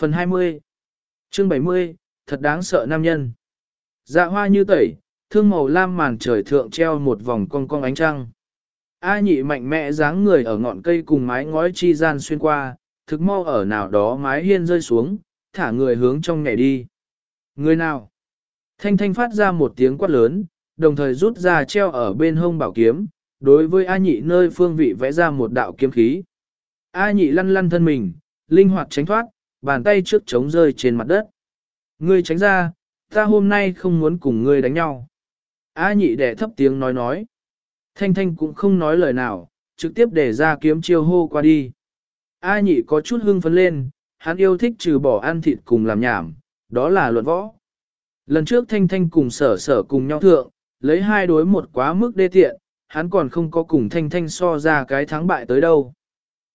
Phần 20 Chương 70, thật đáng sợ nam nhân. Dạ hoa như tẩy, thương màu lam màn trời thượng treo một vòng cong cong ánh trăng. A nhị mạnh mẽ dáng người ở ngọn cây cùng mái ngói chi gian xuyên qua, thực mau ở nào đó mái hiên rơi xuống, thả người hướng trong nhảy đi. Người nào? Thanh thanh phát ra một tiếng quát lớn, đồng thời rút ra treo ở bên hông bảo kiếm, đối với A nhị nơi phương vị vẽ ra một đạo kiếm khí. A nhị lăn lăn thân mình, linh hoạt tránh thoát, bàn tay trước trống rơi trên mặt đất. Ngươi tránh ra, ta hôm nay không muốn cùng ngươi đánh nhau. A nhị đẻ thấp tiếng nói nói. Thanh thanh cũng không nói lời nào, trực tiếp để ra kiếm chiêu hô qua đi. A nhị có chút hưng phấn lên, hắn yêu thích trừ bỏ ăn thịt cùng làm nhảm, đó là luận võ. Lần trước thanh thanh cùng sở sở cùng nhau thượng, lấy hai đối một quá mức đê tiện, hắn còn không có cùng thanh thanh so ra cái thắng bại tới đâu.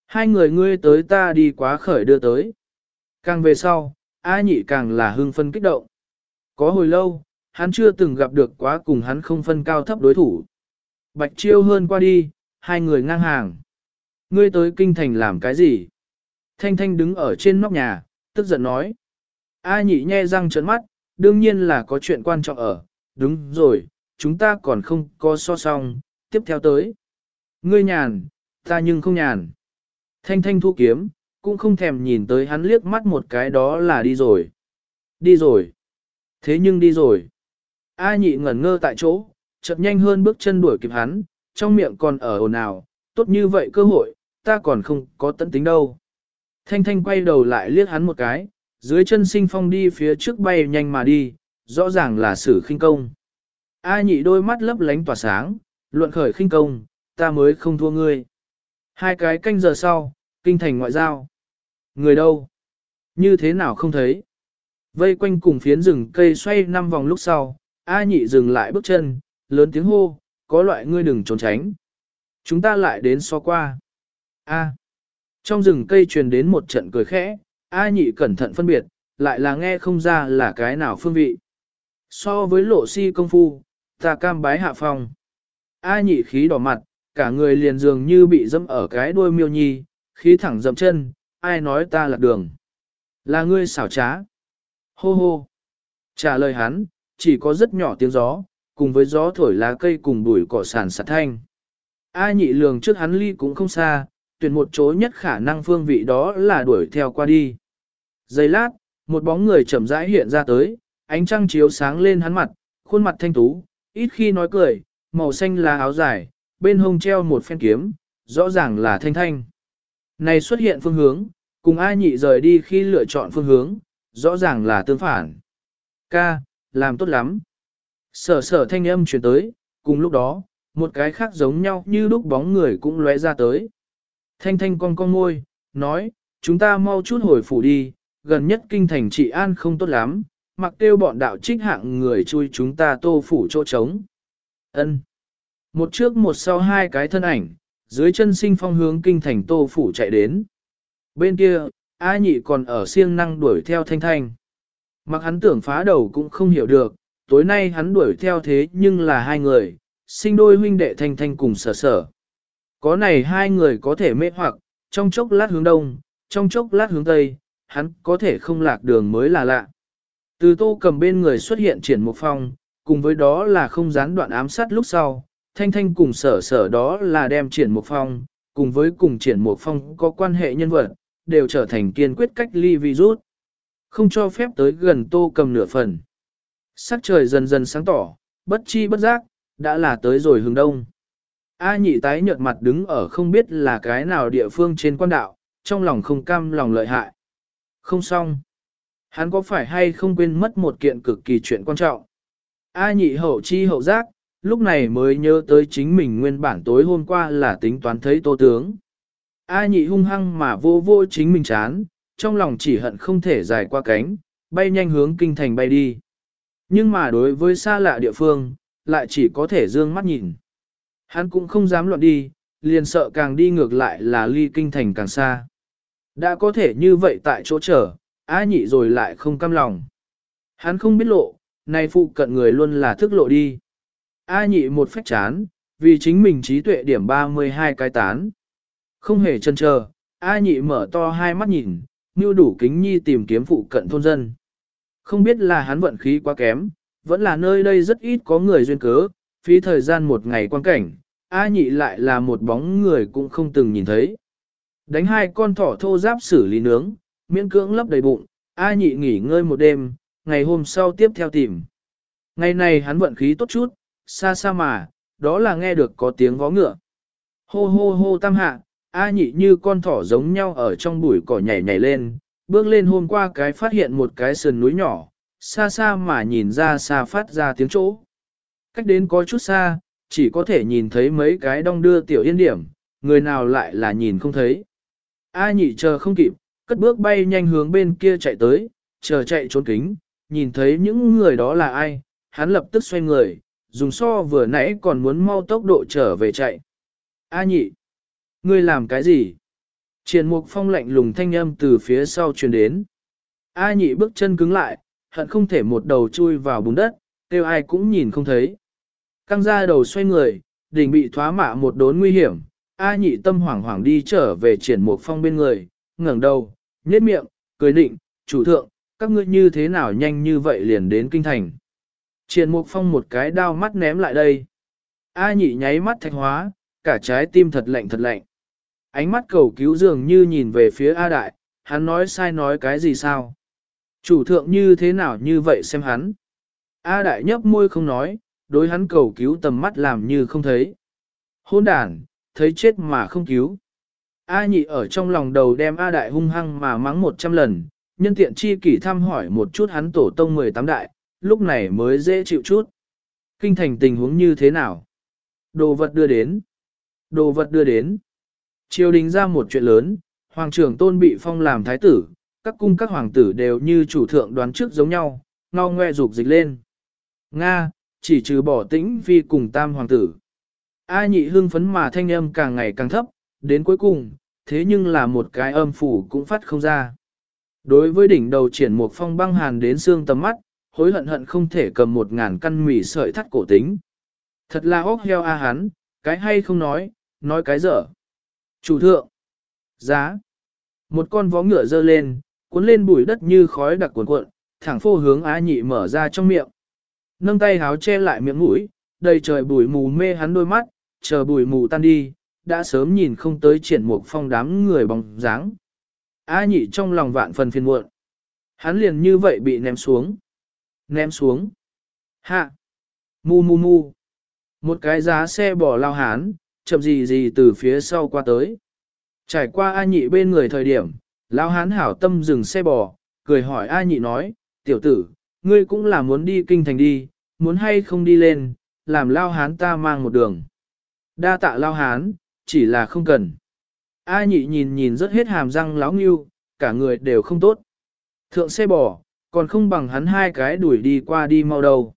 Hai người ngươi tới ta đi quá khởi đưa tới. Càng về sau, A nhị càng là hưng phân kích động. Có hồi lâu, hắn chưa từng gặp được quá cùng hắn không phân cao thấp đối thủ. Bạch chiêu hơn qua đi, hai người ngang hàng. Ngươi tới kinh thành làm cái gì? Thanh Thanh đứng ở trên nóc nhà, tức giận nói. A nhị nhe răng trợn mắt, đương nhiên là có chuyện quan trọng ở. Đúng rồi, chúng ta còn không có so song, tiếp theo tới. Ngươi nhàn, ta nhưng không nhàn. Thanh Thanh thu kiếm, cũng không thèm nhìn tới hắn liếc mắt một cái đó là đi rồi. Đi rồi. Thế nhưng đi rồi. A nhị ngẩn ngơ tại chỗ, chậm nhanh hơn bước chân đuổi kịp hắn, trong miệng còn ở ồn ào, tốt như vậy cơ hội, ta còn không có tận tính đâu. Thanh thanh quay đầu lại liếc hắn một cái, dưới chân sinh phong đi phía trước bay nhanh mà đi, rõ ràng là sử khinh công. A nhị đôi mắt lấp lánh tỏa sáng, luận khởi khinh công, ta mới không thua ngươi. Hai cái canh giờ sau, kinh thành ngoại giao. Người đâu? Như thế nào không thấy? Vây quanh cùng phiến rừng cây xoay năm vòng lúc sau, A nhị dừng lại bước chân, lớn tiếng hô, có loại ngươi đừng trốn tránh. Chúng ta lại đến so qua. A. Trong rừng cây truyền đến một trận cười khẽ, A nhị cẩn thận phân biệt, lại là nghe không ra là cái nào phương vị. So với lộ si công phu, ta cam bái hạ phong. A nhị khí đỏ mặt, cả người liền dường như bị dẫm ở cái đuôi miêu nhi, khí thẳng dậm chân, ai nói ta lạc đường. Là ngươi xảo trá. Hô hô. Trả lời hắn, chỉ có rất nhỏ tiếng gió, cùng với gió thổi lá cây cùng bụi cỏ sàn sạt thanh. A nhị lường trước hắn ly cũng không xa, tuyển một chỗ nhất khả năng phương vị đó là đuổi theo qua đi. Giây lát, một bóng người chậm rãi hiện ra tới, ánh trăng chiếu sáng lên hắn mặt, khuôn mặt thanh tú, ít khi nói cười, màu xanh là áo dài, bên hông treo một phen kiếm, rõ ràng là thanh thanh. Này xuất hiện phương hướng, cùng A nhị rời đi khi lựa chọn phương hướng, rõ ràng là tương phản. Ca, làm tốt lắm. Sở sở thanh âm chuyển tới, cùng lúc đó, một cái khác giống nhau như lúc bóng người cũng lóe ra tới. Thanh thanh con con môi, nói, chúng ta mau chút hồi phủ đi, gần nhất kinh thành trị an không tốt lắm, mặc tiêu bọn đạo trích hạng người chui chúng ta tô phủ chỗ trống. ân Một trước một sau hai cái thân ảnh, dưới chân sinh phong hướng kinh thành tô phủ chạy đến. Bên kia, A nhị còn ở siêng năng đuổi theo thanh thanh. Mặc hắn tưởng phá đầu cũng không hiểu được, tối nay hắn đuổi theo thế nhưng là hai người, sinh đôi huynh đệ thanh thanh cùng sở sở. Có này hai người có thể mê hoặc, trong chốc lát hướng đông, trong chốc lát hướng tây, hắn có thể không lạc đường mới là lạ. Từ tô cầm bên người xuất hiện triển một phong, cùng với đó là không gián đoạn ám sát lúc sau, thanh thanh cùng sở sở đó là đem triển một phong, cùng với cùng triển một phong có quan hệ nhân vật, đều trở thành kiên quyết cách ly virus. Không cho phép tới gần tô cầm nửa phần. Sắc trời dần dần sáng tỏ, bất chi bất giác, đã là tới rồi hướng đông. A nhị tái nhợt mặt đứng ở không biết là cái nào địa phương trên quan đạo, trong lòng không cam lòng lợi hại. Không xong. Hắn có phải hay không quên mất một kiện cực kỳ chuyện quan trọng. A nhị hậu chi hậu giác, lúc này mới nhớ tới chính mình nguyên bản tối hôm qua là tính toán thấy tô tướng. A nhị hung hăng mà vô vô chính mình chán, trong lòng chỉ hận không thể dài qua cánh, bay nhanh hướng kinh thành bay đi. Nhưng mà đối với xa lạ địa phương, lại chỉ có thể dương mắt nhìn. Hắn cũng không dám loạn đi, liền sợ càng đi ngược lại là ly kinh thành càng xa. Đã có thể như vậy tại chỗ chờ, á nhị rồi lại không cam lòng. Hắn không biết lộ, nay phụ cận người luôn là thức lộ đi. A nhị một phách chán, vì chính mình trí tuệ điểm 32 cái tán. Không hề chần chờ, A nhị mở to hai mắt nhìn, như đủ kính nhi tìm kiếm phụ cận thôn dân. Không biết là hắn vận khí quá kém, vẫn là nơi đây rất ít có người duyên cớ, phí thời gian một ngày quan cảnh, A nhị lại là một bóng người cũng không từng nhìn thấy. Đánh hai con thỏ thô giáp xử lý nướng, miễn cưỡng lấp đầy bụng, A nhị nghỉ ngơi một đêm, ngày hôm sau tiếp theo tìm. Ngày này hắn vận khí tốt chút, xa xa mà, đó là nghe được có tiếng vó ngựa. Hô hô hô tam hạ, A nhị như con thỏ giống nhau ở trong bụi cỏ nhảy nhảy lên, bước lên hôm qua cái phát hiện một cái sườn núi nhỏ, xa xa mà nhìn ra xa phát ra tiếng chỗ. Cách đến có chút xa, chỉ có thể nhìn thấy mấy cái đong đưa tiểu yên điểm, người nào lại là nhìn không thấy. A nhị chờ không kịp, cất bước bay nhanh hướng bên kia chạy tới, chờ chạy trốn kính, nhìn thấy những người đó là ai, hắn lập tức xoay người, dùng so vừa nãy còn muốn mau tốc độ trở về chạy. A nhị, ngươi làm cái gì? Triển mục phong lạnh lùng thanh âm từ phía sau truyền đến. A nhị bước chân cứng lại, hận không thể một đầu chui vào bùn đất, kêu ai cũng nhìn không thấy. Căng ra đầu xoay người, đỉnh bị thoá mạ một đốn nguy hiểm, A nhị tâm hoảng hoảng đi trở về triển mục phong bên người, ngẩng đầu, nhếch miệng, cười định, chủ thượng, các ngươi như thế nào nhanh như vậy liền đến kinh thành. Triển mục phong một cái đao mắt ném lại đây. A nhị nháy mắt thạch hóa, cả trái tim thật lạnh thật lạnh. Ánh mắt cầu cứu dường như nhìn về phía A đại, hắn nói sai nói cái gì sao? Chủ thượng như thế nào như vậy xem hắn? A đại nhấp môi không nói, đối hắn cầu cứu tầm mắt làm như không thấy. Hôn đàn, thấy chết mà không cứu. A nhị ở trong lòng đầu đem A đại hung hăng mà mắng một trăm lần, nhân tiện chi kỷ thăm hỏi một chút hắn tổ tông 18 đại, lúc này mới dễ chịu chút. Kinh thành tình huống như thế nào? Đồ vật đưa đến. Đồ vật đưa đến. Triều đình ra một chuyện lớn, hoàng trưởng tôn bị phong làm thái tử, các cung các hoàng tử đều như chủ thượng đoán trước giống nhau, ngao ngoe dục dịch lên. Nga, chỉ trừ bỏ tĩnh phi cùng tam hoàng tử. A nhị hưng phấn mà thanh âm càng ngày càng thấp, đến cuối cùng, thế nhưng là một cái âm phủ cũng phát không ra. Đối với đỉnh đầu triển một phong băng hàn đến xương tầm mắt, hối hận hận không thể cầm một ngàn căn mỉ sợi thắt cổ tính. Thật là óc heo a hắn, cái hay không nói, nói cái dở. Chủ thượng, giá, một con vó ngựa dơ lên, cuốn lên bụi đất như khói đặc cuộn cuộn, thẳng phô hướng á nhị mở ra trong miệng. Nâng tay háo che lại miệng mũi, đầy trời bụi mù mê hắn đôi mắt, chờ bụi mù tan đi, đã sớm nhìn không tới triển mục phong đám người bóng dáng. A nhị trong lòng vạn phần phiền muộn. Hắn liền như vậy bị ném xuống. Ném xuống. Hạ. Mu mu mu. Một cái giá xe bỏ lao hán, chậm gì gì từ phía sau qua tới. Trải qua A nhị bên người thời điểm, Lão hán hảo tâm dừng xe bò, cười hỏi A nhị nói, tiểu tử, ngươi cũng là muốn đi kinh thành đi, muốn hay không đi lên, làm lao hán ta mang một đường. Đa tạ lao hán, chỉ là không cần. A nhị nhìn nhìn rất hết hàm răng lão nghiêu, cả người đều không tốt. Thượng xe bò, còn không bằng hắn hai cái đuổi đi qua đi mau đầu.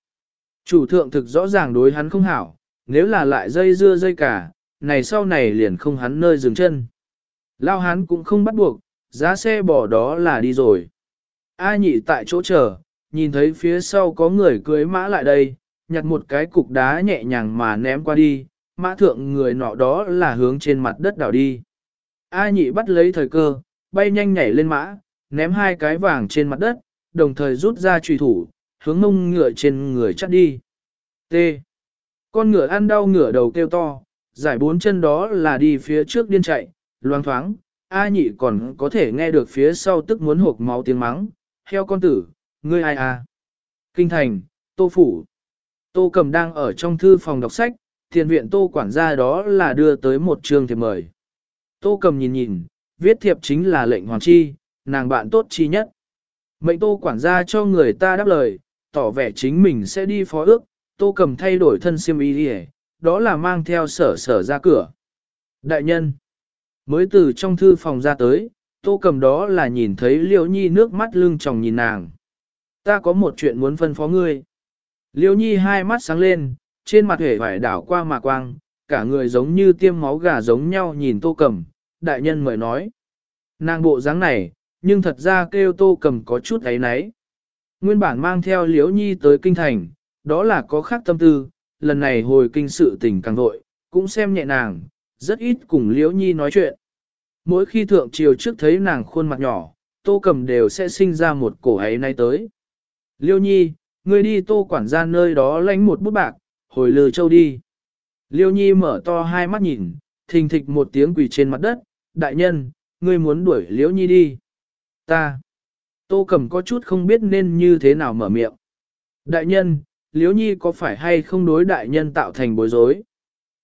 Chủ thượng thực rõ ràng đối hắn không hảo, nếu là lại dây dưa dây cả, này sau này liền không hắn nơi dừng chân. Lao hắn cũng không bắt buộc, giá xe bỏ đó là đi rồi. A nhị tại chỗ chờ, nhìn thấy phía sau có người cưới mã lại đây, nhặt một cái cục đá nhẹ nhàng mà ném qua đi, mã thượng người nọ đó là hướng trên mặt đất đảo đi. A nhị bắt lấy thời cơ, bay nhanh nhảy lên mã, ném hai cái vàng trên mặt đất, đồng thời rút ra trùy thủ, hướng mông ngựa trên người chắt đi. T. Con ngựa ăn đau ngựa đầu kêu to, giải bốn chân đó là đi phía trước điên chạy, loang thoáng, A nhị còn có thể nghe được phía sau tức muốn hộp máu tiếng mắng, heo con tử, ngươi ai à? Kinh thành, tô phủ. Tô cầm đang ở trong thư phòng đọc sách, thiền viện tô quản gia đó là đưa tới một trường thiệp mời. Tô cầm nhìn nhìn, viết thiệp chính là lệnh hoàng chi, nàng bạn tốt chi nhất. Mệnh tô quản gia cho người ta đáp lời, tỏ vẻ chính mình sẽ đi phó ước, tô cầm thay đổi thân siêm y đi đó là mang theo sở sở ra cửa. Đại nhân, mới từ trong thư phòng ra tới, tô cầm đó là nhìn thấy liễu nhi nước mắt lưng tròng nhìn nàng. Ta có một chuyện muốn phân phó ngươi. Liễu nhi hai mắt sáng lên, trên mặt hể vải đảo qua mà quang, cả người giống như tiêm máu gà giống nhau nhìn tô cầm, đại nhân mời nói. Nàng bộ dáng này, nhưng thật ra kêu tô cầm có chút ấy náy. Nguyên bản mang theo liễu nhi tới kinh thành, đó là có khác tâm tư, lần này hồi kinh sự tình càng vội, cũng xem nhẹ nàng, rất ít cùng liễu nhi nói chuyện. Mỗi khi thượng triều trước thấy nàng khuôn mặt nhỏ, tô cầm đều sẽ sinh ra một cổ ấy nay tới. Liêu nhi, ngươi đi tô quản gia nơi đó lánh một bút bạc, hồi lừa châu đi. Liêu nhi mở to hai mắt nhìn, thình thịch một tiếng quỳ trên mặt đất, đại nhân, ngươi muốn đuổi liễu nhi đi. Ta. Tô cầm có chút không biết nên như thế nào mở miệng. Đại nhân, liễu nhi có phải hay không đối đại nhân tạo thành bối rối?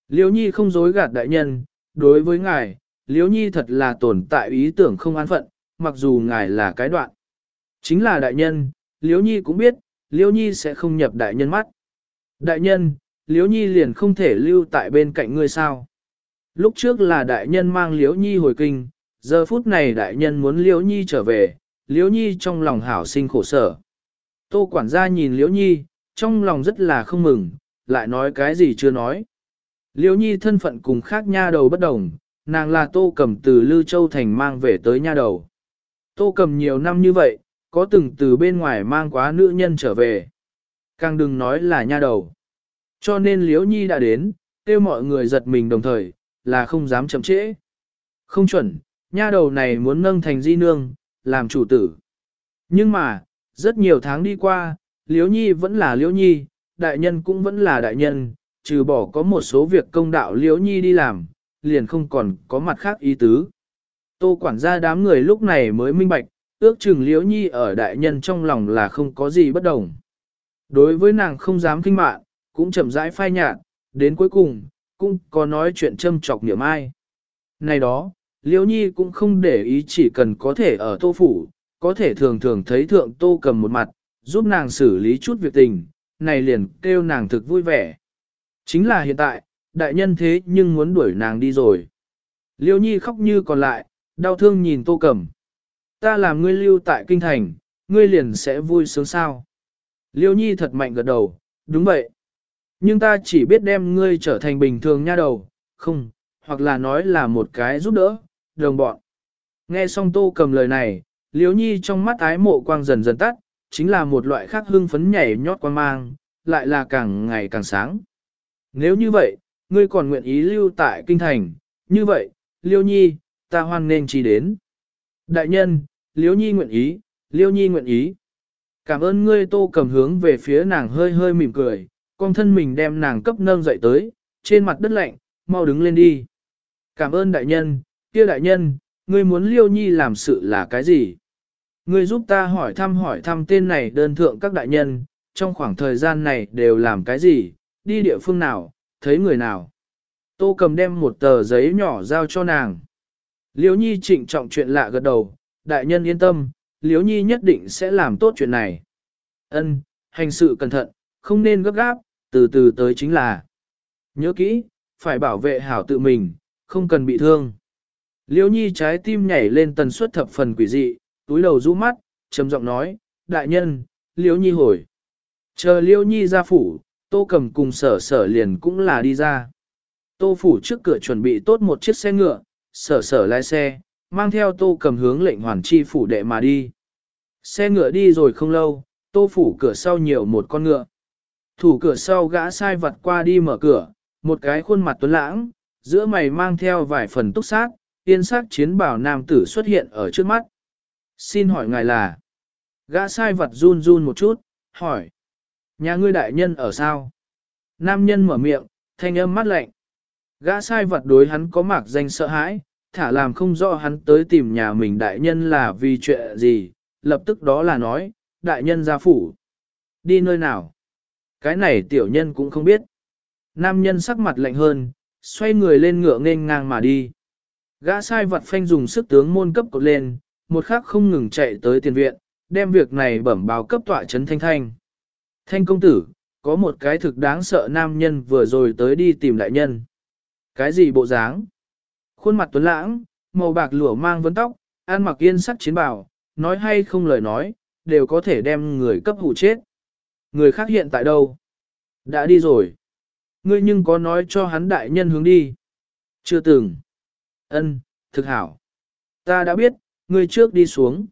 Liễu nhi không dối gạt đại nhân, đối với ngài, liễu nhi thật là tồn tại ý tưởng không an phận, mặc dù ngài là cái đoạn. Chính là đại nhân, liễu nhi cũng biết, liễu nhi sẽ không nhập đại nhân mắt. Đại nhân, liễu nhi liền không thể lưu tại bên cạnh ngươi sao? Lúc trước là đại nhân mang liễu nhi hồi kinh, giờ phút này đại nhân muốn liễu nhi trở về, liễu nhi trong lòng hảo sinh khổ sở. Tô quản gia nhìn liễu nhi, trong lòng rất là không mừng, lại nói cái gì chưa nói. Liễu nhi thân phận cùng khác nha đầu bất đồng, nàng là tô cầm từ Lư Châu Thành mang về tới nha đầu. Tô cầm nhiều năm như vậy, có từng từ bên ngoài mang quá nữ nhân trở về. Càng đừng nói là nha đầu. Cho nên liễu nhi đã đến, kêu mọi người giật mình đồng thời, là không dám chậm trễ. Không chuẩn, nha đầu này muốn nâng thành di nương, làm chủ tử. Nhưng mà, rất nhiều tháng đi qua, Liễu Nhi vẫn là Liễu Nhi, đại nhân cũng vẫn là đại nhân, trừ bỏ có một số việc công đạo Liễu Nhi đi làm, liền không còn có mặt khác ý tứ. Tô quản gia đám người lúc này mới minh bạch, ước chừng Liễu Nhi ở đại nhân trong lòng là không có gì bất đồng. Đối với nàng không dám kinh mạn, cũng chậm rãi phai nhạt, đến cuối cùng, cũng có nói chuyện châm chọc niệm ai. Này đó, Liễu Nhi cũng không để ý chỉ cần có thể ở tô phủ, có thể thường thường thấy thượng tô cầm một mặt, giúp nàng xử lý chút việc tình, này liền kêu nàng thực vui vẻ. Chính là hiện tại, đại nhân thế nhưng muốn đuổi nàng đi rồi. Liêu Nhi khóc như còn lại, đau thương nhìn tô cầm. Ta làm ngươi lưu tại kinh thành, ngươi liền sẽ vui sướng sao. Liêu Nhi thật mạnh gật đầu, đúng vậy. Nhưng ta chỉ biết đem ngươi trở thành bình thường nha đầu, không, hoặc là nói là một cái giúp đỡ, đồng bọn. Nghe xong tô cầm lời này, liêu nhi trong mắt ái mộ quang dần dần tắt, chính là một loại khác hưng phấn nhảy nhót quang mang, lại là càng ngày càng sáng. Nếu như vậy, ngươi còn nguyện ý lưu tại kinh thành, như vậy, liêu nhi, ta hoan nên chỉ đến. Đại nhân, liêu nhi nguyện ý, liêu nhi nguyện ý. Cảm ơn ngươi tô cầm hướng về phía nàng hơi hơi mỉm cười, con thân mình đem nàng cấp nâng dậy tới, trên mặt đất lạnh, mau đứng lên đi. Cảm ơn đại nhân, kia đại nhân, ngươi muốn liêu nhi làm sự là cái gì? Ngươi giúp ta hỏi thăm hỏi thăm tên này đơn thượng các đại nhân, trong khoảng thời gian này đều làm cái gì, đi địa phương nào, thấy người nào. Tô cầm đem một tờ giấy nhỏ giao cho nàng. Liễu nhi trịnh trọng chuyện lạ gật đầu, đại nhân yên tâm, Liễu nhi nhất định sẽ làm tốt chuyện này. Ân, hành sự cẩn thận, không nên gấp gáp, từ từ tới chính là. Nhớ kỹ, phải bảo vệ hảo tự mình, không cần bị thương. Liễu nhi trái tim nhảy lên tần suất thập phần quỷ dị, túi đầu rũ mắt, trầm giọng nói, đại nhân, liễu nhi hồi. Chờ liễu nhi ra phủ, tô cầm cùng sở sở liền cũng là đi ra. Tô phủ trước cửa chuẩn bị tốt một chiếc xe ngựa, sở sở lái xe, mang theo tô cầm hướng lệnh hoàn chi phủ đệ mà đi. Xe ngựa đi rồi không lâu, tô phủ cửa sau nhiều một con ngựa. Thủ cửa sau gã sai vặt qua đi mở cửa, một cái khuôn mặt tuấn lãng, giữa mày mang theo vài phần túc sát, tiên sắc chiến bảo nam tử xuất hiện ở trước mắt. Xin hỏi ngài là, gã sai vật run run một chút, hỏi, nhà ngươi đại nhân ở sao? Nam nhân mở miệng, thanh âm mắt lạnh. Gã sai vật đối hắn có mạc danh sợ hãi, thả làm không rõ hắn tới tìm nhà mình đại nhân là vì chuyện gì, lập tức đó là nói, đại nhân ra phủ. Đi nơi nào? Cái này tiểu nhân cũng không biết. Nam nhân sắc mặt lạnh hơn, xoay người lên ngựa nghênh ngang mà đi. Gã sai vật phanh dùng sức tướng môn cấp cột lên, một khắc không ngừng chạy tới tiền viện, đem việc này bẩm báo cấp tọa trấn thanh thanh. Thanh công tử, có một cái thực đáng sợ nam nhân vừa rồi tới đi tìm đại nhân. Cái gì bộ dáng? Khuôn mặt tuấn lãng, màu bạc lửa mang vấn tóc, ăn mặc yên sắc chiến bào, nói hay không lời nói, đều có thể đem người cấp hủ chết. Người khác hiện tại đâu? Đã đi rồi. Ngươi nhưng có nói cho hắn đại nhân hướng đi? Chưa từng. Ân, thực hảo. Ta đã biết, ngươi trước đi xuống.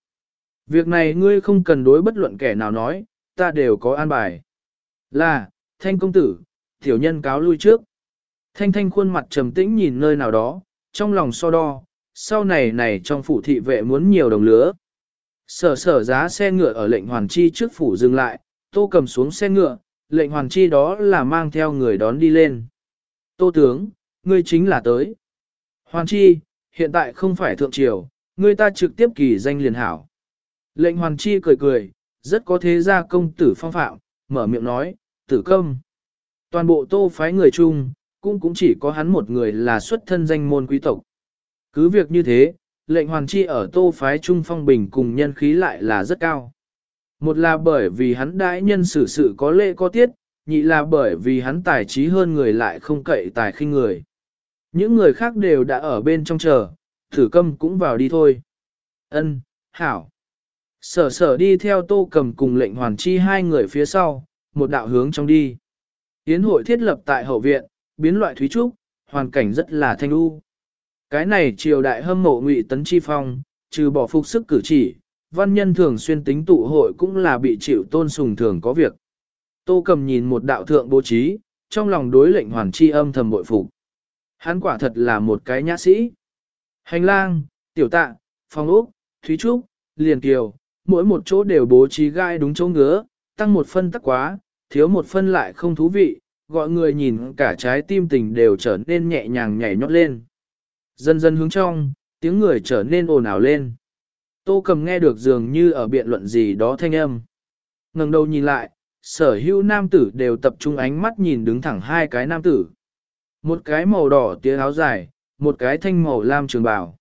Việc này ngươi không cần đối bất luận kẻ nào nói, ta đều có an bài. Là, thanh công tử, tiểu nhân cáo lui trước. Thanh thanh khuôn mặt trầm tĩnh nhìn nơi nào đó, trong lòng so đo, sau này này trong phủ thị vệ muốn nhiều đồng lứa. Sở sở giá xe ngựa ở lệnh hoàn chi trước phủ dừng lại, tô cầm xuống xe ngựa, lệnh hoàn chi đó là mang theo người đón đi lên. Tô tướng, ngươi chính là tới. Hoàn chi, hiện tại không phải thượng triều, Người ta trực tiếp kỳ danh liền hảo. Lệnh hoàn chi cười cười, rất có thế gia công tử phong phạm, mở miệng nói, tử công. Toàn bộ tô phái người chung, cũng cũng chỉ có hắn một người là xuất thân danh môn quý tộc. Cứ việc như thế, lệnh hoàn chi ở tô phái trung phong bình cùng nhân khí lại là rất cao. Một là bởi vì hắn đãi nhân xử sự có lễ có tiết, nhị là bởi vì hắn tài trí hơn người lại không cậy tài khinh người. Những người khác đều đã ở bên trong chờ, thử câm cũng vào đi thôi. Ân, hảo. Sở sở đi theo tô cầm cùng lệnh hoàn chi hai người phía sau, một đạo hướng trong đi. Yến hội thiết lập tại hậu viện, biến loại thúy trúc, hoàn cảnh rất là thanh u. Cái này triều đại hâm mộ ngụy tấn chi phong, trừ bỏ phục sức cử chỉ, văn nhân thường xuyên tính tụ hội cũng là bị chịu tôn sùng thường có việc. Tô cầm nhìn một đạo thượng bố trí, trong lòng đối lệnh hoàn chi âm thầm bội phục. Hắn quả thật là một cái nhã sĩ. Hành lang, tiểu tạ, phòng ốc, thúy trúc, liền kiều, mỗi một chỗ đều bố trí gai đúng chỗ ngứa, tăng một phân tắc quá, thiếu một phân lại không thú vị, gọi người nhìn cả trái tim tình đều trở nên nhẹ nhàng nhảy nhót lên. Dần dần hướng trong, tiếng người trở nên ồn ào lên. Tô cầm nghe được dường như ở biện luận gì đó thanh âm. ngẩng đầu nhìn lại, sở hữu nam tử đều tập trung ánh mắt nhìn đứng thẳng hai cái nam tử. Một cái màu đỏ tía áo dài, một cái thanh màu lam trường bào.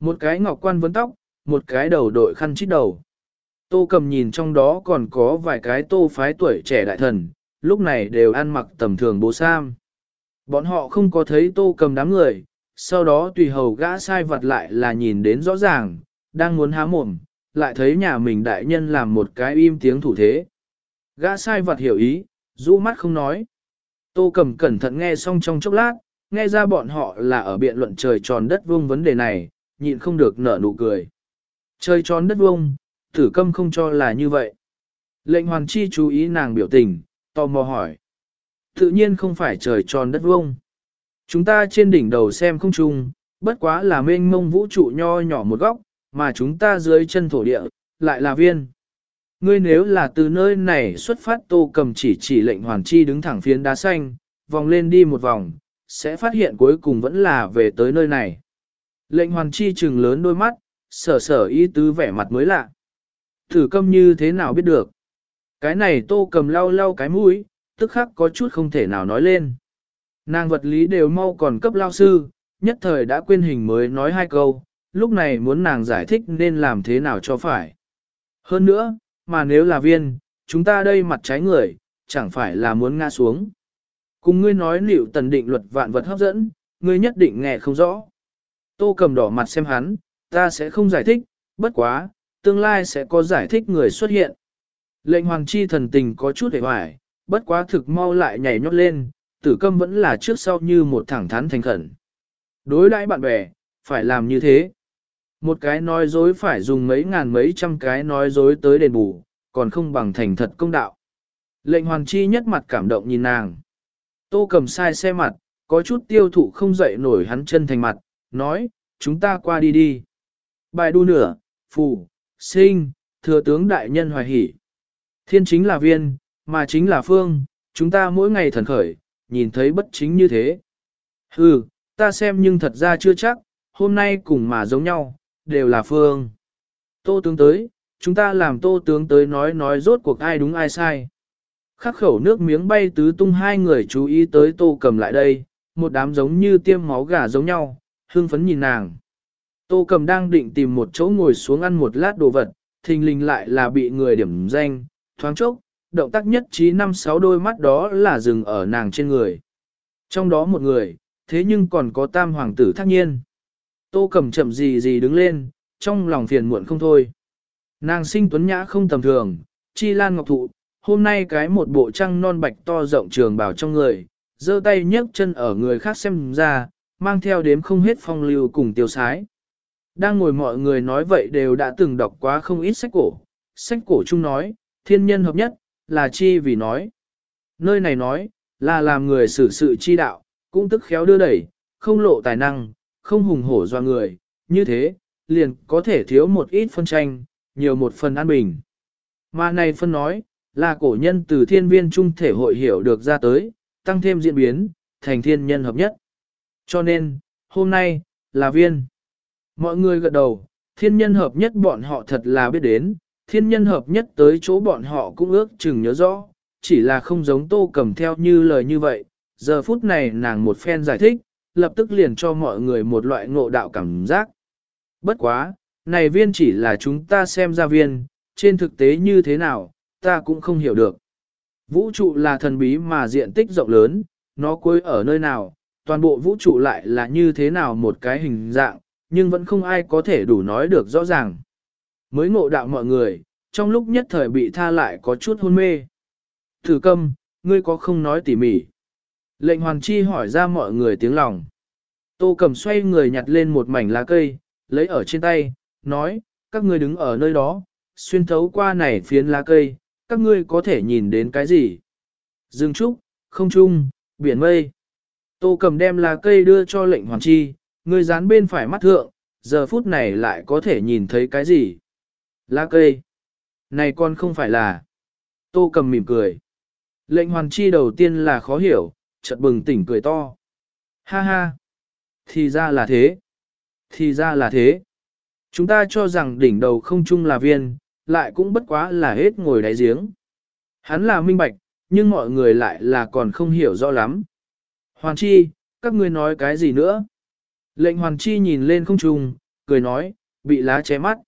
Một cái ngọc quan vấn tóc, một cái đầu đội khăn chít đầu. Tô cầm nhìn trong đó còn có vài cái tô phái tuổi trẻ đại thần, lúc này đều ăn mặc tầm thường bố sam. Bọn họ không có thấy tô cầm đám người, sau đó tùy hầu gã sai vật lại là nhìn đến rõ ràng, đang muốn há mồm, lại thấy nhà mình đại nhân làm một cái im tiếng thủ thế. Gã sai vật hiểu ý, rũ mắt không nói. Tô cầm cẩn thận nghe xong trong chốc lát, nghe ra bọn họ là ở biện luận trời tròn đất vuông vấn đề này, nhịn không được nở nụ cười. Trời tròn đất vuông, tử câm không cho là như vậy. Lệnh hoàn chi chú ý nàng biểu tình, tò mò hỏi. Tự nhiên không phải trời tròn đất vuông. Chúng ta trên đỉnh đầu xem không chung, bất quá là mênh mông vũ trụ nho nhỏ một góc, mà chúng ta dưới chân thổ địa, lại là viên. Ngươi nếu là từ nơi này xuất phát tô cầm chỉ chỉ lệnh hoàn chi đứng thẳng phiến đá xanh, vòng lên đi một vòng, sẽ phát hiện cuối cùng vẫn là về tới nơi này. Lệnh hoàn chi trừng lớn đôi mắt, sở sở ý tứ vẻ mặt mới lạ. Thử câm như thế nào biết được. Cái này tô cầm lau lau cái mũi, tức khắc có chút không thể nào nói lên. Nàng vật lý đều mau còn cấp lao sư, nhất thời đã quên hình mới nói hai câu, lúc này muốn nàng giải thích nên làm thế nào cho phải. Hơn nữa, mà nếu là viên, chúng ta đây mặt trái người, chẳng phải là muốn ngã xuống. Cùng ngươi nói liệu tần định luật vạn vật hấp dẫn, ngươi nhất định nghe không rõ. Tô cầm đỏ mặt xem hắn, ta sẽ không giải thích, bất quá, tương lai sẽ có giải thích người xuất hiện. Lệnh hoàng chi thần tình có chút hề hoài, bất quá thực mau lại nhảy nhót lên, tử câm vẫn là trước sau như một thẳng thắn thành khẩn. Đối đãi bạn bè, phải làm như thế. Một cái nói dối phải dùng mấy ngàn mấy trăm cái nói dối tới đền bù, còn không bằng thành thật công đạo. Lệnh hoàng chi nhất mặt cảm động nhìn nàng. Tô cầm sai xe mặt, có chút tiêu thụ không dậy nổi hắn chân thành mặt, nói, chúng ta qua đi đi. Bài đu nửa, phù, sinh, thừa tướng đại nhân hoài hỷ. Thiên chính là viên, mà chính là phương, chúng ta mỗi ngày thần khởi, nhìn thấy bất chính như thế. Hừ, ta xem nhưng thật ra chưa chắc, hôm nay cùng mà giống nhau, đều là phương. Tô tướng tới, chúng ta làm tô tướng tới nói nói rốt cuộc ai đúng ai sai. Khắc khẩu nước miếng bay tứ tung hai người chú ý tới tô cầm lại đây, một đám giống như tiêm máu gà giống nhau, hương phấn nhìn nàng. Tô cầm đang định tìm một chỗ ngồi xuống ăn một lát đồ vật, thình lình lại là bị người điểm danh, thoáng chốc, động tác nhất trí năm sáu đôi mắt đó là dừng ở nàng trên người. Trong đó một người, thế nhưng còn có tam hoàng tử thác nhiên. Tô cầm chậm gì gì đứng lên, trong lòng phiền muộn không thôi. Nàng sinh tuấn nhã không tầm thường, chi lan ngọc thụ, hôm nay cái một bộ trăng non bạch to rộng trường bảo trong người, giơ tay nhấc chân ở người khác xem ra, mang theo đếm không hết phong lưu cùng tiêu sái. Đang ngồi mọi người nói vậy đều đã từng đọc quá không ít sách cổ, sách cổ chung nói, thiên nhân hợp nhất, là chi vì nói. Nơi này nói, là làm người xử sự chi đạo, cũng tức khéo đưa đẩy, không lộ tài năng, không hùng hổ doa người, như thế, liền có thể thiếu một ít phân tranh, nhiều một phần an bình. Mà này phân nói, là cổ nhân từ thiên viên trung thể hội hiểu được ra tới, tăng thêm diễn biến, thành thiên nhân hợp nhất. Cho nên, hôm nay, là viên. Mọi người gật đầu, thiên nhân hợp nhất bọn họ thật là biết đến, thiên nhân hợp nhất tới chỗ bọn họ cũng ước chừng nhớ rõ, chỉ là không giống tô cầm theo như lời như vậy. Giờ phút này nàng một phen giải thích, lập tức liền cho mọi người một loại ngộ đạo cảm giác. Bất quá, này viên chỉ là chúng ta xem ra viên, trên thực tế như thế nào, ta cũng không hiểu được. Vũ trụ là thần bí mà diện tích rộng lớn, nó cuối ở nơi nào, toàn bộ vũ trụ lại là như thế nào một cái hình dạng, nhưng vẫn không ai có thể đủ nói được rõ ràng. Mới ngộ đạo mọi người, trong lúc nhất thời bị tha lại có chút hôn mê. Thử câm, ngươi có không nói tỉ mỉ. Lệnh hoàn chi hỏi ra mọi người tiếng lòng. Tô cầm xoay người nhặt lên một mảnh lá cây, lấy ở trên tay, nói, các ngươi đứng ở nơi đó, xuyên thấu qua này phiến lá cây, các ngươi có thể nhìn đến cái gì? Dương trúc, không trung, biển mây. Tô cầm đem lá cây đưa cho lệnh hoàn chi, ngươi dán bên phải mắt thượng, giờ phút này lại có thể nhìn thấy cái gì? Lá cây. Này con không phải là. Tô cầm mỉm cười. Lệnh hoàn chi đầu tiên là khó hiểu, chợt bừng tỉnh cười to. Ha ha. Thì ra là thế. Thì ra là thế. Chúng ta cho rằng đỉnh đầu không chung là viên, lại cũng bất quá là hết ngồi đáy giếng. Hắn là minh bạch, nhưng mọi người lại là còn không hiểu rõ lắm. Hoàn chi, các ngươi nói cái gì nữa? Lệnh hoàn chi nhìn lên không Trùng, cười nói, bị lá che mắt.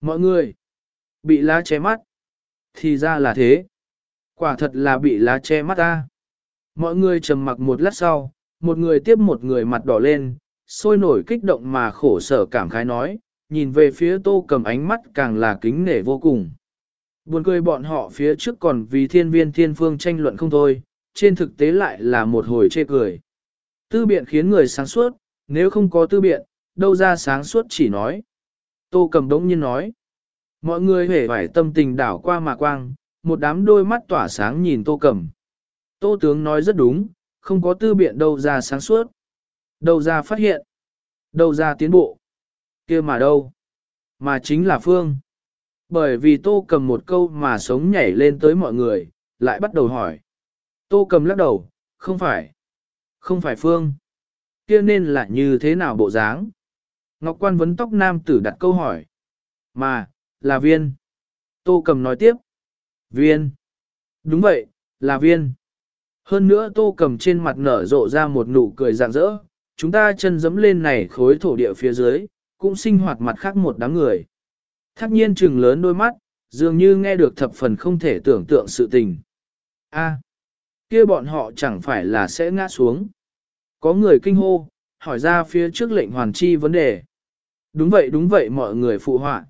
Mọi người, bị lá che mắt. Thì ra là thế. Quả thật là bị lá che mắt ta. Mọi người trầm mặc một lát sau, một người tiếp một người mặt đỏ lên, sôi nổi kích động mà khổ sở cảm khái nói, nhìn về phía tô cầm ánh mắt càng là kính nể vô cùng. Buồn cười bọn họ phía trước còn vì thiên viên thiên phương tranh luận không thôi, trên thực tế lại là một hồi chê cười. Tư biện khiến người sáng suốt, nếu không có tư biện, đâu ra sáng suốt chỉ nói. Tô cầm đống nhiên nói. Mọi người hề phải tâm tình đảo qua mà quang, một đám đôi mắt tỏa sáng nhìn tô cầm. Tô tướng nói rất đúng, không có tư biện đâu ra sáng suốt. Đâu ra phát hiện. Đâu ra tiến bộ kia mà đâu. Mà chính là Phương. Bởi vì tô cầm một câu mà sống nhảy lên tới mọi người, lại bắt đầu hỏi. Tô cầm lắc đầu, không phải. Không phải Phương. kia nên là như thế nào bộ dáng? Ngọc quan vấn tóc nam tử đặt câu hỏi. Mà, là viên. Tô cầm nói tiếp. Viên. Đúng vậy, là viên. Hơn nữa tô cầm trên mặt nở rộ ra một nụ cười rạng rỡ, chúng ta chân dẫm lên này khối thổ địa phía dưới, cũng sinh hoạt mặt khác một đám người. Thác nhiên trừng lớn đôi mắt, dường như nghe được thập phần không thể tưởng tượng sự tình. A, kia bọn họ chẳng phải là sẽ ngã xuống. Có người kinh hô, hỏi ra phía trước lệnh hoàn chi vấn đề. Đúng vậy đúng vậy mọi người phụ họa.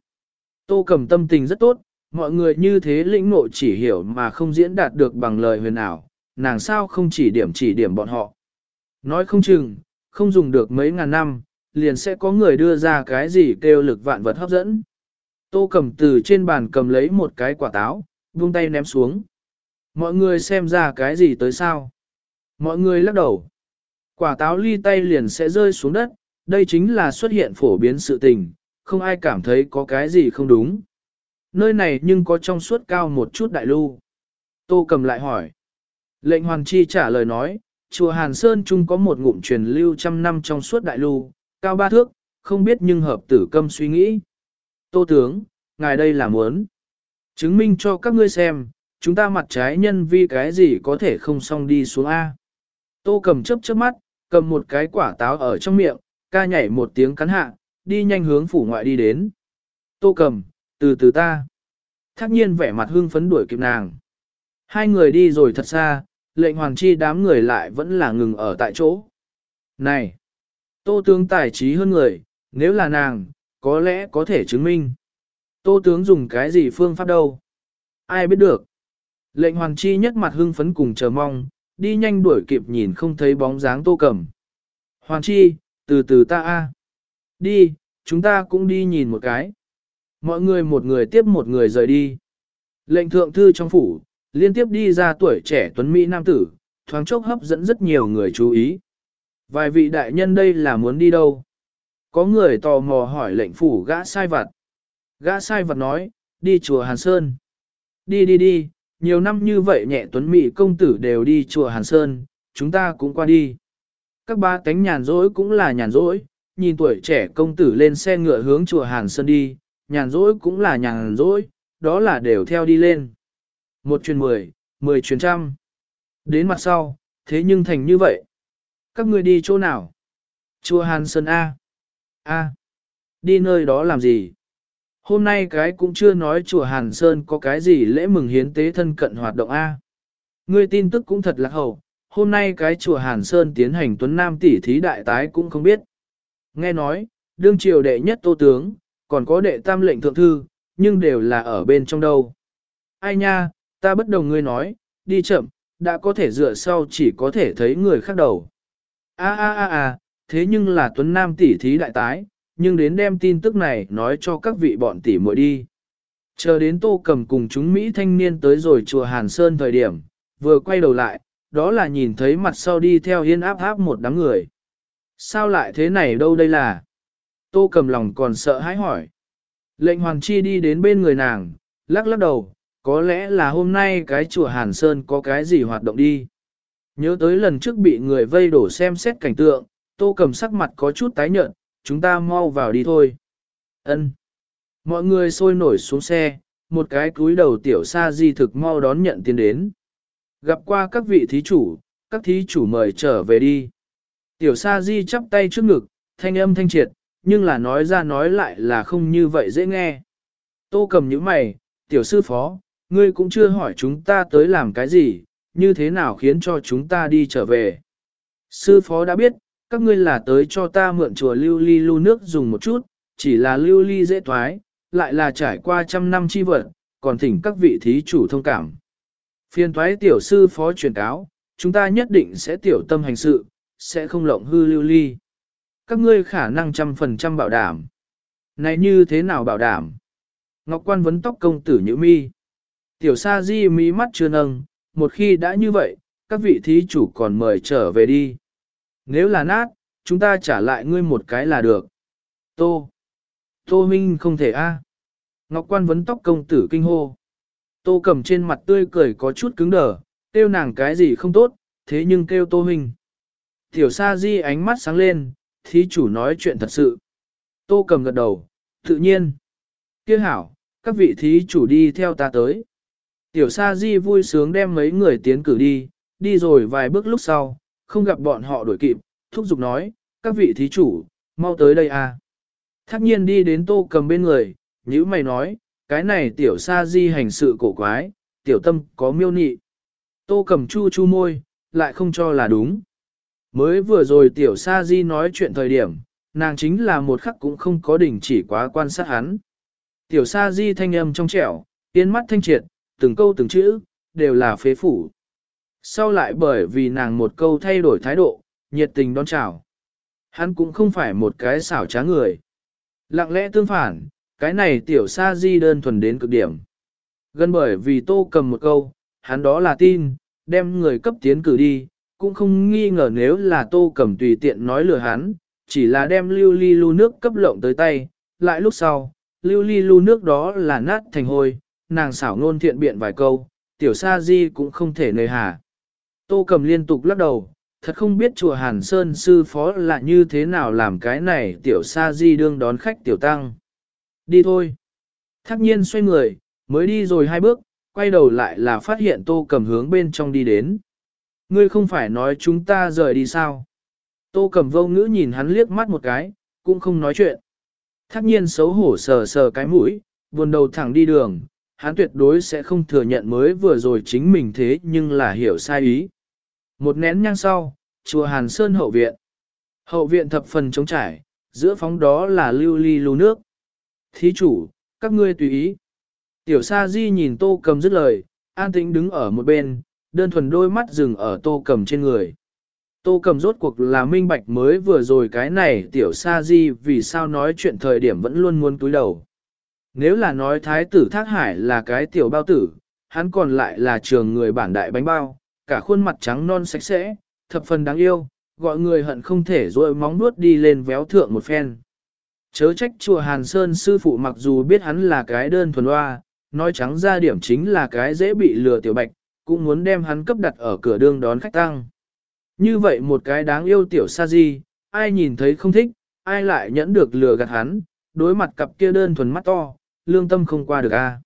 Tô cầm tâm tình rất tốt, mọi người như thế lĩnh ngộ chỉ hiểu mà không diễn đạt được bằng lời huyền ảo, nàng sao không chỉ điểm chỉ điểm bọn họ. Nói không chừng, không dùng được mấy ngàn năm, liền sẽ có người đưa ra cái gì kêu lực vạn vật hấp dẫn. Tô cầm từ trên bàn cầm lấy một cái quả táo, buông tay ném xuống. Mọi người xem ra cái gì tới sao? Mọi người lắc đầu. Quả táo ly tay liền sẽ rơi xuống đất, đây chính là xuất hiện phổ biến sự tình, không ai cảm thấy có cái gì không đúng. Nơi này nhưng có trong suốt cao một chút đại lưu. Tô cầm lại hỏi. Lệnh Hoàng Chi trả lời nói, chùa Hàn Sơn Trung có một ngụm truyền lưu trăm năm trong suốt đại lưu, cao ba thước, không biết nhưng hợp tử câm suy nghĩ. Tô tướng, ngài đây là muốn. Chứng minh cho các ngươi xem, chúng ta mặt trái nhân vi cái gì có thể không xong đi xuống A. Tô cầm chớp chớp mắt, cầm một cái quả táo ở trong miệng, ca nhảy một tiếng cắn hạ, đi nhanh hướng phủ ngoại đi đến. Tô cầm, từ từ ta. Thác nhiên vẻ mặt hưng phấn đuổi kịp nàng. Hai người đi rồi thật xa, lệnh hoàng chi đám người lại vẫn là ngừng ở tại chỗ. Này! Tô tướng tài trí hơn người, nếu là nàng, có lẽ có thể chứng minh. Tô tướng dùng cái gì phương pháp đâu? Ai biết được? Lệnh hoàng chi nhất mặt hưng phấn cùng chờ mong, đi nhanh đuổi kịp nhìn không thấy bóng dáng tô cầm. Hoàng chi, từ từ ta a, Đi, chúng ta cũng đi nhìn một cái. Mọi người một người tiếp một người rời đi. Lệnh thượng thư trong phủ, liên tiếp đi ra tuổi trẻ tuấn Mỹ nam tử, thoáng chốc hấp dẫn rất nhiều người chú ý. Vài vị đại nhân đây là muốn đi đâu? Có người tò mò hỏi lệnh phủ gã sai vặt. Gã sai vật nói, đi chùa Hàn Sơn. Đi đi đi, nhiều năm như vậy nhẹ tuấn mỹ công tử đều đi chùa Hàn Sơn, chúng ta cũng qua đi. Các ba cánh nhàn rỗi cũng là nhàn rỗi, nhìn tuổi trẻ công tử lên xe ngựa hướng chùa Hàn Sơn đi, nhàn rỗi cũng là nhàn rỗi, đó là đều theo đi lên. Một chuyến mười, mười chuyến trăm. Đến mặt sau, thế nhưng thành như vậy. Các người đi chỗ nào? Chùa Hàn Sơn A. A. Đi nơi đó làm gì? Hôm nay cái cũng chưa nói chùa Hàn Sơn có cái gì lễ mừng hiến tế thân cận hoạt động A. Ngươi tin tức cũng thật là hậu, hôm nay cái chùa Hàn Sơn tiến hành tuấn nam tỷ thí đại tái cũng không biết. Nghe nói, đương triều đệ nhất tô tướng, còn có đệ tam lệnh thượng thư, nhưng đều là ở bên trong đâu. Ai nha, ta bất đồng ngươi nói, đi chậm, đã có thể dựa sau chỉ có thể thấy người khác đầu. A a a a, thế nhưng là tuấn nam tỷ thí đại tái, nhưng đến đem tin tức này nói cho các vị bọn tỷ muội đi. Chờ đến tô cầm cùng chúng Mỹ thanh niên tới rồi chùa Hàn Sơn thời điểm, vừa quay đầu lại, đó là nhìn thấy mặt sau đi theo yên áp áp một đám người. Sao lại thế này đâu đây là? Tô cầm lòng còn sợ hãi hỏi. Lệnh Hoàng Chi đi đến bên người nàng, lắc lắc đầu, có lẽ là hôm nay cái chùa Hàn Sơn có cái gì hoạt động đi. Nhớ tới lần trước bị người vây đổ xem xét cảnh tượng, tô cầm sắc mặt có chút tái nhợt, chúng ta mau vào đi thôi. Ân. Mọi người sôi nổi xuống xe, một cái cúi đầu tiểu sa di thực mau đón nhận tiền đến. Gặp qua các vị thí chủ, các thí chủ mời trở về đi. Tiểu sa di chắp tay trước ngực, thanh âm thanh triệt, nhưng là nói ra nói lại là không như vậy dễ nghe. Tô cầm những mày, tiểu sư phó, ngươi cũng chưa hỏi chúng ta tới làm cái gì, như thế nào khiến cho chúng ta đi trở về. Sư phó đã biết, các ngươi là tới cho ta mượn chùa lưu ly lưu nước dùng một chút, chỉ là lưu ly dễ thoái, lại là trải qua trăm năm chi vận, còn thỉnh các vị thí chủ thông cảm. Phiên thoái tiểu sư phó truyền cáo, chúng ta nhất định sẽ tiểu tâm hành sự, sẽ không lộng hư lưu ly. Các ngươi khả năng trăm phần trăm bảo đảm. Này như thế nào bảo đảm? Ngọc quan vấn tóc công tử nhữ mi. Tiểu sa di mí mắt chưa nâng, một khi đã như vậy, các vị thí chủ còn mời trở về đi. Nếu là nát, chúng ta trả lại ngươi một cái là được. Tô. Tô Minh không thể a. Ngọc quan vấn tóc công tử kinh hô. Tô cầm trên mặt tươi cười có chút cứng đờ, kêu nàng cái gì không tốt, thế nhưng kêu Tô Minh. Tiểu sa di ánh mắt sáng lên, thí chủ nói chuyện thật sự. Tô cầm gật đầu, tự nhiên. Kia hảo, các vị thí chủ đi theo ta tới. Tiểu sa di vui sướng đem mấy người tiến cử đi, đi rồi vài bước lúc sau, không gặp bọn họ đuổi kịp, thúc giục nói, các vị thí chủ, mau tới đây à. Thác nhiên đi đến tô cầm bên người, nhữ mày nói, cái này tiểu sa di hành sự cổ quái, tiểu tâm có miêu nị. Tô cầm chu chu môi, lại không cho là đúng. Mới vừa rồi tiểu sa di nói chuyện thời điểm, nàng chính là một khắc cũng không có đỉnh chỉ quá quan sát hắn. Tiểu sa di thanh âm trong trẻo, tiên mắt thanh triệt, từng câu từng chữ, đều là phế phủ. Sau lại bởi vì nàng một câu thay đổi thái độ, nhiệt tình đón chào. Hắn cũng không phải một cái xảo trá người. Lặng lẽ tương phản, cái này tiểu sa di đơn thuần đến cực điểm. Gần bởi vì tô cầm một câu, hắn đó là tin, đem người cấp tiến cử đi, cũng không nghi ngờ nếu là tô cầm tùy tiện nói lừa hắn, chỉ là đem lưu ly lưu nước cấp lộng tới tay, lại lúc sau, lưu ly lưu nước đó là nát thành hôi, nàng xảo ngôn thiện biện vài câu, tiểu sa di cũng không thể nơi hà. Tô cầm liên tục lắc đầu, thật không biết chùa Hàn Sơn sư phó là như thế nào làm cái này tiểu sa di đương đón khách tiểu tăng. Đi thôi. Thác nhiên xoay người, mới đi rồi hai bước, quay đầu lại là phát hiện tô cầm hướng bên trong đi đến. Ngươi không phải nói chúng ta rời đi sao? Tô cầm vô ngữ nhìn hắn liếc mắt một cái, cũng không nói chuyện. Thác nhiên xấu hổ sờ sờ cái mũi, buồn đầu thẳng đi đường, hắn tuyệt đối sẽ không thừa nhận mới vừa rồi chính mình thế nhưng là hiểu sai ý. Một nén nhang sau, chùa Hàn Sơn hậu viện. Hậu viện thập phần trống trải, giữa phóng đó là lưu ly lưu nước. Thí chủ, các ngươi tùy ý. Tiểu Sa Di nhìn tô cầm dứt lời, an tĩnh đứng ở một bên, đơn thuần đôi mắt dừng ở tô cầm trên người. Tô cầm rốt cuộc là minh bạch mới vừa rồi cái này tiểu sa di vì sao nói chuyện thời điểm vẫn luôn muốn túi đầu. Nếu là nói thái tử thác hải là cái tiểu bao tử, hắn còn lại là trường người bản đại bánh bao, cả khuôn mặt trắng non sạch sẽ, thập phần đáng yêu, gọi người hận không thể rồi móng nuốt đi lên véo thượng một phen. Chớ trách chùa Hàn Sơn sư phụ mặc dù biết hắn là cái đơn thuần hoa, nói trắng ra điểm chính là cái dễ bị lừa tiểu bạch, cũng muốn đem hắn cấp đặt ở cửa đường đón khách tăng. Như vậy một cái đáng yêu tiểu sa di, ai nhìn thấy không thích, ai lại nhẫn được lừa gạt hắn, đối mặt cặp kia đơn thuần mắt to, lương tâm không qua được a.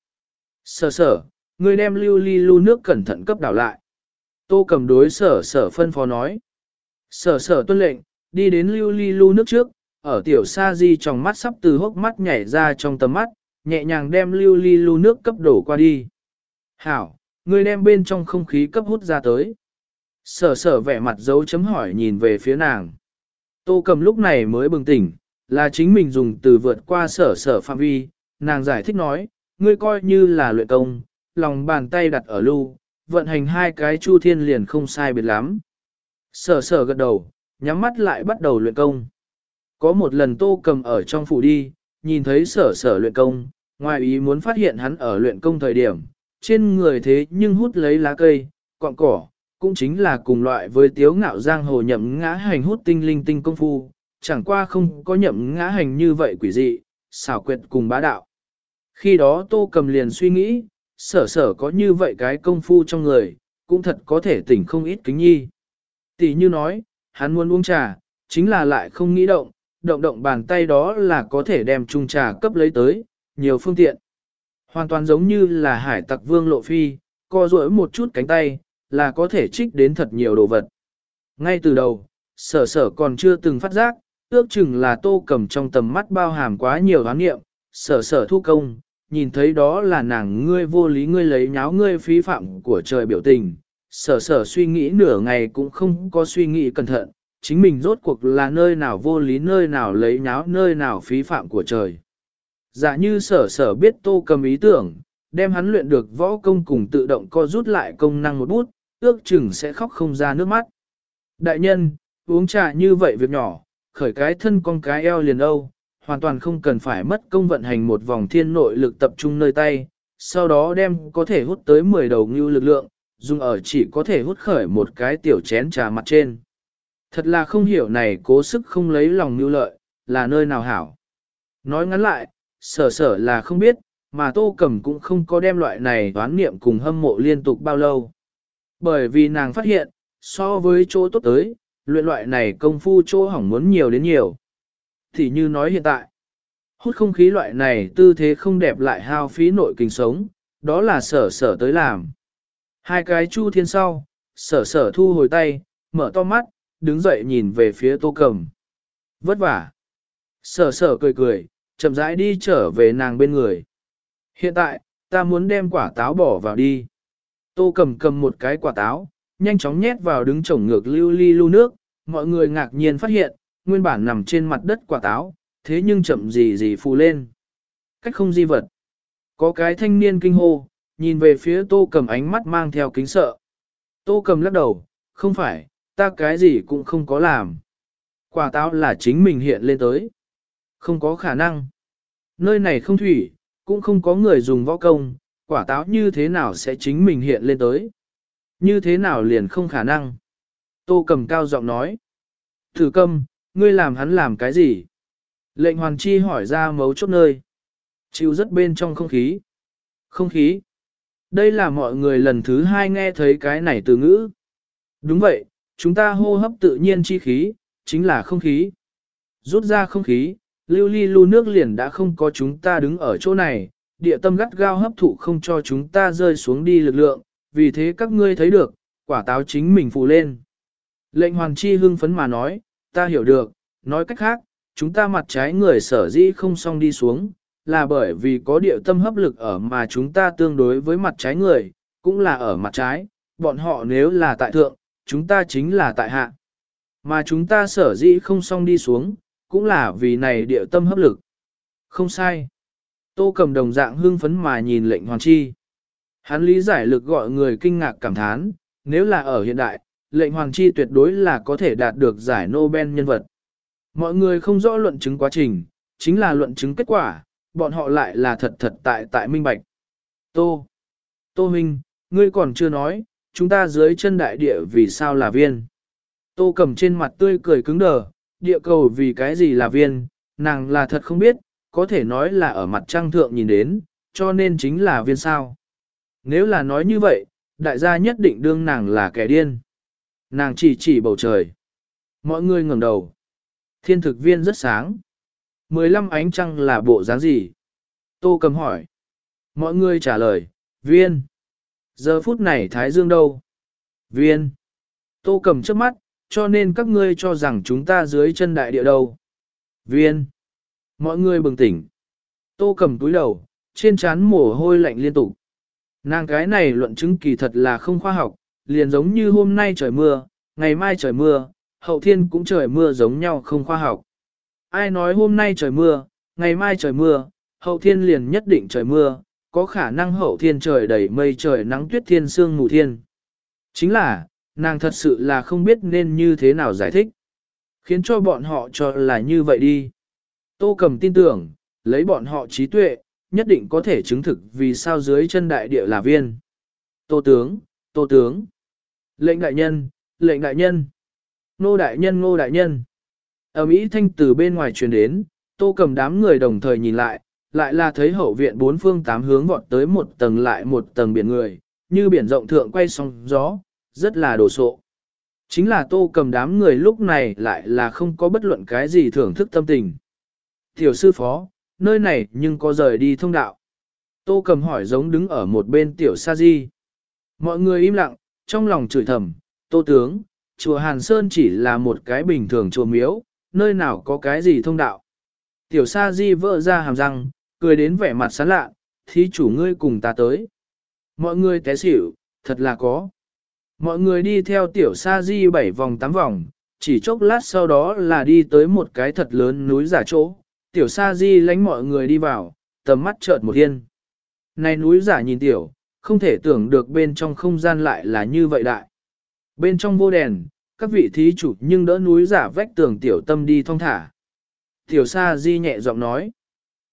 Sở sở, người đem lưu ly lưu nước cẩn thận cấp đảo lại. Tô cầm đối sở sở phân phó nói. Sở sở tuân lệnh, đi đến lưu ly lưu nước trước, ở tiểu sa di trong mắt sắp từ hốc mắt nhảy ra trong tầm mắt, nhẹ nhàng đem lưu ly lưu nước cấp đổ qua đi. Hảo, người đem bên trong không khí cấp hút ra tới. Sở sở vẻ mặt dấu chấm hỏi nhìn về phía nàng. Tô cầm lúc này mới bừng tỉnh, là chính mình dùng từ vượt qua sở sở phạm vi, nàng giải thích nói, ngươi coi như là luyện công, lòng bàn tay đặt ở lưu, vận hành hai cái chu thiên liền không sai biệt lắm. Sở sở gật đầu, nhắm mắt lại bắt đầu luyện công. Có một lần tô cầm ở trong phủ đi, nhìn thấy sở sở luyện công, ngoài ý muốn phát hiện hắn ở luyện công thời điểm, trên người thế nhưng hút lấy lá cây, cọng cỏ, cũng chính là cùng loại với tiếu ngạo giang hồ nhậm ngã hành hút tinh linh tinh công phu, chẳng qua không có nhậm ngã hành như vậy quỷ dị, xảo quyệt cùng bá đạo. Khi đó tô cầm liền suy nghĩ, sở sở có như vậy cái công phu trong người, cũng thật có thể tỉnh không ít kính nhi. Tỷ như nói, hắn muốn uống trà, chính là lại không nghĩ động, động động bàn tay đó là có thể đem chung trà cấp lấy tới, nhiều phương tiện. Hoàn toàn giống như là hải tặc vương lộ phi, co duỗi một chút cánh tay, là có thể trích đến thật nhiều đồ vật. Ngay từ đầu, sở sở còn chưa từng phát giác, ước chừng là tô cầm trong tầm mắt bao hàm quá nhiều hoán nghiệm, sở sở thu công, nhìn thấy đó là nàng ngươi vô lý ngươi lấy nháo ngươi phí phạm của trời biểu tình. Sở sở suy nghĩ nửa ngày cũng không có suy nghĩ cẩn thận, chính mình rốt cuộc là nơi nào vô lý nơi nào lấy nháo nơi nào phí phạm của trời. Dạ như sở sở biết tô cầm ý tưởng, đem hắn luyện được võ công cùng tự động co rút lại công năng một bút, ước chừng sẽ khóc không ra nước mắt. Đại nhân, uống trà như vậy việc nhỏ, khởi cái thân con cái eo liền âu, hoàn toàn không cần phải mất công vận hành một vòng thiên nội lực tập trung nơi tay, sau đó đem có thể hút tới 10 đầu ngưu lực lượng, dùng ở chỉ có thể hút khởi một cái tiểu chén trà mặt trên. Thật là không hiểu này cố sức không lấy lòng ngưu lợi, là nơi nào hảo. Nói ngắn lại, sở sở là không biết, mà tô cầm cũng không có đem loại này toán niệm cùng hâm mộ liên tục bao lâu. Bởi vì nàng phát hiện, so với chỗ tốt tới, luyện loại này công phu chỗ hỏng muốn nhiều đến nhiều. Thì như nói hiện tại, hút không khí loại này tư thế không đẹp lại hao phí nội kinh sống, đó là sở sở tới làm. Hai cái chu thiên sau, sở sở thu hồi tay, mở to mắt, đứng dậy nhìn về phía tô cầm. Vất vả. Sở sở cười cười, chậm rãi đi trở về nàng bên người. Hiện tại, ta muốn đem quả táo bỏ vào đi. Tô cầm cầm một cái quả táo, nhanh chóng nhét vào đứng chổng ngược lưu ly lưu nước, mọi người ngạc nhiên phát hiện, nguyên bản nằm trên mặt đất quả táo, thế nhưng chậm gì gì phù lên. Cách không di vật. Có cái thanh niên kinh hô, nhìn về phía tô cầm ánh mắt mang theo kính sợ. Tô cầm lắc đầu, không phải, ta cái gì cũng không có làm. Quả táo là chính mình hiện lên tới. Không có khả năng. Nơi này không thủy, cũng không có người dùng võ công, quả táo như thế nào sẽ chính mình hiện lên tới. Như thế nào liền không khả năng. Tô cầm cao giọng nói. Thử câm, ngươi làm hắn làm cái gì? Lệnh hoàn chi hỏi ra mấu chốt nơi. Chịu rất bên trong không khí. Không khí. Đây là mọi người lần thứ hai nghe thấy cái này từ ngữ. Đúng vậy, chúng ta hô hấp tự nhiên chi khí, chính là không khí. Rút ra không khí, lưu ly lưu nước liền đã không có chúng ta đứng ở chỗ này, địa tâm gắt gao hấp thụ không cho chúng ta rơi xuống đi lực lượng, vì thế các ngươi thấy được, quả táo chính mình phụ lên. Lệnh hoàng chi hưng phấn mà nói, ta hiểu được, nói cách khác, chúng ta mặt trái người sở dĩ không xong đi xuống, là bởi vì có địa tâm hấp lực ở mà chúng ta tương đối với mặt trái người, cũng là ở mặt trái, bọn họ nếu là tại thượng, chúng ta chính là tại hạ. Mà chúng ta sở dĩ không xong đi xuống, cũng là vì này địa tâm hấp lực. Không sai. Tô cầm đồng dạng hưng phấn mà nhìn lệnh hoàn chi. Hắn lý giải lực gọi người kinh ngạc cảm thán, nếu là ở hiện đại, lệnh hoàng chi tuyệt đối là có thể đạt được giải Nobel nhân vật. Mọi người không rõ luận chứng quá trình, chính là luận chứng kết quả, bọn họ lại là thật thật tại tại minh bạch. Tô, Tô Minh, ngươi còn chưa nói, chúng ta dưới chân đại địa vì sao là viên. Tô cầm trên mặt tươi cười cứng đờ, địa cầu vì cái gì là viên, nàng là thật không biết, có thể nói là ở mặt trăng thượng nhìn đến, cho nên chính là viên sao. Nếu là nói như vậy, đại gia nhất định đương nàng là kẻ điên. Nàng chỉ chỉ bầu trời. Mọi người ngẩng đầu. Thiên thực viên rất sáng. 15 ánh trăng là bộ dáng gì? Tô cầm hỏi. Mọi người trả lời, viên. Giờ phút này Thái Dương đâu? Viên. Tô cầm trước mắt, cho nên các ngươi cho rằng chúng ta dưới chân đại địa đâu. Viên. Mọi người bừng tỉnh. Tô cầm túi đầu, trên trán mồ hôi lạnh liên tục. Nàng cái này luận chứng kỳ thật là không khoa học, liền giống như hôm nay trời mưa, ngày mai trời mưa, hậu thiên cũng trời mưa giống nhau không khoa học. Ai nói hôm nay trời mưa, ngày mai trời mưa, hậu thiên liền nhất định trời mưa, có khả năng hậu thiên trời đầy mây trời nắng tuyết thiên sương mù thiên. Chính là, nàng thật sự là không biết nên như thế nào giải thích. Khiến cho bọn họ cho là như vậy đi. Tô cầm tin tưởng, lấy bọn họ trí tuệ, nhất định có thể chứng thực vì sao dưới chân đại địa là viên. Tô tướng, tô tướng. Lệnh đại nhân, lệnh đại nhân. Nô đại nhân, ngô đại nhân. Ở Mỹ thanh từ bên ngoài truyền đến, tô cầm đám người đồng thời nhìn lại, lại là thấy hậu viện bốn phương tám hướng vọt tới một tầng lại một tầng biển người, như biển rộng thượng quay sóng gió, rất là đồ sộ. Chính là tô cầm đám người lúc này lại là không có bất luận cái gì thưởng thức tâm tình. Tiểu sư phó, nơi này nhưng có rời đi thông đạo. Tô cầm hỏi giống đứng ở một bên tiểu sa di. Mọi người im lặng, trong lòng chửi thầm, tô tướng, chùa Hàn Sơn chỉ là một cái bình thường chùa miếu, nơi nào có cái gì thông đạo. Tiểu sa di vỡ ra hàm răng, cười đến vẻ mặt sán lạ, thí chủ ngươi cùng ta tới. Mọi người té xỉu, thật là có. Mọi người đi theo tiểu sa di bảy vòng tám vòng, chỉ chốc lát sau đó là đi tới một cái thật lớn núi giả chỗ. Tiểu sa di lánh mọi người đi vào, tầm mắt chợt một thiên. Này núi giả nhìn tiểu, không thể tưởng được bên trong không gian lại là như vậy đại. Bên trong vô đèn, các vị thí chủ nhưng đỡ núi giả vách tường tiểu tâm đi thong thả. Tiểu sa di nhẹ giọng nói.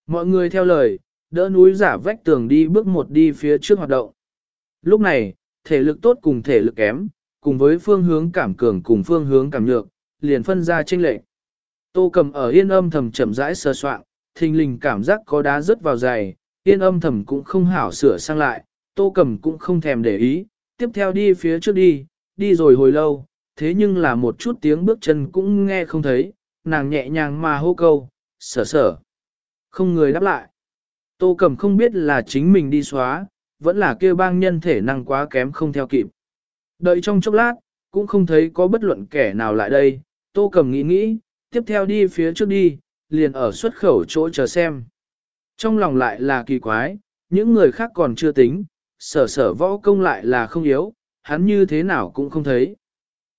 Mọi người theo lời, đỡ núi giả vách tường đi bước một đi phía trước hoạt động. Lúc này, thể lực tốt cùng thể lực kém, cùng với phương hướng cảm cường cùng phương hướng cảm nhược, liền phân ra tranh lệch. Tô cầm ở yên âm thầm chậm rãi sơ soạn, thình lình cảm giác có đá rớt vào giày, yên âm thầm cũng không hảo sửa sang lại, tô Cẩm cũng không thèm để ý, tiếp theo đi phía trước đi, đi rồi hồi lâu, thế nhưng là một chút tiếng bước chân cũng nghe không thấy, nàng nhẹ nhàng mà hô câu, sở sở. Không người đáp lại. Tô Cẩm không biết là chính mình đi xóa, vẫn là kêu bang nhân thể năng quá kém không theo kịp. Đợi trong chốc lát, cũng không thấy có bất luận kẻ nào lại đây, Tô Cẩm nghĩ nghĩ, tiếp theo đi phía trước đi, liền ở xuất khẩu chỗ chờ xem. Trong lòng lại là kỳ quái, những người khác còn chưa tính, sở sở võ công lại là không yếu, hắn như thế nào cũng không thấy.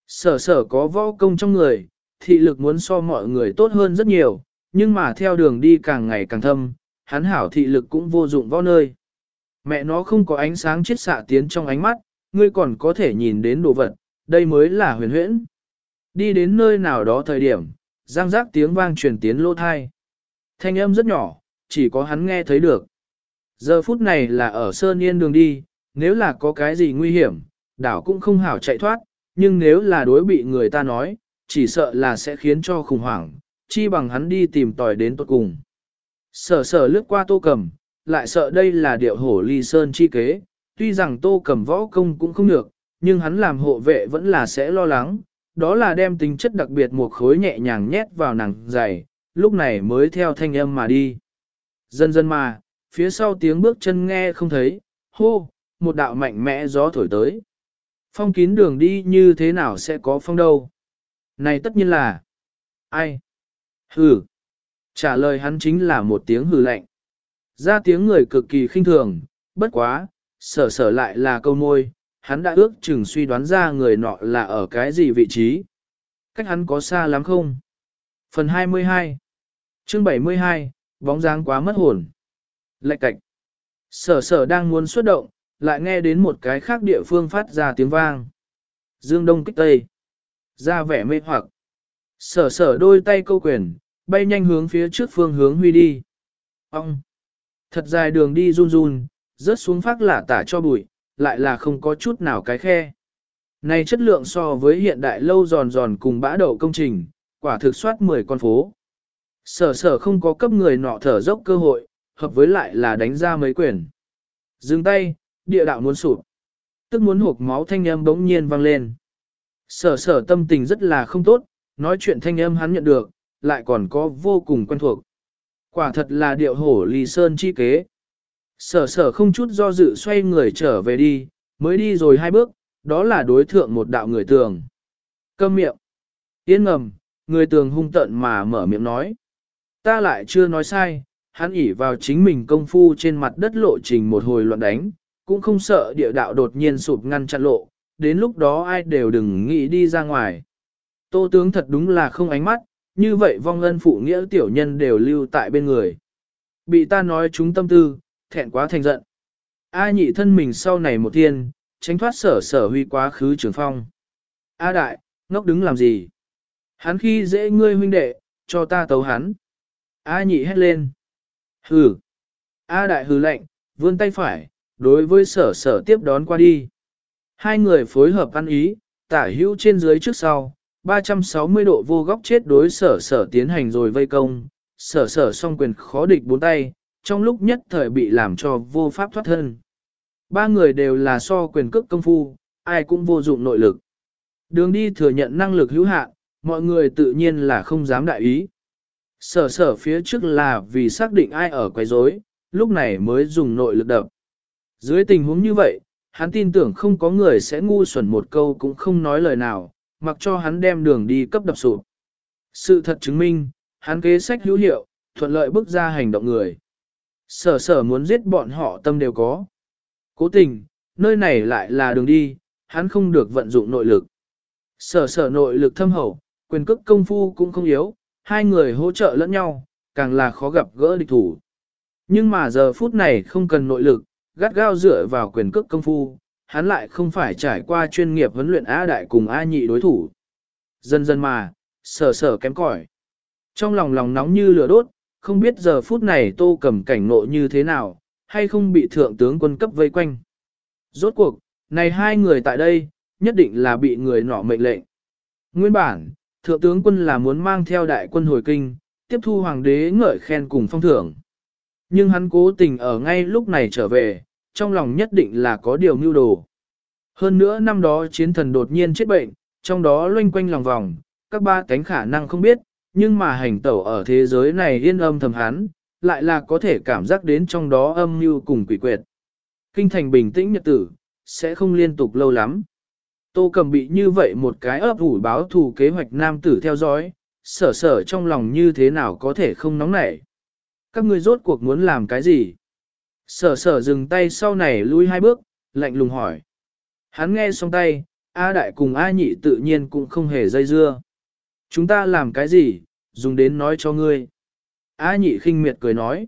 Sở sở có võ công trong người, thị lực muốn so mọi người tốt hơn rất nhiều, nhưng mà theo đường đi càng ngày càng thâm, hắn hảo thị lực cũng vô dụng võ nơi. Mẹ nó không có ánh sáng chiết xạ tiến trong ánh mắt, ngươi còn có thể nhìn đến đồ vật, đây mới là huyền huyễn. Đi đến nơi nào đó thời điểm, giang giác tiếng vang truyền tiến lỗ thai. Thanh âm rất nhỏ, chỉ có hắn nghe thấy được. Giờ phút này là ở Sơn Yên đường đi, nếu là có cái gì nguy hiểm, đảo cũng không hảo chạy thoát, nhưng nếu là đối bị người ta nói, chỉ sợ là sẽ khiến cho khủng hoảng, chi bằng hắn đi tìm tòi đến tốt cùng. Sở sở lướt qua tô cầm, lại sợ đây là điệu hổ ly sơn chi kế, tuy rằng tô cầm võ công cũng không được, nhưng hắn làm hộ vệ vẫn là sẽ lo lắng, đó là đem tính chất đặc biệt một khối nhẹ nhàng nhét vào nàng giày, lúc này mới theo thanh âm mà đi. Dần dần mà, phía sau tiếng bước chân nghe không thấy, hô, một đạo mạnh mẽ gió thổi tới. Phong kín đường đi như thế nào sẽ có phong đâu? Này tất nhiên là... Ai? Hừ. Trả lời hắn chính là một tiếng hừ lạnh. Ra tiếng người cực kỳ khinh thường, bất quá, sở sở lại là câu môi, hắn đã ước chừng suy đoán ra người nọ là ở cái gì vị trí. Cách hắn có xa lắm không? Phần 22 Chương 72, bóng dáng quá mất hồn. Lạch cạch. Sở sở đang muốn xuất động, lại nghe đến một cái khác địa phương phát ra tiếng vang. Dương Đông kích Tây. Ra vẻ mê hoặc. Sở sở đôi tay câu quyền, bay nhanh hướng phía trước phương hướng huy đi. Ông! Thật dài đường đi run run, rớt xuống phát lả tả cho bụi, lại là không có chút nào cái khe. Này chất lượng so với hiện đại lâu giòn giòn cùng bã đậu công trình, quả thực soát 10 con phố. Sở sở không có cấp người nọ thở dốc cơ hội, hợp với lại là đánh ra mấy quyền. Dừng tay, địa đạo muốn sụp. Tức muốn hộp máu thanh âm bỗng nhiên vang lên. Sở sở tâm tình rất là không tốt, nói chuyện thanh âm hắn nhận được, lại còn có vô cùng quen thuộc. Quả thật là điệu hổ lì sơn chi kế. Sở sở không chút do dự xoay người trở về đi, mới đi rồi hai bước, đó là đối thượng một đạo người tường. Câm miệng. Yên ngầm, người tường hung tận mà mở miệng nói. Ta lại chưa nói sai, hắn ỉ vào chính mình công phu trên mặt đất lộ trình một hồi loạn đánh, cũng không sợ địa đạo đột nhiên sụp ngăn chặn lộ, đến lúc đó ai đều đừng nghĩ đi ra ngoài. Tô tướng thật đúng là không ánh mắt, như vậy vong ân phụ nghĩa tiểu nhân đều lưu tại bên người. Bị ta nói chúng tâm tư, thẹn quá thành giận. A nhị thân mình sau này một thiên, tránh thoát sở sở huy quá khứ trường phong. A đại, ngốc đứng làm gì? Hắn khi dễ ngươi huynh đệ, cho ta tấu hắn. A nhị hét lên. Hừ. A đại hừ lạnh, vươn tay phải, đối với sở sở tiếp đón qua đi. Hai người phối hợp ăn ý, tả hữu trên dưới trước sau, 360 độ vô góc chết đối sở sở tiến hành rồi vây công, sở sở song quyền khó địch bốn tay, trong lúc nhất thời bị làm cho vô pháp thoát thân. Ba người đều là so quyền cước công phu, ai cũng vô dụng nội lực. Đường đi thừa nhận năng lực hữu hạn, mọi người tự nhiên là không dám đại ý. Sở sở phía trước là vì xác định ai ở quấy rối, lúc này mới dùng nội lực đập. Dưới tình huống như vậy, hắn tin tưởng không có người sẽ ngu xuẩn một câu cũng không nói lời nào, mặc cho hắn đem đường đi cấp đập sụp. Sự thật chứng minh, hắn kế sách hữu hiệu, thuận lợi bước ra hành động người. Sở sở muốn giết bọn họ tâm đều có. Cố tình, nơi này lại là đường đi, hắn không được vận dụng nội lực. Sở sở nội lực thâm hậu, quyền cước công phu cũng không yếu, hai người hỗ trợ lẫn nhau, càng là khó gặp gỡ địch thủ. Nhưng mà giờ phút này không cần nội lực, gắt gao dựa vào quyền cước công phu, hắn lại không phải trải qua chuyên nghiệp huấn luyện A đại cùng A nhị đối thủ. Dần dần mà, sở sở kém cỏi. Trong lòng lòng nóng như lửa đốt, không biết giờ phút này tô cầm cảnh nộ như thế nào, hay không bị thượng tướng quân cấp vây quanh. Rốt cuộc, này hai người tại đây, nhất định là bị người nọ mệnh lệnh. Nguyên bản, thượng tướng quân là muốn mang theo đại quân hồi kinh, tiếp thu hoàng đế ngợi khen cùng phong thưởng. Nhưng hắn cố tình ở ngay lúc này trở về, trong lòng nhất định là có điều mưu đồ. Hơn nữa năm đó chiến thần đột nhiên chết bệnh, trong đó loanh quanh lòng vòng, các ba cánh khả năng không biết, nhưng mà hành tẩu ở thế giới này yên âm thầm hắn, lại là có thể cảm giác đến trong đó âm mưu cùng quỷ quyệt. Kinh thành bình tĩnh nhật tử, sẽ không liên tục lâu lắm. Tô cầm bị như vậy một cái ấp ủ báo thù kế hoạch nam tử theo dõi, sở sở trong lòng như thế nào có thể không nóng nảy. Các ngươi rốt cuộc muốn làm cái gì? Sở sở dừng tay sau này lui hai bước, lạnh lùng hỏi. Hắn nghe xong tay, A đại cùng A nhị tự nhiên cũng không hề dây dưa. Chúng ta làm cái gì, dùng đến nói cho ngươi. A nhị khinh miệt cười nói.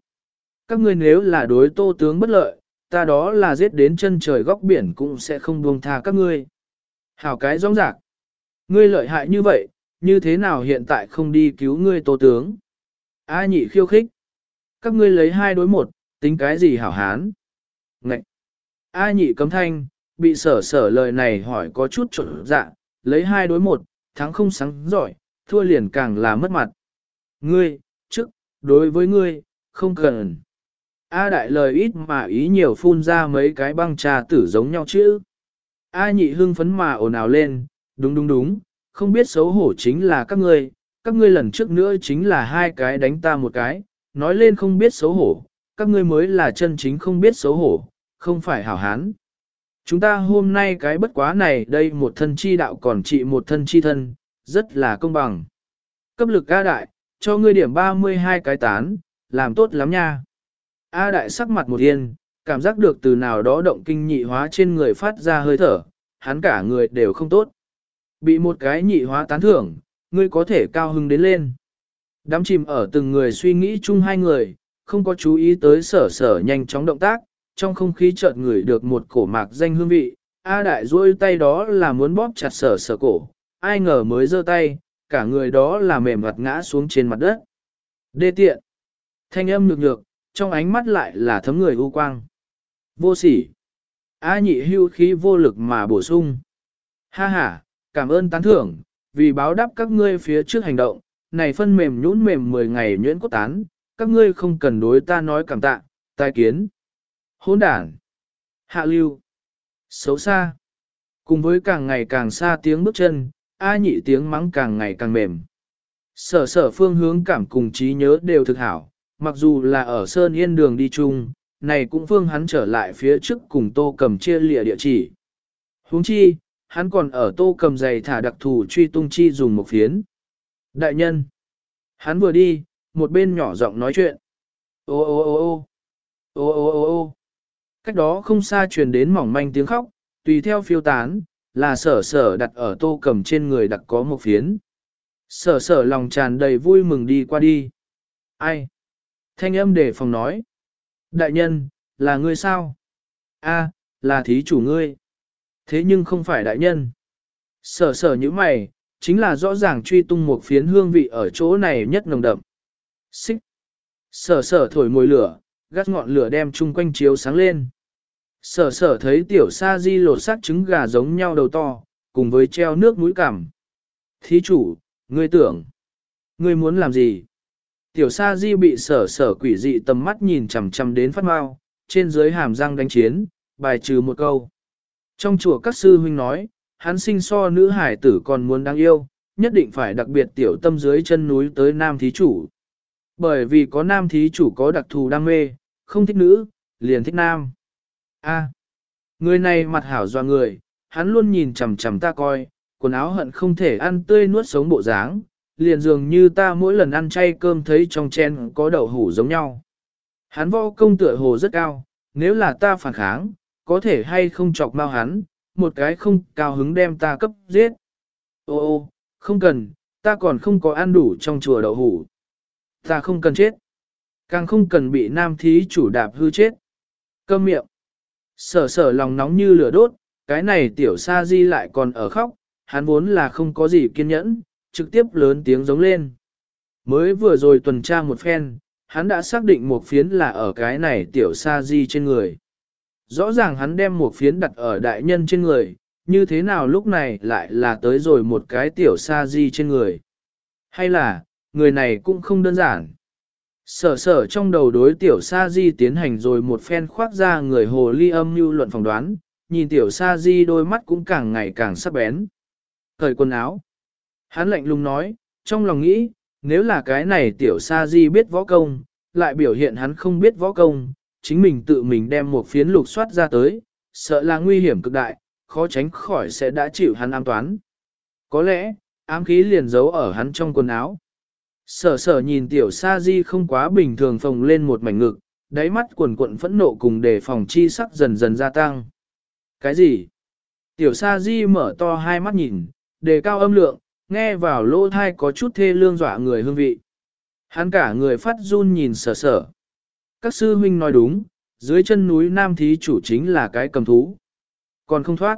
Các ngươi nếu là đối tô tướng bất lợi, ta đó là giết đến chân trời góc biển cũng sẽ không buông tha các ngươi. Hảo cái rõ rạc. Ngươi lợi hại như vậy, như thế nào hiện tại không đi cứu ngươi tô tướng? A nhị khiêu khích. Các ngươi lấy hai đối một, tính cái gì hảo hán? Ngậy! A nhị cấm thanh, bị sở sở lời này hỏi có chút trộn dạ, lấy hai đối một, thắng không sáng giỏi, thua liền càng là mất mặt. Ngươi, trước, đối với ngươi, không cần. A đại lời ít mà ý nhiều phun ra mấy cái băng trà tử giống nhau chứ. A nhị hưng phấn mà ồn ào lên, đúng đúng đúng, không biết xấu hổ chính là các ngươi, các ngươi lần trước nữa chính là hai cái đánh ta một cái, nói lên không biết xấu hổ, các ngươi mới là chân chính không biết xấu hổ, không phải hảo hán. Chúng ta hôm nay cái bất quá này đây một thân chi đạo còn trị một thân chi thân, rất là công bằng. Cấp lực A đại, cho ngươi điểm 32 cái tán, làm tốt lắm nha. A đại sắc mặt một yên, cảm giác được từ nào đó động kinh nhị hóa trên người phát ra hơi thở, hắn cả người đều không tốt. Bị một cái nhị hóa tán thưởng, ngươi có thể cao hưng đến lên. Đám chìm ở từng người suy nghĩ chung hai người, không có chú ý tới sở sở nhanh chóng động tác, trong không khí chợt người được một cổ mạc danh hương vị, A đại duỗi tay đó là muốn bóp chặt sở sở cổ, ai ngờ mới giơ tay, cả người đó là mềm mặt ngã xuống trên mặt đất. Đê tiện, thanh âm nhược nhược, trong ánh mắt lại là thấm người u quang. Vô sỉ, A nhị hưu khí vô lực mà bổ sung. Ha ha, cảm ơn tán thưởng, vì báo đáp các ngươi phía trước hành động, này phân mềm nhũn mềm 10 ngày nhuyễn cốt tán, các ngươi không cần đối ta nói cảm tạ, tai kiến. Hỗn đản. Hạ lưu. Xấu xa. Cùng với càng ngày càng xa tiếng bước chân, A nhị tiếng mắng càng ngày càng mềm. Sở sở phương hướng cảm cùng trí nhớ đều thực hảo, mặc dù là ở Sơn Yên đường đi chung, này cũng phương hắn trở lại phía trước cùng tô cầm chia lịa địa chỉ. huống chi, hắn còn ở tô cầm giày thả đặc thù truy tung chi dùng một phiến. Đại nhân, hắn vừa đi, một bên nhỏ giọng nói chuyện. Ô ô ô ô ô ô ô ô cách đó không xa truyền đến mỏng manh tiếng khóc, tùy theo phiêu tán, là sở sở đặt ở tô cầm trên người đặt có một phiến. Sở sở lòng tràn đầy vui mừng đi qua đi. Ai? Thanh âm để phòng nói. Đại nhân, là ngươi sao? A, là thí chủ ngươi. Thế nhưng không phải đại nhân. Sở sở như mày, chính là rõ ràng truy tung một phiến hương vị ở chỗ này nhất nồng đậm. Xích. Sở sở thổi mồi lửa, gắt ngọn lửa đem chung quanh chiếu sáng lên. Sở sở thấy tiểu sa di lột xác trứng gà giống nhau đầu to, cùng với treo nước mũi cảm. Thí chủ, ngươi tưởng, ngươi muốn làm gì? Tiểu sa di bị sở sở quỷ dị tầm mắt nhìn chằm chằm đến phát mau, trên dưới hàm răng đánh chiến, bài trừ một câu. Trong chùa các sư huynh nói, hắn sinh so nữ hải tử còn muốn đáng yêu, nhất định phải đặc biệt tiểu tâm dưới chân núi tới nam thí chủ. Bởi vì có nam thí chủ có đặc thù đam mê, không thích nữ, liền thích nam. A, người này mặt hảo doa người, hắn luôn nhìn chằm chằm ta coi, quần áo hận không thể ăn tươi nuốt sống bộ dáng, liền dường như ta mỗi lần ăn chay cơm thấy trong chén có đậu hủ giống nhau. Hắn võ công tựa hồ rất cao, nếu là ta phản kháng, có thể hay không chọc mau hắn, một cái không cao hứng đem ta cấp giết. Ô ô, không cần, ta còn không có ăn đủ trong chùa đậu hủ. Ta không cần chết. Càng không cần bị nam thí chủ đạp hư chết. Câm miệng. Sở sở lòng nóng như lửa đốt, cái này tiểu sa di lại còn ở khóc, hắn vốn là không có gì kiên nhẫn, trực tiếp lớn tiếng giống lên. Mới vừa rồi tuần tra một phen, hắn đã xác định một phiến là ở cái này tiểu sa di trên người. Rõ ràng hắn đem một phiến đặt ở đại nhân trên người, như thế nào lúc này lại là tới rồi một cái tiểu sa di trên người. Hay là, người này cũng không đơn giản. Sở sở trong đầu đối tiểu sa di tiến hành rồi một phen khoác ra người hồ ly âm như luận phỏng đoán, nhìn tiểu sa di đôi mắt cũng càng ngày càng sắc bén. Thời quần áo. Hắn lạnh lùng nói, trong lòng nghĩ, nếu là cái này tiểu sa di biết võ công, lại biểu hiện hắn không biết võ công, chính mình tự mình đem một phiến lục soát ra tới, sợ là nguy hiểm cực đại, khó tránh khỏi sẽ đã chịu hắn an toán. Có lẽ, ám khí liền giấu ở hắn trong quần áo. Sở sở nhìn tiểu sa di không quá bình thường phồng lên một mảnh ngực, đáy mắt quần cuộn phẫn nộ cùng đề phòng chi sắc dần dần gia tăng. Cái gì? Tiểu sa di mở to hai mắt nhìn, đề cao âm lượng, nghe vào lỗ thai có chút thê lương dọa người hương vị. Hắn cả người phát run nhìn sở sở. Các sư huynh nói đúng, dưới chân núi Nam Thí chủ chính là cái cầm thú. Còn không thoát.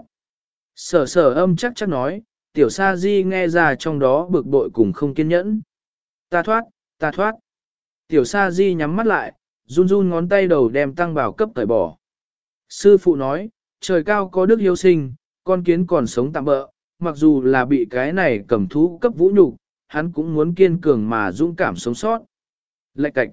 Sở sở âm chắc chắc nói, tiểu sa di nghe ra trong đó bực bội cùng không kiên nhẫn. Ta thoát, ta thoát. Tiểu sa di nhắm mắt lại, run run ngón tay đầu đem tăng bảo cấp tẩy bỏ. Sư phụ nói, trời cao có đức hiếu sinh, con kiến còn sống tạm bỡ, mặc dù là bị cái này cầm thú cấp vũ nhục, hắn cũng muốn kiên cường mà dũng cảm sống sót. Lạch cạch.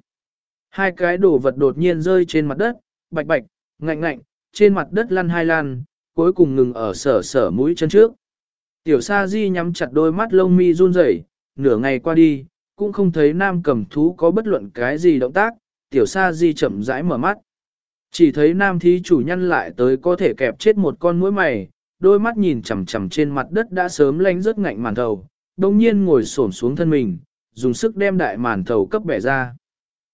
Hai cái đồ vật đột nhiên rơi trên mặt đất, bạch bạch, ngạnh ngạnh, trên mặt đất lăn hai lăn, cuối cùng ngừng ở sở sở mũi chân trước. Tiểu sa di nhắm chặt đôi mắt lông mi run rẩy, nửa ngày qua đi, cũng không thấy nam cầm thú có bất luận cái gì động tác, tiểu sa di chậm rãi mở mắt. Chỉ thấy nam thí chủ nhân lại tới có thể kẹp chết một con mũi mày, đôi mắt nhìn chằm chằm trên mặt đất đã sớm lánh rớt ngạnh màn thầu, đồng nhiên ngồi xổm xuống thân mình, dùng sức đem đại màn thầu cấp bẻ ra.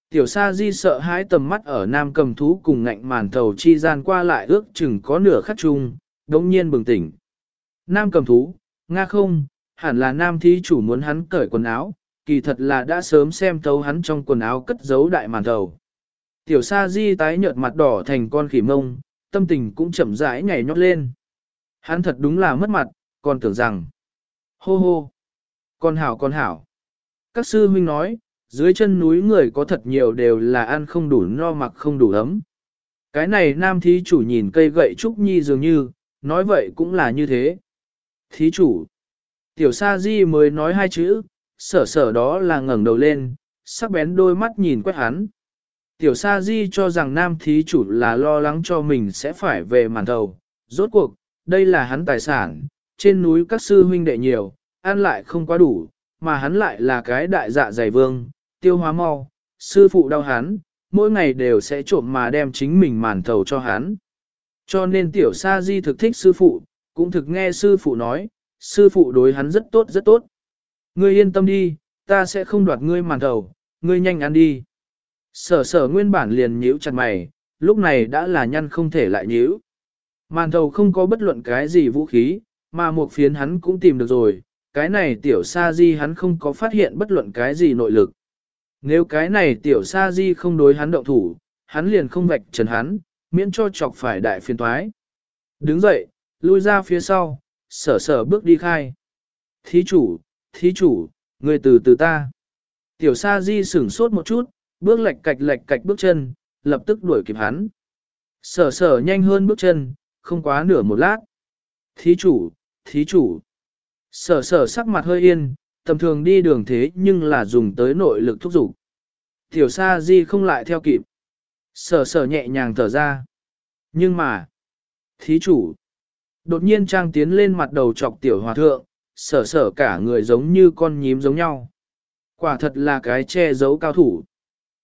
Tiểu sa di sợ hãi tầm mắt ở nam cầm thú cùng ngạnh màn thầu chi gian qua lại ước chừng có nửa khắc chung, đồng nhiên bừng tỉnh. Nam cầm thú, nga không, hẳn là nam thí chủ muốn hắn cởi quần áo, kỳ thật là đã sớm xem thấu hắn trong quần áo cất giấu đại màn thầu. Tiểu sa di tái nhợt mặt đỏ thành con khỉ mông, tâm tình cũng chậm rãi nhảy nhót lên. Hắn thật đúng là mất mặt, còn tưởng rằng, hô hô, con hảo con hảo. Các sư huynh nói, dưới chân núi người có thật nhiều đều là ăn không đủ no mặc không đủ ấm. Cái này nam thí chủ nhìn cây gậy trúc nhi dường như, nói vậy cũng là như thế. Thí chủ, tiểu sa di mới nói hai chữ, sở sở đó là ngẩng đầu lên, sắc bén đôi mắt nhìn quét hắn. Tiểu Sa Di cho rằng nam thí chủ là lo lắng cho mình sẽ phải về màn thầu. Rốt cuộc, đây là hắn tài sản, trên núi các sư huynh đệ nhiều, ăn lại không quá đủ, mà hắn lại là cái đại dạ dày vương, tiêu hóa mau, sư phụ đau hắn, mỗi ngày đều sẽ trộm mà đem chính mình màn thầu cho hắn. Cho nên tiểu sa di thực thích sư phụ, cũng thực nghe sư phụ nói, sư phụ đối hắn rất tốt rất tốt. Ngươi yên tâm đi, ta sẽ không đoạt ngươi màn thầu, ngươi nhanh ăn đi. Sở sở nguyên bản liền nhíu chặt mày, lúc này đã là nhăn không thể lại nhíu. Màn thầu không có bất luận cái gì vũ khí, mà một phiến hắn cũng tìm được rồi, cái này tiểu sa di hắn không có phát hiện bất luận cái gì nội lực. Nếu cái này tiểu sa di không đối hắn động thủ, hắn liền không vạch trần hắn, miễn cho chọc phải đại phiền toái. Đứng dậy, lui ra phía sau, sở sở bước đi khai. Thí chủ, thí chủ, người từ từ ta. Tiểu sa di sửng sốt một chút, bước lệch cạch lệch cạch bước chân, lập tức đuổi kịp hắn. Sở sở nhanh hơn bước chân, không quá nửa một lát. Thí chủ, thí chủ. Sở sở sắc mặt hơi yên, tầm thường đi đường thế nhưng là dùng tới nội lực thúc dục. Tiểu sa di không lại theo kịp. Sở sở nhẹ nhàng thở ra. Nhưng mà, thí chủ, đột nhiên trang tiến lên mặt đầu chọc tiểu hòa thượng, sở sở cả người giống như con nhím giống nhau. Quả thật là cái che giấu cao thủ.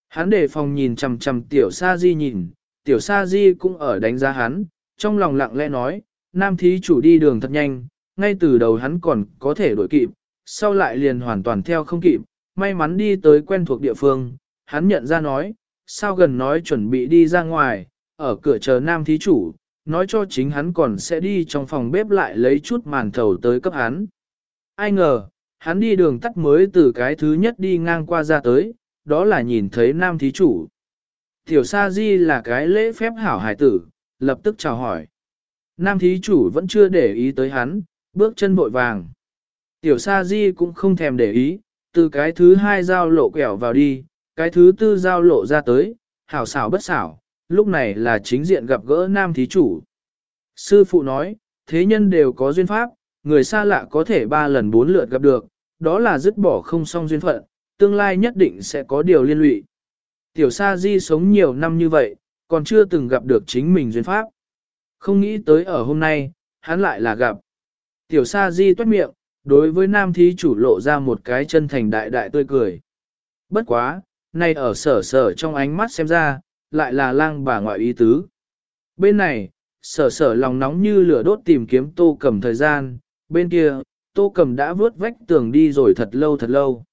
Hắn để phòng nhìn chằm chằm tiểu sa di nhìn, tiểu sa di cũng ở đánh giá hắn, trong lòng lặng lẽ nói, nam thí chủ đi đường thật nhanh, ngay từ đầu hắn còn có thể đổi kịp, sau lại liền hoàn toàn theo không kịp, may mắn đi tới quen thuộc địa phương, hắn nhận ra nói, sao gần nói chuẩn bị đi ra ngoài, ở cửa chờ nam thí chủ, nói cho chính hắn còn sẽ đi trong phòng bếp lại lấy chút màn thầu tới cấp hắn. Ai ngờ, hắn đi đường tắt mới từ cái thứ nhất đi ngang qua ra tới, đó là nhìn thấy nam thí chủ. Tiểu Sa Di là cái lễ phép hảo hải tử, lập tức chào hỏi. Nam thí chủ vẫn chưa để ý tới hắn, bước chân vội vàng. Tiểu Sa Di cũng không thèm để ý, từ cái thứ hai giao lộ quẹo vào đi, cái thứ tư giao lộ ra tới, hảo xảo bất xảo, lúc này là chính diện gặp gỡ nam thí chủ. Sư phụ nói, thế nhân đều có duyên pháp, người xa lạ có thể ba lần bốn lượt gặp được, đó là dứt bỏ không xong duyên phận, tương lai nhất định sẽ có điều liên lụy. Tiểu Sa Di sống nhiều năm như vậy, còn chưa từng gặp được chính mình duyên pháp. Không nghĩ tới ở hôm nay, hắn lại là gặp. Tiểu Sa Di toát miệng, đối với nam thí chủ lộ ra một cái chân thành đại đại tươi cười. Bất quá, nay ở sở sở trong ánh mắt xem ra, lại là lang bà ngoại ý tứ. Bên này, sở sở lòng nóng như lửa đốt tìm kiếm tô cầm thời gian, bên kia, tô cầm đã vướt vách tường đi rồi thật lâu thật lâu.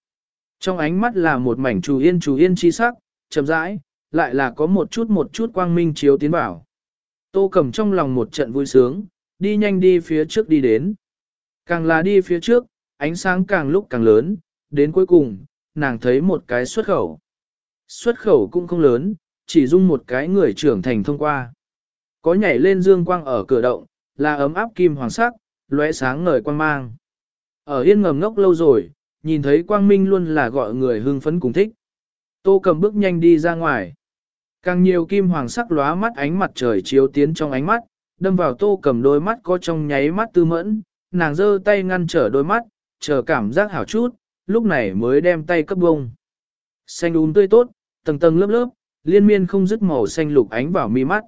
Trong ánh mắt là một mảnh chú yên chú yên chi sắc, chậm rãi, lại là có một chút một chút quang minh chiếu tiến vào. Tô cầm trong lòng một trận vui sướng, đi nhanh đi phía trước đi đến. Càng là đi phía trước, ánh sáng càng lúc càng lớn, đến cuối cùng, nàng thấy một cái xuất khẩu. Xuất khẩu cũng không lớn, chỉ dung một cái người trưởng thành thông qua. Có nhảy lên dương quang ở cửa động, là ấm áp kim hoàng sắc, lóe sáng ngời quang mang. Ở yên ngầm ngốc lâu rồi, nhìn thấy quang minh luôn là gọi người hưng phấn cùng thích. Tô cầm bước nhanh đi ra ngoài. Càng nhiều kim hoàng sắc lóa mắt ánh mặt trời chiếu tiến trong ánh mắt, đâm vào tô cầm đôi mắt có trong nháy mắt tư mẫn, nàng giơ tay ngăn trở đôi mắt, chờ cảm giác hảo chút, lúc này mới đem tay cấp bông. Xanh ún tươi tốt, tầng tầng lớp lớp, liên miên không dứt màu xanh lục ánh vào mi mắt.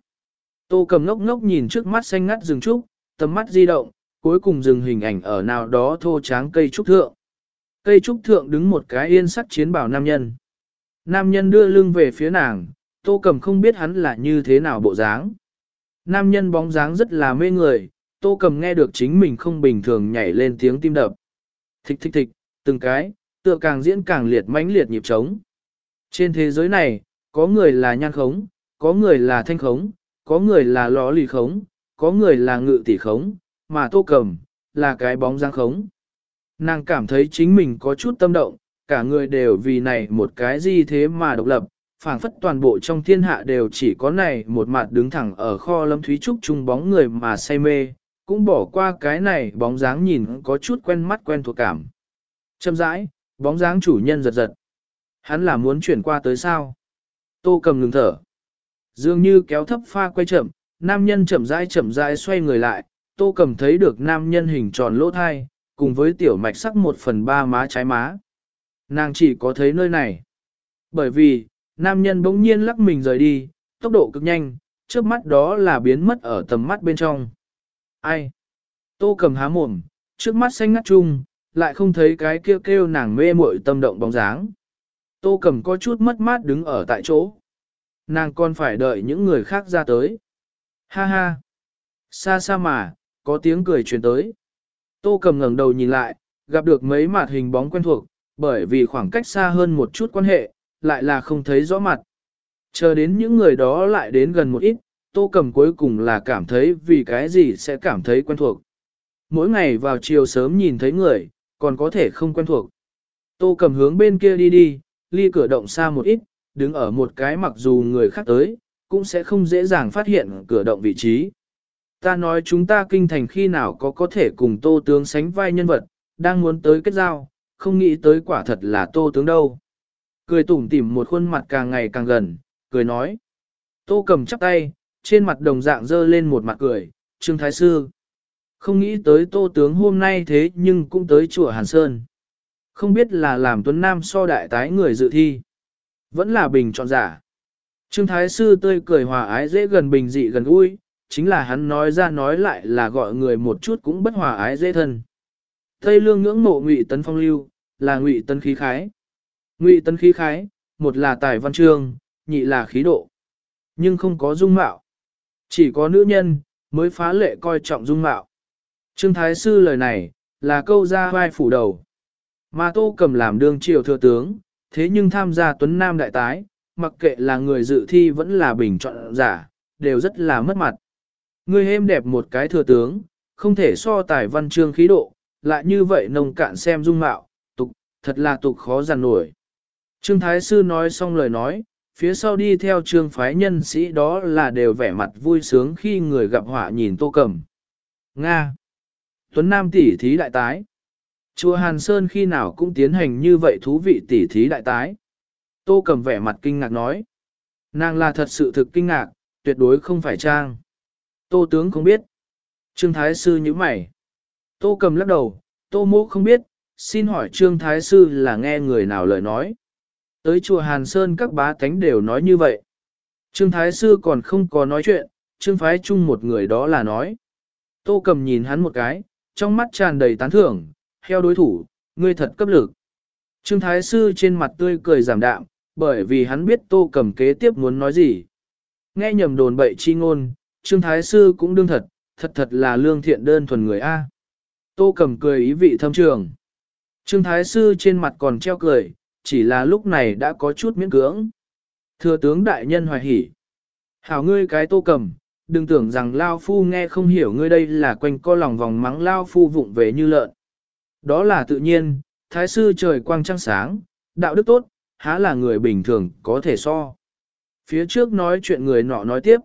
Tô cầm ngốc ngốc nhìn trước mắt xanh ngắt rừng trúc, tầm mắt di động, cuối cùng dừng hình ảnh ở nào đó thô tráng cây trúc thượng. Cây trúc thượng đứng một cái yên sắc chiến bảo nam nhân. Nam nhân đưa lưng về phía nàng, tô cầm không biết hắn là như thế nào bộ dáng. Nam nhân bóng dáng rất là mê người, tô cầm nghe được chính mình không bình thường nhảy lên tiếng tim đập. Thịch thịch thịch, từng cái, tựa càng diễn càng liệt mãnh liệt nhịp trống. Trên thế giới này, có người là nhan khống, có người là thanh khống, có người là ló lì khống, có người là ngự tỷ khống, mà tô cầm, là cái bóng dáng khống. Nàng cảm thấy chính mình có chút tâm động, cả người đều vì này một cái gì thế mà độc lập, phảng phất toàn bộ trong thiên hạ đều chỉ có này một mặt đứng thẳng ở kho lâm thúy trúc chung bóng người mà say mê, cũng bỏ qua cái này bóng dáng nhìn có chút quen mắt quen thuộc cảm. Châm rãi, bóng dáng chủ nhân giật giật. Hắn là muốn chuyển qua tới sao? Tô cầm ngừng thở. Dường như kéo thấp pha quay chậm, nam nhân chậm rãi chậm rãi xoay người lại, tô cầm thấy được nam nhân hình tròn lỗ thai, cùng với tiểu mạch sắc một phần ba má trái má. Nàng chỉ có thấy nơi này. Bởi vì, nam nhân bỗng nhiên lắc mình rời đi, tốc độ cực nhanh, trước mắt đó là biến mất ở tầm mắt bên trong. Ai? Tô cầm há mồm, trước mắt xanh ngắt chung, lại không thấy cái kêu kêu nàng mê muội tâm động bóng dáng. Tô cầm có chút mất mát đứng ở tại chỗ. Nàng còn phải đợi những người khác ra tới. Ha ha! Xa xa mà, có tiếng cười truyền tới. Tô cầm ngẩng đầu nhìn lại, gặp được mấy mặt hình bóng quen thuộc, bởi vì khoảng cách xa hơn một chút quan hệ, lại là không thấy rõ mặt. Chờ đến những người đó lại đến gần một ít, tô cầm cuối cùng là cảm thấy vì cái gì sẽ cảm thấy quen thuộc. Mỗi ngày vào chiều sớm nhìn thấy người, còn có thể không quen thuộc. Tô cầm hướng bên kia đi đi, ly cửa động xa một ít, đứng ở một cái mặc dù người khác tới, cũng sẽ không dễ dàng phát hiện cửa động vị trí. Ta nói chúng ta kinh thành khi nào có có thể cùng tô tướng sánh vai nhân vật, đang muốn tới kết giao, không nghĩ tới quả thật là tô tướng đâu. Cười tủm tỉm một khuôn mặt càng ngày càng gần, cười nói. Tô cầm chắp tay, trên mặt đồng dạng dơ lên một mặt cười, Trương Thái Sư. Không nghĩ tới tô tướng hôm nay thế nhưng cũng tới chùa Hàn Sơn. Không biết là làm tuấn nam so đại tái người dự thi. Vẫn là bình chọn giả. Trương Thái Sư tươi cười hòa ái dễ gần bình dị gần gũi, chính là hắn nói ra nói lại là gọi người một chút cũng bất hòa ái dễ thân. Tây lương ngưỡng mộ ngụy tấn phong lưu, là ngụy tấn khí khái. Ngụy tấn khí khái, một là tài văn chương, nhị là khí độ. Nhưng không có dung mạo. Chỉ có nữ nhân, mới phá lệ coi trọng dung mạo. Trương Thái Sư lời này, là câu ra vai phủ đầu. Mà Tô Cầm làm đương triều thừa tướng, thế nhưng tham gia Tuấn Nam đại tái, mặc kệ là người dự thi vẫn là bình chọn giả, đều rất là mất mặt. Người êm đẹp một cái thừa tướng, không thể so tài văn chương khí độ, lại như vậy nồng cạn xem dung mạo, tục, thật là tục khó giàn nổi. Trương Thái Sư nói xong lời nói, phía sau đi theo trương phái nhân sĩ đó là đều vẻ mặt vui sướng khi người gặp họa nhìn tô cầm. Nga Tuấn Nam tỷ thí đại tái Chùa Hàn Sơn khi nào cũng tiến hành như vậy thú vị tỷ thí đại tái. Tô cầm vẻ mặt kinh ngạc nói. Nàng là thật sự thực kinh ngạc, tuyệt đối không phải trang. Tô tướng không biết. Trương Thái Sư như mày. Tô cầm lắc đầu, Tô mô không biết, xin hỏi Trương Thái Sư là nghe người nào lời nói. Tới chùa Hàn Sơn các bá tánh đều nói như vậy. Trương Thái Sư còn không có nói chuyện, Trương Phái chung một người đó là nói. Tô cầm nhìn hắn một cái, trong mắt tràn đầy tán thưởng, heo đối thủ, ngươi thật cấp lực. Trương Thái Sư trên mặt tươi cười giảm đạm, bởi vì hắn biết Tô cầm kế tiếp muốn nói gì. Nghe nhầm đồn bậy chi ngôn, Trương Thái Sư cũng đương thật, thật thật là lương thiện đơn thuần người A. Tô cầm cười ý vị thâm trường. Trương Thái Sư trên mặt còn treo cười, chỉ là lúc này đã có chút miễn cưỡng. Thừa tướng đại nhân hoài hỉ. Hảo ngươi cái tô cầm, đừng tưởng rằng Lao Phu nghe không hiểu ngươi đây là quanh co lòng vòng mắng Lao Phu vụng về như lợn. Đó là tự nhiên, Thái sư trời quang trăng sáng, đạo đức tốt, há là người bình thường có thể so. Phía trước nói chuyện người nọ nói tiếp.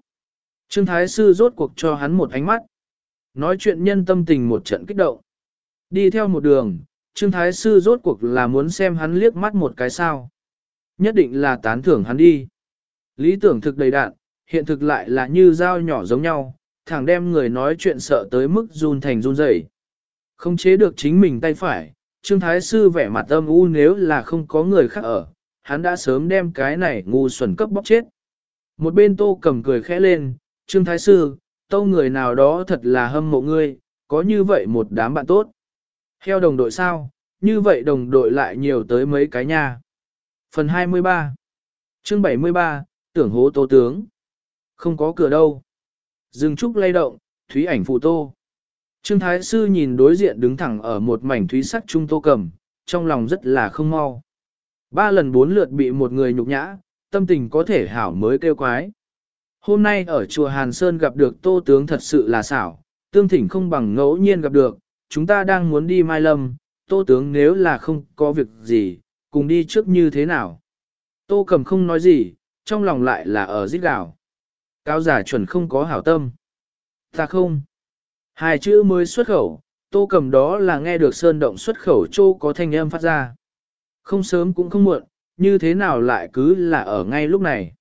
Trương Thái sư rốt cuộc cho hắn một ánh mắt. Nói chuyện nhân tâm tình một trận kích động. Đi theo một đường, Trương Thái Sư rốt cuộc là muốn xem hắn liếc mắt một cái sao. Nhất định là tán thưởng hắn đi. Lý tưởng thực đầy đạn, hiện thực lại là như dao nhỏ giống nhau, thẳng đem người nói chuyện sợ tới mức run thành run rẩy. Không chế được chính mình tay phải, Trương Thái Sư vẻ mặt âm u nếu là không có người khác ở, hắn đã sớm đem cái này ngu xuẩn cấp bóc chết. Một bên tô cầm cười khẽ lên, Trương Thái Sư, tâu người nào đó thật là hâm mộ ngươi, có như vậy một đám bạn tốt. Heo đồng đội sao, như vậy đồng đội lại nhiều tới mấy cái nha. Phần 23 chương 73, tưởng hố tô tướng. Không có cửa đâu. Dừng trúc lay động, thúy ảnh phụ tô. Trương Thái Sư nhìn đối diện đứng thẳng ở một mảnh thúy sắc trung tô cầm, trong lòng rất là không mau. Ba lần bốn lượt bị một người nhục nhã, tâm tình có thể hảo mới kêu quái. Hôm nay ở chùa Hàn Sơn gặp được tô tướng thật sự là xảo, tương thỉnh không bằng ngẫu nhiên gặp được, chúng ta đang muốn đi Mai Lâm, tô tướng nếu là không có việc gì, cùng đi trước như thế nào. Tô cầm không nói gì, trong lòng lại là ở giết gạo. Cao giả chuẩn không có hảo tâm. Ta không. Hai chữ mới xuất khẩu, tô cầm đó là nghe được sơn động xuất khẩu châu có thanh âm phát ra. Không sớm cũng không muộn, như thế nào lại cứ là ở ngay lúc này.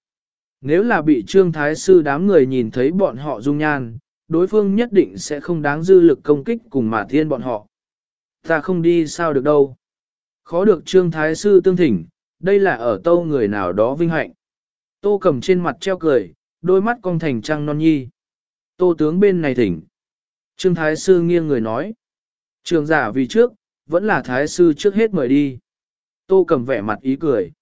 Nếu là bị trương thái sư đám người nhìn thấy bọn họ dung nhan, đối phương nhất định sẽ không đáng dư lực công kích cùng mà thiên bọn họ. Ta không đi sao được đâu. Khó được trương thái sư tương thỉnh, đây là ở tâu người nào đó vinh hạnh. Tô cầm trên mặt treo cười, đôi mắt cong thành trăng non nhi. Tô tướng bên này thỉnh. Trương thái sư nghiêng người nói. Trường giả vì trước, vẫn là thái sư trước hết mời đi. Tô cầm vẻ mặt ý cười.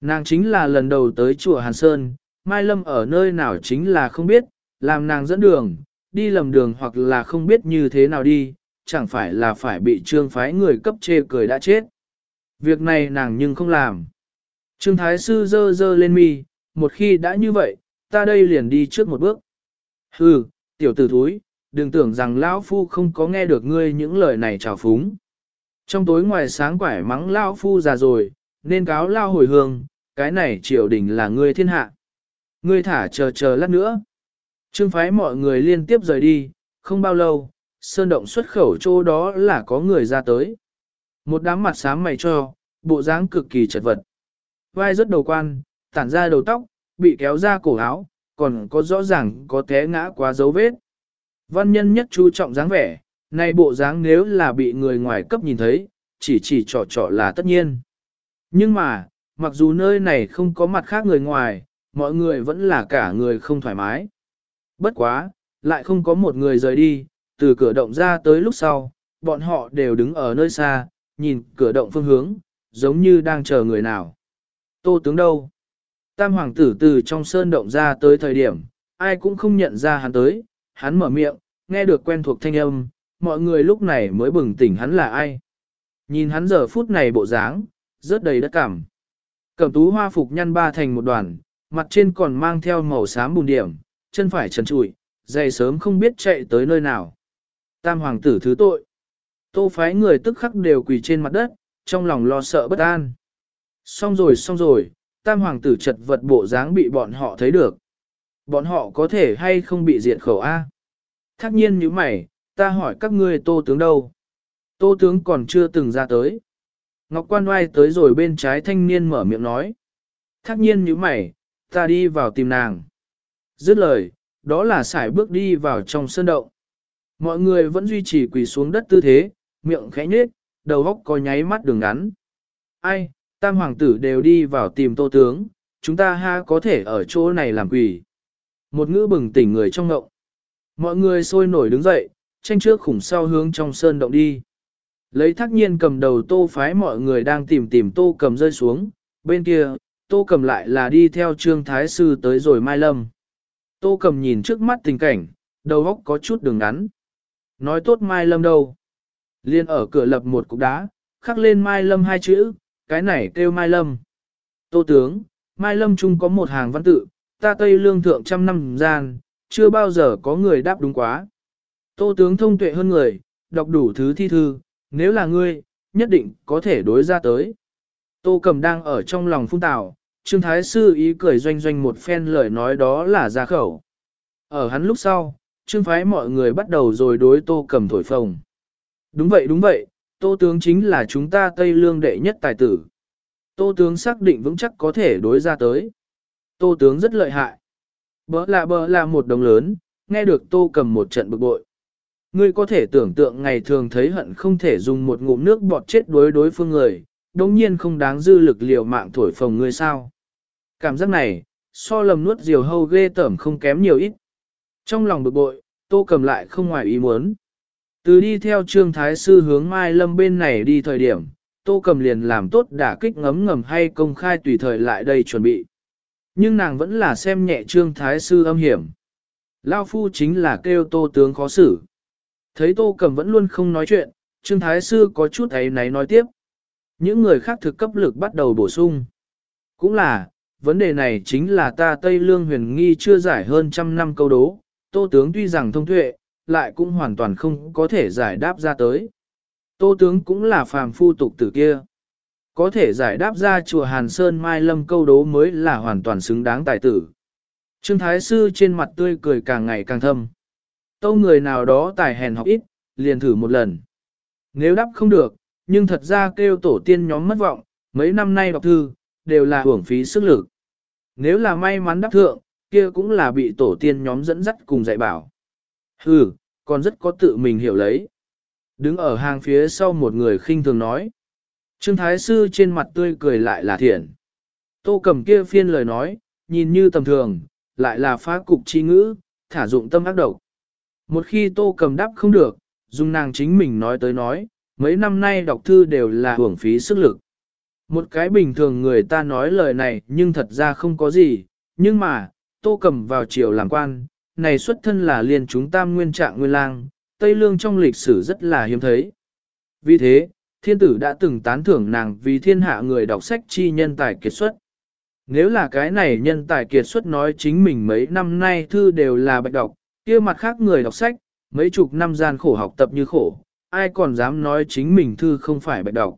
Nàng chính là lần đầu tới chùa Hàn Sơn, Mai Lâm ở nơi nào chính là không biết, làm nàng dẫn đường, đi lầm đường hoặc là không biết như thế nào đi, chẳng phải là phải bị trương phái người cấp chê cười đã chết. Việc này nàng nhưng không làm. Trương Thái Sư dơ dơ lên mi, một khi đã như vậy, ta đây liền đi trước một bước. Hừ, tiểu tử thúi, đừng tưởng rằng Lão Phu không có nghe được ngươi những lời này trào phúng. Trong tối ngoài sáng quải mắng Lão Phu già rồi, nên cáo Lao hồi hương, cái này triều đình là ngươi thiên hạ. Ngươi thả chờ chờ lát nữa. Trương phái mọi người liên tiếp rời đi, không bao lâu, sơn động xuất khẩu chỗ đó là có người ra tới. Một đám mặt xám mày cho, bộ dáng cực kỳ chật vật. Vai rất đầu quan, tản ra đầu tóc, bị kéo ra cổ áo, còn có rõ ràng có té ngã quá dấu vết. Văn nhân nhất chú trọng dáng vẻ, này bộ dáng nếu là bị người ngoài cấp nhìn thấy, chỉ chỉ trò trò là tất nhiên. Nhưng mà, mặc dù nơi này không có mặt khác người ngoài, mọi người vẫn là cả người không thoải mái. Bất quá, lại không có một người rời đi, từ cửa động ra tới lúc sau, bọn họ đều đứng ở nơi xa, nhìn cửa động phương hướng, giống như đang chờ người nào. Tô tướng đâu? Tam hoàng tử từ trong sơn động ra tới thời điểm, ai cũng không nhận ra hắn tới, hắn mở miệng, nghe được quen thuộc thanh âm, mọi người lúc này mới bừng tỉnh hắn là ai. Nhìn hắn giờ phút này bộ dáng, rất đầy đất cảm. Cẩm tú hoa phục nhăn ba thành một đoàn, mặt trên còn mang theo màu xám bùn điểm, chân phải trần trụi, dày sớm không biết chạy tới nơi nào. Tam hoàng tử thứ tội. Tô phái người tức khắc đều quỳ trên mặt đất, trong lòng lo sợ bất an. Xong rồi xong rồi, tam hoàng tử chật vật bộ dáng bị bọn họ thấy được. Bọn họ có thể hay không bị diệt khẩu A. Thác nhiên như mày, ta hỏi các ngươi tô tướng đâu? Tô tướng còn chưa từng ra tới. Ngọc quan oai tới rồi bên trái thanh niên mở miệng nói. Thác nhiên như mày, ta đi vào tìm nàng. Dứt lời, đó là xài bước đi vào trong sơn động. Mọi người vẫn duy trì quỳ xuống đất tư thế, miệng khẽ nhếch, đầu góc có nháy mắt đường ngắn. Ai, tam hoàng tử đều đi vào tìm tô tướng, chúng ta ha có thể ở chỗ này làm quỷ. Một ngữ bừng tỉnh người trong ngộng. Mọi người sôi nổi đứng dậy, tranh trước khủng sau hướng trong sơn động đi. Lấy thắc nhiên cầm đầu tô phái mọi người đang tìm tìm tô cầm rơi xuống, bên kia, tô cầm lại là đi theo trương thái sư tới rồi mai lâm. Tô cầm nhìn trước mắt tình cảnh, đầu óc có chút đường ngắn. Nói tốt mai lâm đâu? Liên ở cửa lập một cục đá, khắc lên mai lâm hai chữ, cái này kêu mai lâm. Tô tướng, mai lâm chung có một hàng văn tự, ta tây lương thượng trăm năm gian, chưa bao giờ có người đáp đúng quá. Tô tướng thông tuệ hơn người, đọc đủ thứ thi thư, nếu là ngươi, nhất định có thể đối ra tới. Tô cầm đang ở trong lòng phung tạo, Trương Thái Sư ý cười doanh doanh một phen lời nói đó là ra khẩu. Ở hắn lúc sau, Trương Phái mọi người bắt đầu rồi đối Tô cầm thổi phồng. Đúng vậy đúng vậy, Tô tướng chính là chúng ta Tây Lương đệ nhất tài tử. Tô tướng xác định vững chắc có thể đối ra tới. Tô tướng rất lợi hại. Bỡ là bỡ là một đồng lớn, nghe được Tô cầm một trận bực bội. Ngươi có thể tưởng tượng ngày thường thấy hận không thể dùng một ngụm nước bọt chết đối đối phương người, đồng nhiên không đáng dư lực liều mạng thổi phồng ngươi sao. Cảm giác này, so lầm nuốt diều hâu ghê tởm không kém nhiều ít. Trong lòng bực bội, tô cầm lại không ngoài ý muốn. Từ đi theo trương thái sư hướng Mai Lâm bên này đi thời điểm, tô cầm liền làm tốt đả kích ngấm ngầm hay công khai tùy thời lại đây chuẩn bị. Nhưng nàng vẫn là xem nhẹ trương thái sư âm hiểm. Lao phu chính là kêu tô tướng khó xử. Thấy tô cầm vẫn luôn không nói chuyện, trương thái sư có chút ấy náy nói tiếp. Những người khác thực cấp lực bắt đầu bổ sung. Cũng là, vấn đề này chính là ta Tây Lương huyền nghi chưa giải hơn trăm năm câu đố, tô tướng tuy rằng thông tuệ, lại cũng hoàn toàn không có thể giải đáp ra tới. Tô tướng cũng là phàm phu tục tử kia. Có thể giải đáp ra chùa Hàn Sơn Mai Lâm câu đố mới là hoàn toàn xứng đáng tài tử. Trương Thái Sư trên mặt tươi cười càng ngày càng thâm. Tâu người nào đó tài hèn học ít, liền thử một lần. Nếu đáp không được, nhưng thật ra kêu tổ tiên nhóm mất vọng, mấy năm nay đọc thư, đều là hưởng phí sức lực. Nếu là may mắn đắc thượng, kia cũng là bị tổ tiên nhóm dẫn dắt cùng dạy bảo. Hừ, còn rất có tự mình hiểu lấy. Đứng ở hàng phía sau một người khinh thường nói. Trương Thái Sư trên mặt tươi cười lại là thiện. Tô cầm kia phiên lời nói, nhìn như tầm thường, lại là phá cục chi ngữ, thả dụng tâm ác độc. Một khi tô cầm đáp không được, dùng nàng chính mình nói tới nói, mấy năm nay đọc thư đều là hưởng phí sức lực. Một cái bình thường người ta nói lời này nhưng thật ra không có gì, nhưng mà, tô cầm vào triều làm quan, này xuất thân là liền chúng tam nguyên trạng nguyên lang, Tây Lương trong lịch sử rất là hiếm thấy. Vì thế, thiên tử đã từng tán thưởng nàng vì thiên hạ người đọc sách chi nhân tài kiệt xuất. Nếu là cái này nhân tài kiệt xuất nói chính mình mấy năm nay thư đều là bạch đọc, kia mặt khác người đọc sách, mấy chục năm gian khổ học tập như khổ, ai còn dám nói chính mình thư không phải bạch đọc.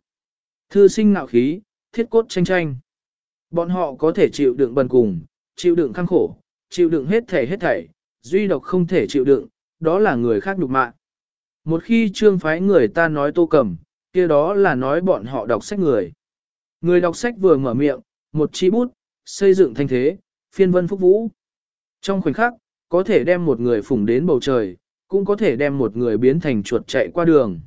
Thư sinh nạo khí, thiết cốt tranh tranh. Bọn họ có thể chịu đựng bần cùng, chịu đựng khăng khổ, chịu đựng hết thể hết thảy, duy độc không thể chịu đựng, đó là người khác nhục mạ. Một khi trương phái người ta nói tô cầm, kia đó là nói bọn họ đọc sách người. Người đọc sách vừa mở miệng, một chi bút, xây dựng thanh thế, phiên vân phúc vũ. Trong khoảnh khắc, có thể đem một người phủng đến bầu trời, cũng có thể đem một người biến thành chuột chạy qua đường.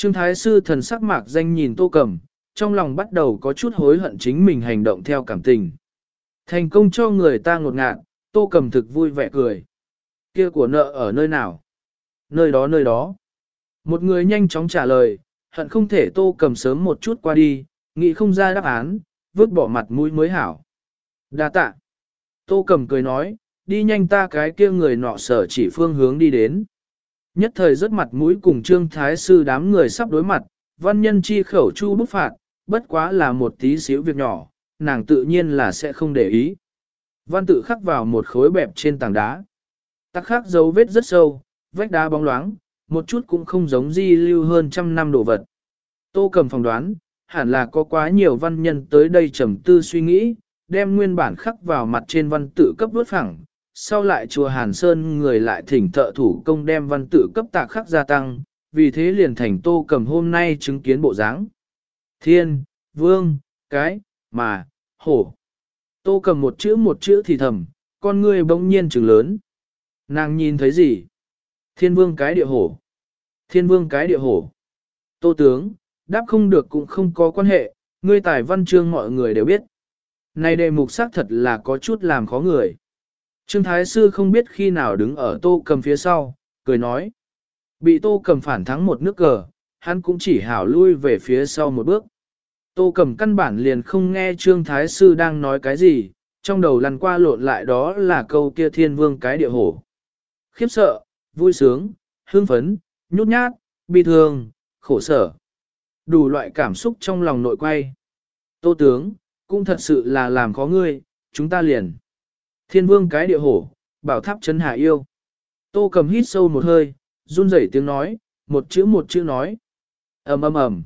Trương Thái Sư thần sắc mạc danh nhìn tô cầm, trong lòng bắt đầu có chút hối hận chính mình hành động theo cảm tình. Thành công cho người ta ngột ngạt, tô cầm thực vui vẻ cười. Kia của nợ ở nơi nào? Nơi đó nơi đó. Một người nhanh chóng trả lời, hận không thể tô cầm sớm một chút qua đi, nghĩ không ra đáp án, vứt bỏ mặt mũi mới hảo. Đa tạ. Tô cầm cười nói, đi nhanh ta cái kia người nọ sở chỉ phương hướng đi đến. Nhất thời rất mặt mũi cùng trương thái sư đám người sắp đối mặt, văn nhân chi khẩu chu bức phạt, bất quá là một tí xíu việc nhỏ, nàng tự nhiên là sẽ không để ý. Văn tự khắc vào một khối bẹp trên tảng đá. Tắc khắc dấu vết rất sâu, vách đá bóng loáng, một chút cũng không giống di lưu hơn trăm năm đồ vật. Tô cầm phỏng đoán, hẳn là có quá nhiều văn nhân tới đây trầm tư suy nghĩ, đem nguyên bản khắc vào mặt trên văn tự cấp vớt phẳng, sau lại chùa Hàn Sơn người lại thỉnh thợ thủ công đem văn tự cấp tạc khắc gia tăng, vì thế liền thành tô cầm hôm nay chứng kiến bộ dáng. Thiên, vương, cái, mà, hổ. Tô cầm một chữ một chữ thì thầm, con người bỗng nhiên trừng lớn. Nàng nhìn thấy gì? Thiên vương cái địa hổ. Thiên vương cái địa hổ. Tô tướng, đáp không được cũng không có quan hệ, ngươi tài văn chương mọi người đều biết. Này đề mục xác thật là có chút làm khó người. Trương Thái Sư không biết khi nào đứng ở tô cầm phía sau, cười nói. Bị tô cầm phản thắng một nước cờ, hắn cũng chỉ hảo lui về phía sau một bước. Tô cầm căn bản liền không nghe Trương Thái Sư đang nói cái gì, trong đầu lăn qua lộn lại đó là câu kia thiên vương cái địa hổ. Khiếp sợ, vui sướng, hương phấn, nhút nhát, bi thương, khổ sở. Đủ loại cảm xúc trong lòng nội quay. Tô tướng, cũng thật sự là làm khó ngươi, chúng ta liền. Thiên vương cái địa hổ, bảo tháp chấn hạ yêu. Tô cầm hít sâu một hơi, run rẩy tiếng nói, một chữ một chữ nói. ầm ầm ầm.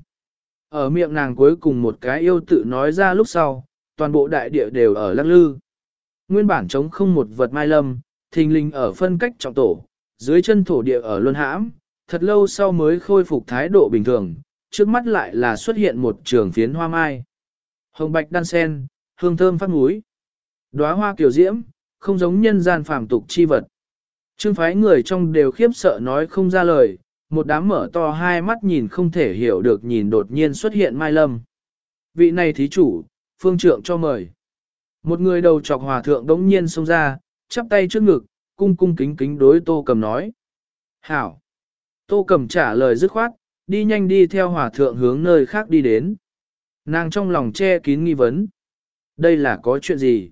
Ở miệng nàng cuối cùng một cái yêu tự nói ra lúc sau, toàn bộ đại địa đều ở lắc lư. Nguyên bản trống không một vật mai lâm, thình linh ở phân cách trọng tổ, dưới chân thổ địa ở luân hãm, thật lâu sau mới khôi phục thái độ bình thường, trước mắt lại là xuất hiện một trường phiến hoa mai. Hồng bạch đan sen, hương thơm phát núi. Đóa hoa kiểu diễm, không giống nhân gian phàm tục chi vật. Trương phái người trong đều khiếp sợ nói không ra lời, một đám mở to hai mắt nhìn không thể hiểu được nhìn đột nhiên xuất hiện Mai Lâm. Vị này thí chủ, phương trượng cho mời. Một người đầu trọc hòa thượng đống nhiên xông ra, chắp tay trước ngực, cung cung kính kính đối tô cầm nói. Hảo! Tô cầm trả lời dứt khoát, đi nhanh đi theo hòa thượng hướng nơi khác đi đến. Nàng trong lòng che kín nghi vấn. Đây là có chuyện gì?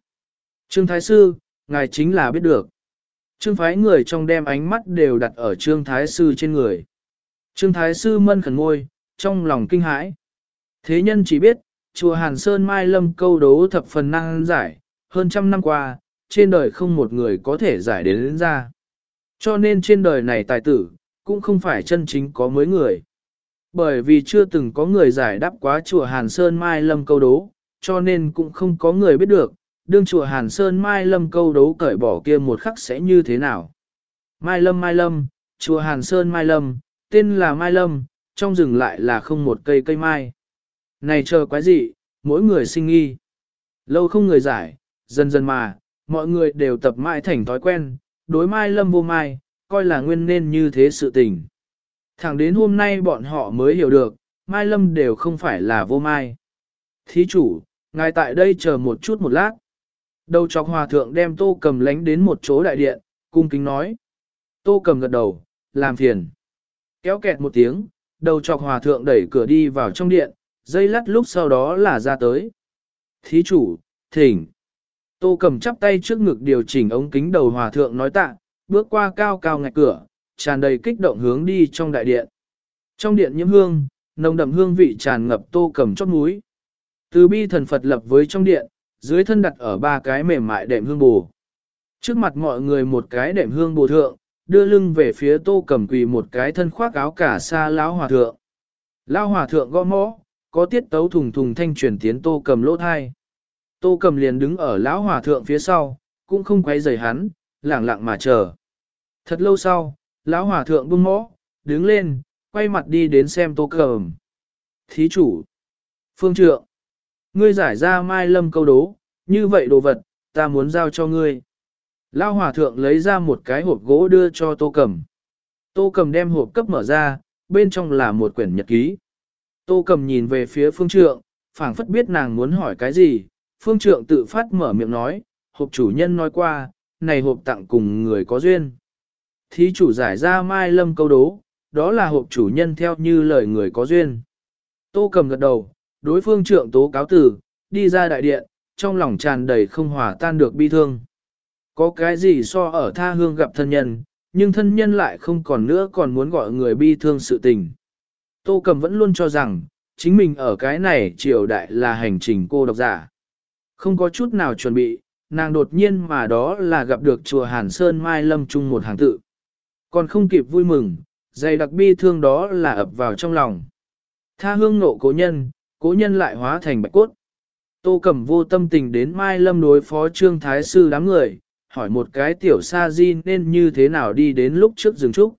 Trương Thái Sư, ngài chính là biết được. Trương phái người trong đem ánh mắt đều đặt ở Trương Thái Sư trên người. Trương Thái Sư mân khẩn ngôi, trong lòng kinh hãi. Thế nhân chỉ biết, chùa Hàn Sơn Mai Lâm câu đố thập phần năng giải, hơn trăm năm qua, trên đời không một người có thể giải đến, đến ra. Cho nên trên đời này tài tử, cũng không phải chân chính có mấy người. Bởi vì chưa từng có người giải đáp quá chùa Hàn Sơn Mai Lâm câu đố, cho nên cũng không có người biết được, đương chùa Hàn Sơn Mai Lâm câu đấu cởi bỏ kia một khắc sẽ như thế nào. Mai Lâm Mai Lâm, chùa Hàn Sơn Mai Lâm, tên là Mai Lâm, trong rừng lại là không một cây cây mai. Này chờ quái gì, mỗi người sinh nghi. Lâu không người giải, dần dần mà, mọi người đều tập mãi thành thói quen, đối Mai Lâm vô Mai, coi là nguyên nên như thế sự tình. Thẳng đến hôm nay bọn họ mới hiểu được, Mai Lâm đều không phải là vô mai. Thí chủ, ngài tại đây chờ một chút một lát. Đầu chọc hòa thượng đem tô cầm lánh đến một chỗ đại điện, cung kính nói. Tô cầm gật đầu, làm phiền. Kéo kẹt một tiếng, đầu chọc hòa thượng đẩy cửa đi vào trong điện, dây lắt lúc sau đó là ra tới. Thí chủ, thỉnh. Tô cầm chắp tay trước ngực điều chỉnh ống kính đầu hòa thượng nói tạ, bước qua cao cao ngạch cửa, tràn đầy kích động hướng đi trong đại điện. Trong điện nhiễm hương, nồng đậm hương vị tràn ngập tô cầm chót núi. Từ bi thần Phật lập với trong điện, dưới thân đặt ở ba cái mềm mại đệm hương bù. Trước mặt mọi người một cái đệm hương bù thượng, đưa lưng về phía tô cầm quỳ một cái thân khoác áo cả xa lão hòa thượng. Lão hòa thượng gõ mõ, có tiết tấu thùng thùng thanh truyền tiến tô cầm lỗ thai. Tô cầm liền đứng ở lão hòa thượng phía sau, cũng không quay rời hắn, lẳng lặng mà chờ. Thật lâu sau, lão hòa thượng bưng mõ, đứng lên, quay mặt đi đến xem tô cầm. Thí chủ, phương trượng, ngươi giải ra mai lâm câu đố, như vậy đồ vật, ta muốn giao cho ngươi. Lão hòa thượng lấy ra một cái hộp gỗ đưa cho tô cầm. Tô cầm đem hộp cấp mở ra, bên trong là một quyển nhật ký. Tô cầm nhìn về phía phương trượng, phảng phất biết nàng muốn hỏi cái gì, phương trượng tự phát mở miệng nói, hộp chủ nhân nói qua, này hộp tặng cùng người có duyên. Thí chủ giải ra mai lâm câu đố, đó là hộp chủ nhân theo như lời người có duyên. Tô cầm gật đầu, đối phương trượng tố cáo tử, đi ra đại điện, trong lòng tràn đầy không hòa tan được bi thương. Có cái gì so ở tha hương gặp thân nhân, nhưng thân nhân lại không còn nữa còn muốn gọi người bi thương sự tình. Tô Cầm vẫn luôn cho rằng, chính mình ở cái này triều đại là hành trình cô độc giả. Không có chút nào chuẩn bị, nàng đột nhiên mà đó là gặp được chùa Hàn Sơn Mai Lâm Trung một hàng tự. Còn không kịp vui mừng, dày đặc bi thương đó là ập vào trong lòng. Tha hương nộ cố nhân, cố nhân lại hóa thành bạch cốt. Tô Cẩm vô tâm tình đến Mai Lâm đối phó Trương Thái Sư đám người, hỏi một cái tiểu sa di nên như thế nào đi đến lúc trước rừng trúc.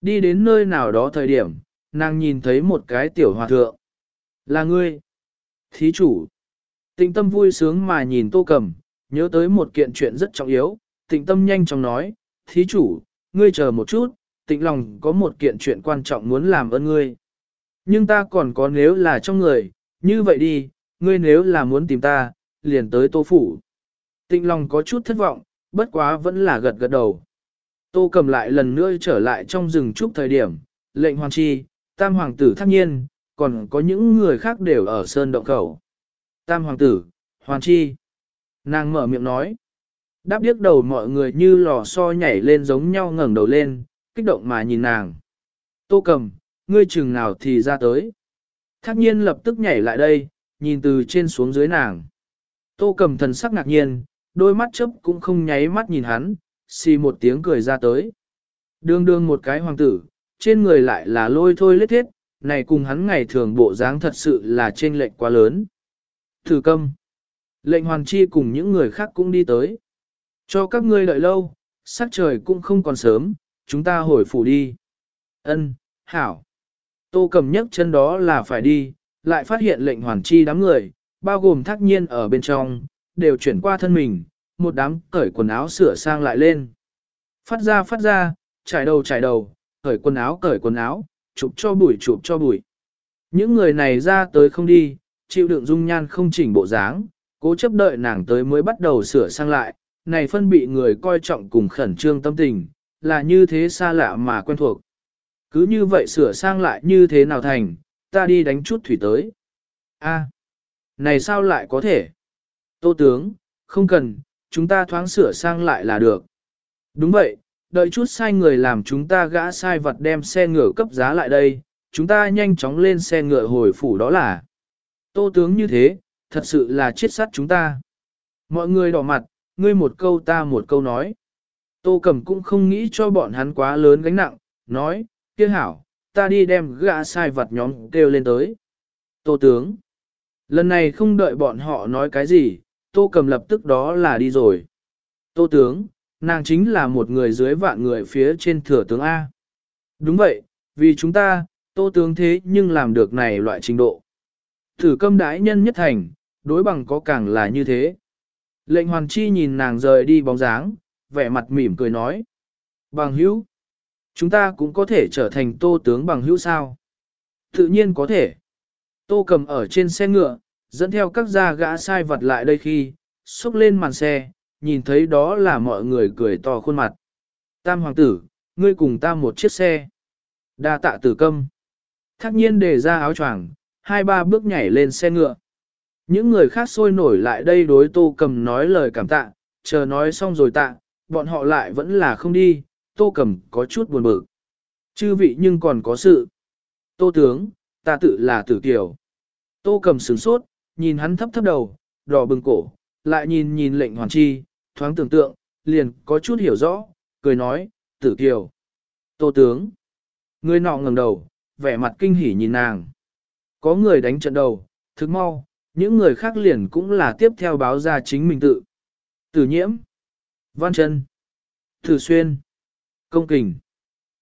Đi đến nơi nào đó thời điểm, nàng nhìn thấy một cái tiểu hòa thượng. Là ngươi. Thí chủ. Tịnh tâm vui sướng mà nhìn tô cẩm nhớ tới một kiện chuyện rất trọng yếu, tịnh tâm nhanh chóng nói, thí chủ, ngươi chờ một chút, tịnh lòng có một kiện chuyện quan trọng muốn làm ơn ngươi. Nhưng ta còn có nếu là trong người, như vậy đi, ngươi nếu là muốn tìm ta, liền tới tô phủ. Tịnh lòng có chút thất vọng, bất quá vẫn là gật gật đầu. Tô cầm lại lần nữa trở lại trong rừng trúc thời điểm, lệnh hoàng chi, tam hoàng tử thác nhiên, còn có những người khác đều ở sơn động khẩu. Tam hoàng tử, hoàng chi. Nàng mở miệng nói. Đáp điếc đầu mọi người như lò xo nhảy lên giống nhau ngẩng đầu lên, kích động mà nhìn nàng. Tô cầm, ngươi chừng nào thì ra tới. Thác nhiên lập tức nhảy lại đây, nhìn từ trên xuống dưới nàng. Tô cầm thần sắc ngạc nhiên, đôi mắt chớp cũng không nháy mắt nhìn hắn, xì một tiếng cười ra tới. Đương đương một cái hoàng tử, trên người lại là lôi thôi lết thiết, này cùng hắn ngày thường bộ dáng thật sự là trên lệnh quá lớn. Thử câm. Lệnh hoàn chi cùng những người khác cũng đi tới. Cho các ngươi đợi lâu, sắc trời cũng không còn sớm, chúng ta hồi phủ đi. Ân, hảo. Tô cầm nhấc chân đó là phải đi, lại phát hiện lệnh hoàn chi đám người, bao gồm thác nhiên ở bên trong, đều chuyển qua thân mình, một đám cởi quần áo sửa sang lại lên. Phát ra phát ra, trải đầu trải đầu, cởi quần áo cởi quần áo, chụp cho bụi chụp cho bụi. Những người này ra tới không đi, chịu đựng dung nhan không chỉnh bộ dáng, cố chấp đợi nàng tới mới bắt đầu sửa sang lại, này phân bị người coi trọng cùng khẩn trương tâm tình, là như thế xa lạ mà quen thuộc. Cứ như vậy sửa sang lại như thế nào thành, ta đi đánh chút thủy tới. A, này sao lại có thể? Tô tướng, không cần, chúng ta thoáng sửa sang lại là được. Đúng vậy, đợi chút sai người làm chúng ta gã sai vật đem xe ngựa cấp giá lại đây, chúng ta nhanh chóng lên xe ngựa hồi phủ đó là. Tô tướng như thế, thật sự là chết sát chúng ta. Mọi người đỏ mặt, ngươi một câu ta một câu nói. Tô Cẩm cũng không nghĩ cho bọn hắn quá lớn gánh nặng, nói, kia hảo, ta đi đem gã sai vật nhóm kêu lên tới. Tô tướng. Lần này không đợi bọn họ nói cái gì, Tô Cầm lập tức đó là đi rồi. Tô tướng, nàng chính là một người dưới vạn người phía trên thừa tướng A. Đúng vậy, vì chúng ta, Tô tướng thế nhưng làm được này loại trình độ. Thử câm đái nhân nhất thành, đối bằng có càng là như thế. Lệnh hoàn chi nhìn nàng rời đi bóng dáng, vẻ mặt mỉm cười nói. Bằng hữu, chúng ta cũng có thể trở thành tô tướng bằng hữu sao. Tự nhiên có thể. Tô cầm ở trên xe ngựa, dẫn theo các gia gã sai vật lại đây khi, xúc lên màn xe, nhìn thấy đó là mọi người cười to khuôn mặt. Tam hoàng tử, ngươi cùng ta một chiếc xe. Đa tạ tử câm. Thác nhiên để ra áo choàng, hai ba bước nhảy lên xe ngựa. Những người khác sôi nổi lại đây đối tô cầm nói lời cảm tạ, chờ nói xong rồi tạ, bọn họ lại vẫn là không đi, tô cầm có chút buồn bực. Chư vị nhưng còn có sự. Tô tướng, ta tự là tử tiểu. Tô cầm sửng sốt, nhìn hắn thấp thấp đầu, đỏ bừng cổ, lại nhìn nhìn lệnh hoàn chi, thoáng tưởng tượng, liền có chút hiểu rõ, cười nói, tử kiều. Tô tướng. Người nọ ngẩng đầu, vẻ mặt kinh hỉ nhìn nàng. Có người đánh trận đầu, thức mau, những người khác liền cũng là tiếp theo báo ra chính mình tự. Tử nhiễm, văn chân, tử xuyên, công kình,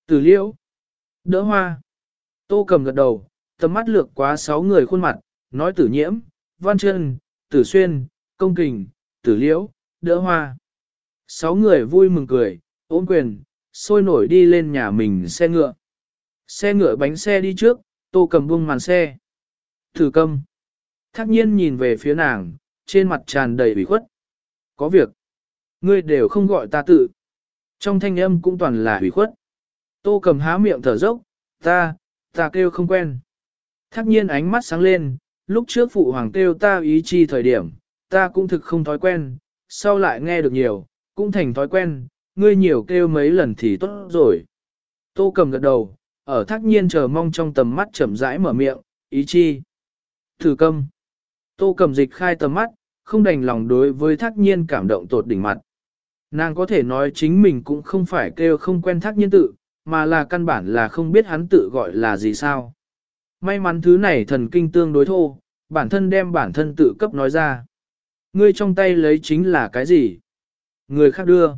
tử liễu, đỡ hoa. Tô cầm gật đầu, tầm mắt lược quá sáu người khuôn mặt, nói tử nhiễm, văn chân, tử xuyên, công kình, tử liễu, đỡ hoa. Sáu người vui mừng cười, ôm quyền, sôi nổi đi lên nhà mình xe ngựa. Xe ngựa bánh xe đi trước, tô cầm buông màn xe. Thử câm. Thác nhiên nhìn về phía nàng, trên mặt tràn đầy ủy khuất. Có việc. Ngươi đều không gọi ta tự. Trong thanh âm cũng toàn là hủy khuất. Tô cầm há miệng thở dốc, ta, ta kêu không quen. Thác nhiên ánh mắt sáng lên, lúc trước phụ hoàng kêu ta ý chi thời điểm, ta cũng thực không thói quen, sau lại nghe được nhiều, cũng thành thói quen, ngươi nhiều kêu mấy lần thì tốt rồi. Tô cầm gật đầu, ở thác nhiên chờ mong trong tầm mắt chậm rãi mở miệng, ý chi. Thử câm. Tô cầm dịch khai tầm mắt, không đành lòng đối với thác nhiên cảm động tột đỉnh mặt. Nàng có thể nói chính mình cũng không phải kêu không quen thác nhiên tự, mà là căn bản là không biết hắn tự gọi là gì sao. May mắn thứ này thần kinh tương đối thô, bản thân đem bản thân tự cấp nói ra. Ngươi trong tay lấy chính là cái gì? Người khác đưa.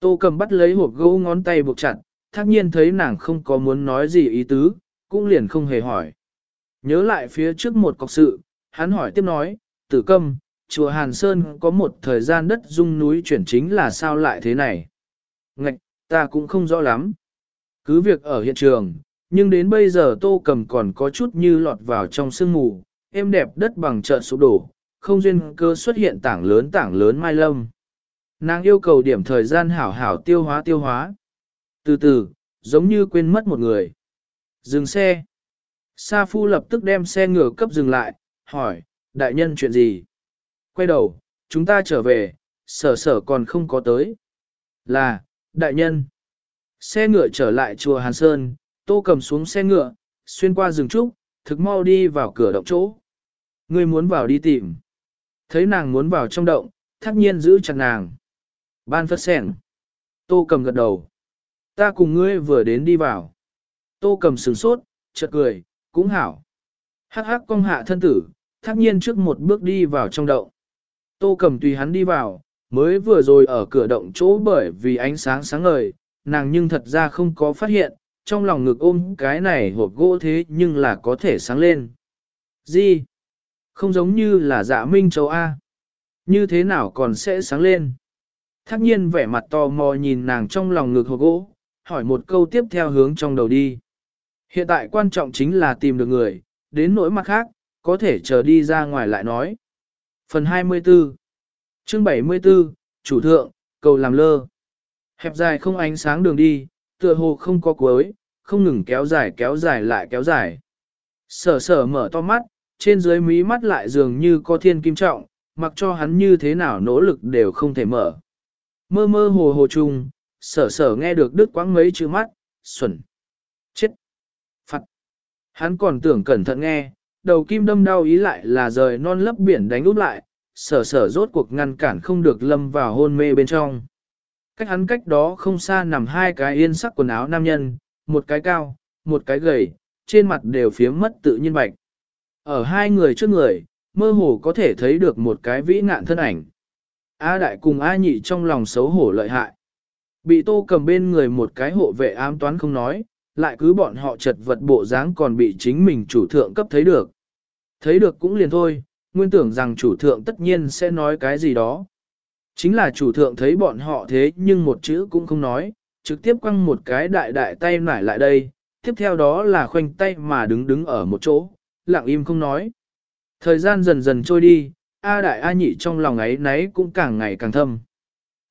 Tô cầm bắt lấy hộp gỗ ngón tay buộc chặt, thác nhiên thấy nàng không có muốn nói gì ý tứ, cũng liền không hề hỏi. Nhớ lại phía trước một cọc sự, hắn hỏi tiếp nói, tử Cầm chùa Hàn Sơn có một thời gian đất dung núi chuyển chính là sao lại thế này? Ngạch, ta cũng không rõ lắm. Cứ việc ở hiện trường, nhưng đến bây giờ tô cầm còn có chút như lọt vào trong sương mù, êm đẹp đất bằng chợ sụp đổ, không duyên cơ xuất hiện tảng lớn tảng lớn mai lâm. Nàng yêu cầu điểm thời gian hảo hảo tiêu hóa tiêu hóa. Từ từ, giống như quên mất một người. Dừng xe. Sa Phu lập tức đem xe ngựa cấp dừng lại, hỏi, đại nhân chuyện gì? Quay đầu, chúng ta trở về, sở sở còn không có tới. Là, đại nhân. Xe ngựa trở lại chùa Hàn Sơn, tô cầm xuống xe ngựa, xuyên qua rừng trúc, thực mau đi vào cửa động chỗ. Ngươi muốn vào đi tìm. Thấy nàng muốn vào trong động, thắc nhiên giữ chặt nàng. Ban phất sẻng. Tô cầm gật đầu. Ta cùng ngươi vừa đến đi vào. Tô cầm sừng sốt, chợt cười, cũng hảo. Hắc hắc cong hạ thân tử, thắc nhiên trước một bước đi vào trong động. Tô cầm tùy hắn đi vào, mới vừa rồi ở cửa động chỗ bởi vì ánh sáng sáng ngời, nàng nhưng thật ra không có phát hiện, trong lòng ngực ôm cái này hộp gỗ thế nhưng là có thể sáng lên. Gì? Không giống như là dạ minh châu A. Như thế nào còn sẽ sáng lên? Thác nhiên vẻ mặt tò mò nhìn nàng trong lòng ngực hộp gỗ, hỏi một câu tiếp theo hướng trong đầu đi. Hiện tại quan trọng chính là tìm được người, đến nỗi mặt khác, có thể chờ đi ra ngoài lại nói. Phần 24 Chương 74 Chủ thượng, cầu làm lơ Hẹp dài không ánh sáng đường đi, tựa hồ không có cuối, không ngừng kéo dài kéo dài lại kéo dài. Sở sở mở to mắt, trên dưới mí mắt lại dường như có thiên kim trọng, mặc cho hắn như thế nào nỗ lực đều không thể mở. Mơ mơ hồ hồ chung, sở sở nghe được đứt quãng mấy chữ mắt, xuẩn, chết, phạt. Hắn còn tưởng cẩn thận nghe, đầu kim đâm đau ý lại là rời non lấp biển đánh úp lại, sở sở rốt cuộc ngăn cản không được lâm vào hôn mê bên trong. Cách hắn cách đó không xa nằm hai cái yên sắc quần áo nam nhân, một cái cao, một cái gầy, trên mặt đều phía mất tự nhiên bạch. Ở hai người trước người, mơ hồ có thể thấy được một cái vĩ nạn thân ảnh. A đại cùng A nhị trong lòng xấu hổ lợi hại. Bị tô cầm bên người một cái hộ vệ ám toán không nói, lại cứ bọn họ chật vật bộ dáng còn bị chính mình chủ thượng cấp thấy được. Thấy được cũng liền thôi, nguyên tưởng rằng chủ thượng tất nhiên sẽ nói cái gì đó. Chính là chủ thượng thấy bọn họ thế nhưng một chữ cũng không nói, trực tiếp quăng một cái đại đại tay nải lại đây, tiếp theo đó là khoanh tay mà đứng đứng ở một chỗ, lặng im không nói. Thời gian dần dần trôi đi, A đại A nhị trong lòng ấy nấy cũng càng ngày càng thâm.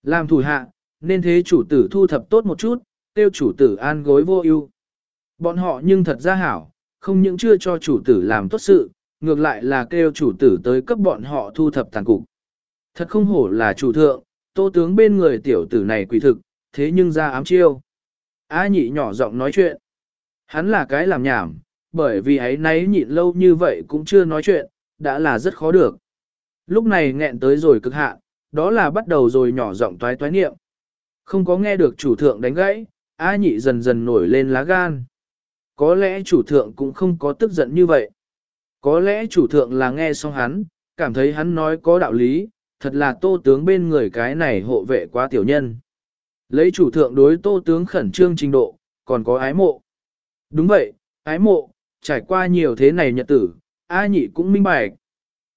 Làm thủ hạ, nên thế chủ tử thu thập tốt một chút, tiêu chủ tử an gối vô ưu. Bọn họ nhưng thật ra hảo, không những chưa cho chủ tử làm tốt sự, ngược lại là kêu chủ tử tới cấp bọn họ thu thập tàn cục. Thật không hổ là chủ thượng, tô tướng bên người tiểu tử này quỷ thực, thế nhưng ra ám chiêu. A nhị nhỏ giọng nói chuyện. Hắn là cái làm nhảm, bởi vì ấy nấy nhịn lâu như vậy cũng chưa nói chuyện, đã là rất khó được. Lúc này nghẹn tới rồi cực hạn, đó là bắt đầu rồi nhỏ giọng toái toái niệm. Không có nghe được chủ thượng đánh gãy, A nhị dần dần nổi lên lá gan. Có lẽ chủ thượng cũng không có tức giận như vậy. Có lẽ chủ thượng là nghe xong hắn, cảm thấy hắn nói có đạo lý, thật là tô tướng bên người cái này hộ vệ quá tiểu nhân. Lấy chủ thượng đối tô tướng khẩn trương trình độ, còn có ái mộ. Đúng vậy, ái mộ, trải qua nhiều thế này nhật tử, A nhị cũng minh bạch.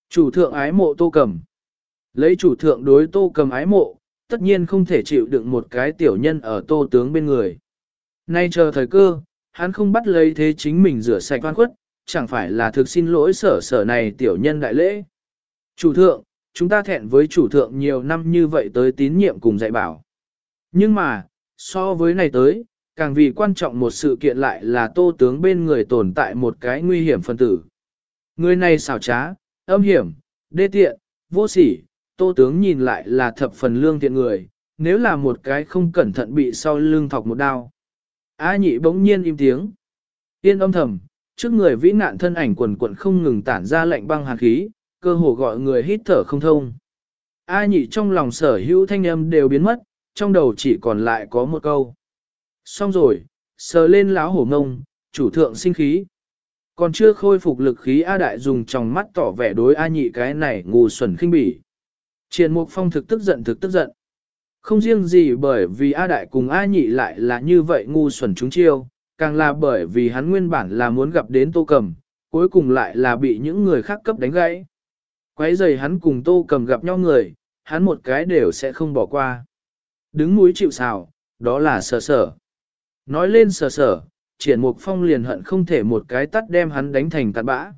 Chủ thượng ái mộ tô cầm. Lấy chủ thượng đối tô cầm ái mộ, tất nhiên không thể chịu đựng một cái tiểu nhân ở tô tướng bên người. Nay chờ thời cơ, hắn không bắt lấy thế chính mình rửa sạch oan khuất, chẳng phải là thực xin lỗi sở sở này tiểu nhân đại lễ. Chủ thượng, chúng ta thẹn với chủ thượng nhiều năm như vậy tới tín nhiệm cùng dạy bảo. Nhưng mà, so với này tới, càng vì quan trọng một sự kiện lại là tô tướng bên người tồn tại một cái nguy hiểm phân tử. Người này xảo trá, âm hiểm, đê tiện, vô sỉ, tô tướng nhìn lại là thập phần lương thiện người, nếu là một cái không cẩn thận bị sau lưng thọc một đao. A nhị bỗng nhiên im tiếng. Yên âm thầm, trước người vĩ nạn thân ảnh quần quần không ngừng tản ra lạnh băng hàn khí, cơ hồ gọi người hít thở không thông. A nhị trong lòng sở hữu thanh âm đều biến mất, trong đầu chỉ còn lại có một câu. Xong rồi, sờ lên láo hổ ngông, chủ thượng sinh khí. Còn chưa khôi phục lực khí A đại dùng trong mắt tỏ vẻ đối A nhị cái này ngu xuẩn khinh bỉ. Triền mục phong thực tức giận thực tức giận. Không riêng gì bởi vì A đại cùng A nhị lại là như vậy ngu xuẩn chúng chiêu, càng là bởi vì hắn nguyên bản là muốn gặp đến tô cầm, cuối cùng lại là bị những người khác cấp đánh gãy. Quấy giày hắn cùng tô cầm gặp nhau người, hắn một cái đều sẽ không bỏ qua. Đứng núi chịu xào, đó là sở sở. Nói lên sở sở, triển mục phong liền hận không thể một cái tắt đem hắn đánh thành tạt bã.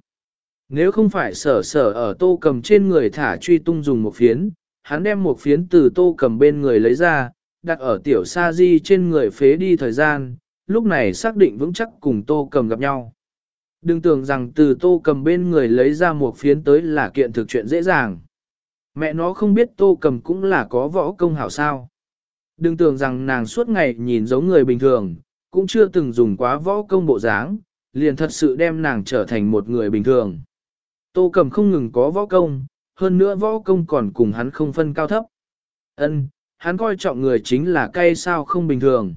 Nếu không phải sở sở ở tô cầm trên người thả truy tung dùng một phiến, hắn đem một phiến từ tô cầm bên người lấy ra, đặt ở tiểu sa di trên người phế đi thời gian, lúc này xác định vững chắc cùng tô cầm gặp nhau. Đừng tưởng rằng từ tô cầm bên người lấy ra một phiến tới là kiện thực chuyện dễ dàng. Mẹ nó không biết tô cầm cũng là có võ công hảo sao. Đừng tưởng rằng nàng suốt ngày nhìn giống người bình thường, cũng chưa từng dùng quá võ công bộ dáng, liền thật sự đem nàng trở thành một người bình thường. Tô cầm không ngừng có võ công, hơn nữa võ công còn cùng hắn không phân cao thấp. Ân, hắn coi trọng người chính là cay sao không bình thường.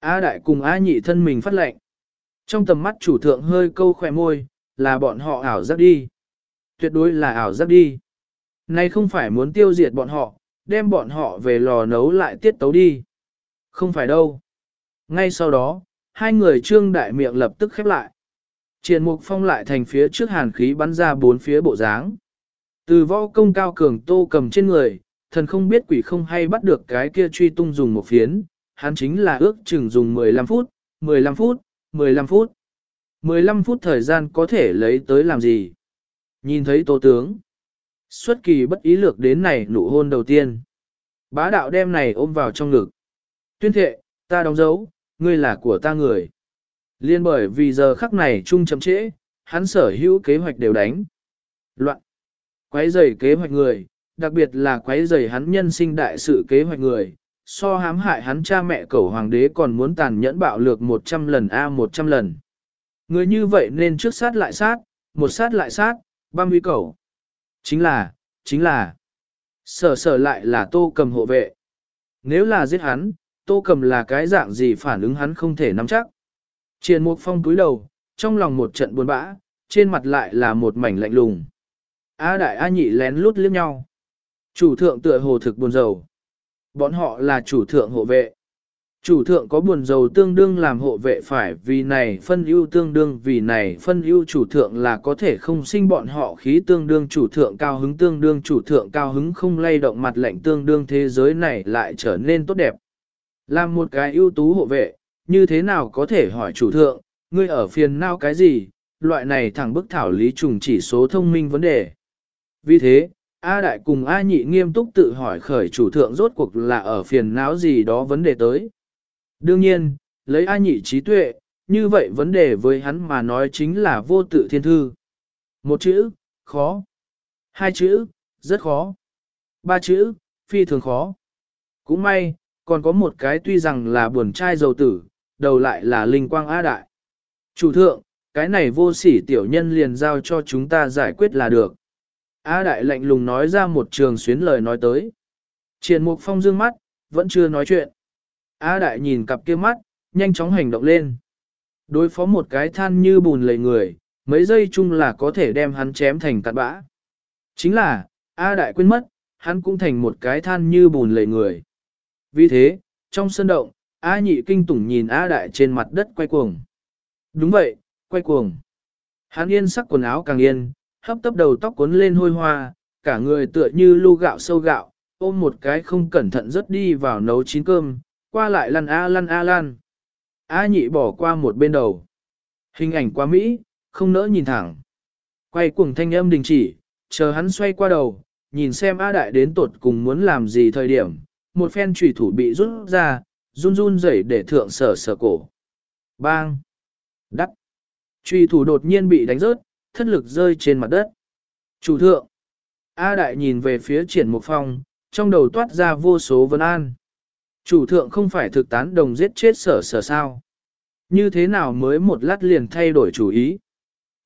A đại cùng A nhị thân mình phát lệnh. Trong tầm mắt chủ thượng hơi câu khỏe môi, là bọn họ ảo giác đi. Tuyệt đối là ảo giác đi. Nay không phải muốn tiêu diệt bọn họ, đem bọn họ về lò nấu lại tiết tấu đi. Không phải đâu. Ngay sau đó, hai người trương đại miệng lập tức khép lại. Triển mục phong lại thành phía trước hàn khí bắn ra bốn phía bộ dáng. Từ võ công cao cường tô cầm trên người, thần không biết quỷ không hay bắt được cái kia truy tung dùng một phiến, hắn chính là ước chừng dùng 15 phút, 15 phút, 15 phút. 15 phút thời gian có thể lấy tới làm gì? Nhìn thấy tô tướng. Xuất kỳ bất ý lược đến này nụ hôn đầu tiên. Bá đạo đem này ôm vào trong ngực. Tuyên thệ, ta đóng dấu, ngươi là của ta người. Liên bởi vì giờ khắc này chung chậm trễ, hắn sở hữu kế hoạch đều đánh. Loạn. Quấy rầy kế hoạch người, đặc biệt là quấy rầy hắn nhân sinh đại sự kế hoạch người, so hãm hại hắn cha mẹ cẩu hoàng đế còn muốn tàn nhẫn bạo lược 100 lần a 100 lần. Người như vậy nên trước sát lại sát, một sát lại sát, băm huy cẩu. Chính là, chính là, sở sở lại là tô cầm hộ vệ. Nếu là giết hắn, tô cầm là cái dạng gì phản ứng hắn không thể nắm chắc. Triền mục phong túi đầu, trong lòng một trận buồn bã, trên mặt lại là một mảnh lạnh lùng. A đại A nhị lén lút liếc nhau. Chủ thượng tựa hồ thực buồn rầu. Bọn họ là chủ thượng hộ vệ. Chủ thượng có buồn rầu tương đương làm hộ vệ phải vì này phân ưu tương đương vì này phân ưu chủ thượng là có thể không sinh bọn họ khí tương đương chủ thượng cao hứng tương đương chủ thượng cao hứng không lay động mặt lạnh tương đương thế giới này lại trở nên tốt đẹp. Làm một cái ưu tú hộ vệ, như thế nào có thể hỏi chủ thượng, ngươi ở phiền nào cái gì, loại này thẳng bức thảo lý trùng chỉ số thông minh vấn đề. Vì thế, A Đại cùng A Nhị nghiêm túc tự hỏi khởi chủ thượng rốt cuộc là ở phiền não gì đó vấn đề tới. Đương nhiên, lấy A Nhị trí tuệ, như vậy vấn đề với hắn mà nói chính là vô tự thiên thư. Một chữ, khó. Hai chữ, rất khó. Ba chữ, phi thường khó. Cũng may, còn có một cái tuy rằng là buồn trai dầu tử, đầu lại là linh quang A Đại. Chủ thượng, cái này vô sỉ tiểu nhân liền giao cho chúng ta giải quyết là được. A Đại lạnh lùng nói ra một trường xuyến lời nói tới. Triển Mục Phong dương mắt, vẫn chưa nói chuyện. A Đại nhìn cặp kia mắt, nhanh chóng hành động lên. Đối phó một cái than như bùn lầy người, mấy giây chung là có thể đem hắn chém thành cặn bã. Chính là, A Đại quên mất, hắn cũng thành một cái than như bùn lầy người. Vì thế, trong sân động, A Nhị kinh tủng nhìn A Đại trên mặt đất quay cuồng. Đúng vậy, quay cuồng. Hắn yên sắc quần áo càng yên, hấp tấp đầu tóc cuốn lên hôi hoa, cả người tựa như lu gạo sâu gạo, ôm một cái không cẩn thận rớt đi vào nấu chín cơm, qua lại lăn a lăn a lăn. A nhị bỏ qua một bên đầu. Hình ảnh quá Mỹ, không nỡ nhìn thẳng. Quay cuồng thanh âm đình chỉ, chờ hắn xoay qua đầu, nhìn xem A đại đến tột cùng muốn làm gì thời điểm, một phen trùy thủ bị rút ra, run run rẩy để thượng sở sở cổ. Bang! Đắc! truy thủ đột nhiên bị đánh rớt, thất lực rơi trên mặt đất. Chủ thượng! A đại nhìn về phía triển mục phong, trong đầu toát ra vô số vấn an. Chủ thượng không phải thực tán đồng giết chết sở sở sao. Như thế nào mới một lát liền thay đổi chủ ý?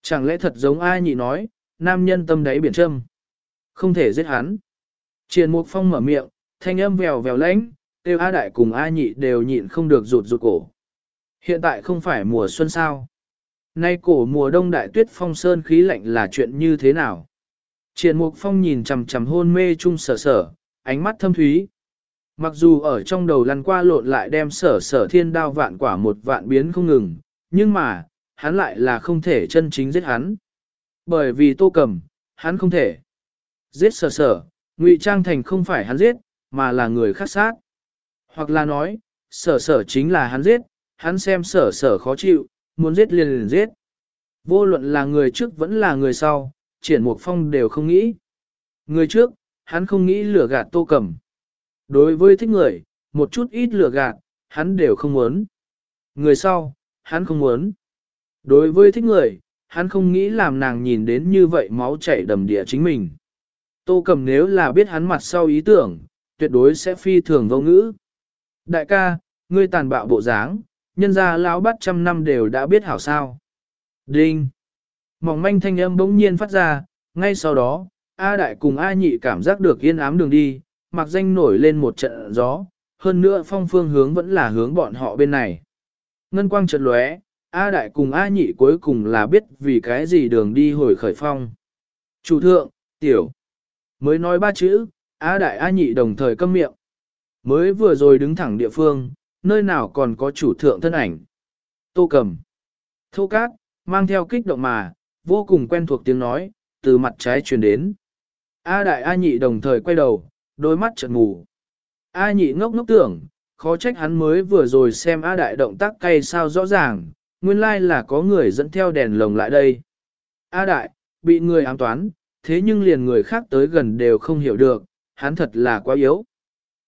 Chẳng lẽ thật giống ai nhị nói, nam nhân tâm đáy biển trâm. Không thể giết hắn. triển Mục Phong mở miệng, thanh âm vèo vèo lãnh, tiêu A Đại cùng A Nhị đều nhịn không được rụt rụt cổ. Hiện tại không phải mùa xuân sao. Nay cổ mùa đông đại tuyết phong sơn khí lạnh là chuyện như thế nào? Triển Mục Phong nhìn chằm chằm hôn mê chung sở sở, ánh mắt thâm thúy. Mặc dù ở trong đầu lăn qua lộn lại đem sở sở thiên đao vạn quả một vạn biến không ngừng, nhưng mà, hắn lại là không thể chân chính giết hắn. Bởi vì tô cầm, hắn không thể. Giết sở sở, ngụy trang thành không phải hắn giết, mà là người khác sát. Hoặc là nói, sở sở chính là hắn giết, hắn xem sở sở khó chịu, muốn giết liền liền giết. Vô luận là người trước vẫn là người sau, triển mục phong đều không nghĩ. Người trước, hắn không nghĩ lừa gạt tô cầm. Đối với thích người, một chút ít lừa gạt, hắn đều không muốn. Người sau, hắn không muốn. Đối với thích người, hắn không nghĩ làm nàng nhìn đến như vậy máu chảy đầm địa chính mình. Tô cầm nếu là biết hắn mặt sau ý tưởng, tuyệt đối sẽ phi thường vô ngữ. Đại ca, ngươi tàn bạo bộ dáng, nhân gia lão bắt trăm năm đều đã biết hảo sao. Đinh! Mỏng manh thanh âm bỗng nhiên phát ra, ngay sau đó, A đại cùng A nhị cảm giác được yên ám đường đi, mặc danh nổi lên một trận gió, hơn nữa phong phương hướng vẫn là hướng bọn họ bên này. Ngân quang chợt lóe, A đại cùng A nhị cuối cùng là biết vì cái gì đường đi hồi khởi phong. Chủ thượng, tiểu, mới nói ba chữ, A đại A nhị đồng thời câm miệng. Mới vừa rồi đứng thẳng địa phương, nơi nào còn có chủ thượng thân ảnh. Tô cầm, thô cát, mang theo kích động mà, vô cùng quen thuộc tiếng nói, từ mặt trái truyền đến. A đại A nhị đồng thời quay đầu, đôi mắt trợn ngủ. A nhị ngốc ngốc tưởng, khó trách hắn mới vừa rồi xem A đại động tác cay sao rõ ràng, nguyên lai là có người dẫn theo đèn lồng lại đây. A đại, bị người ám toán, thế nhưng liền người khác tới gần đều không hiểu được, hắn thật là quá yếu.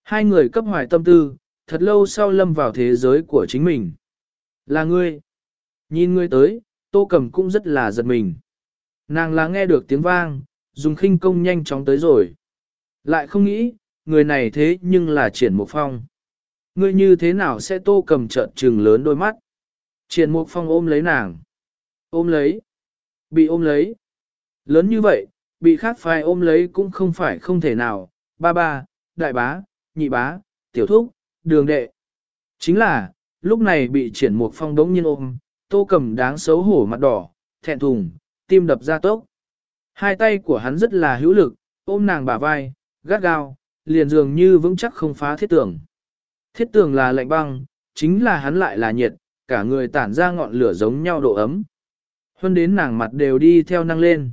Hai người cấp hoài tâm tư, thật lâu sau lâm vào thế giới của chính mình. Là ngươi. Nhìn ngươi tới, tô cầm cũng rất là giật mình. Nàng là nghe được tiếng vang, dùng khinh công nhanh chóng tới rồi. Lại không nghĩ, người này thế nhưng là triển mục phong. Ngươi như thế nào sẽ tô cầm trợn trừng lớn đôi mắt. Triển mục phong ôm lấy nàng. Ôm lấy. Bị ôm lấy. Lớn như vậy, bị khác phai ôm lấy cũng không phải không thể nào. Ba ba, đại bá, nhị bá, tiểu thúc, đường đệ. Chính là, lúc này bị triển một phong đống nhiên ôm, tô cầm đáng xấu hổ mặt đỏ, thẹn thùng, tim đập ra tốc. Hai tay của hắn rất là hữu lực, ôm nàng bả vai, gắt gao, liền dường như vững chắc không phá thiết tường. Thiết tường là lạnh băng, chính là hắn lại là nhiệt, cả người tản ra ngọn lửa giống nhau độ ấm. Hơn đến nàng mặt đều đi theo năng lên.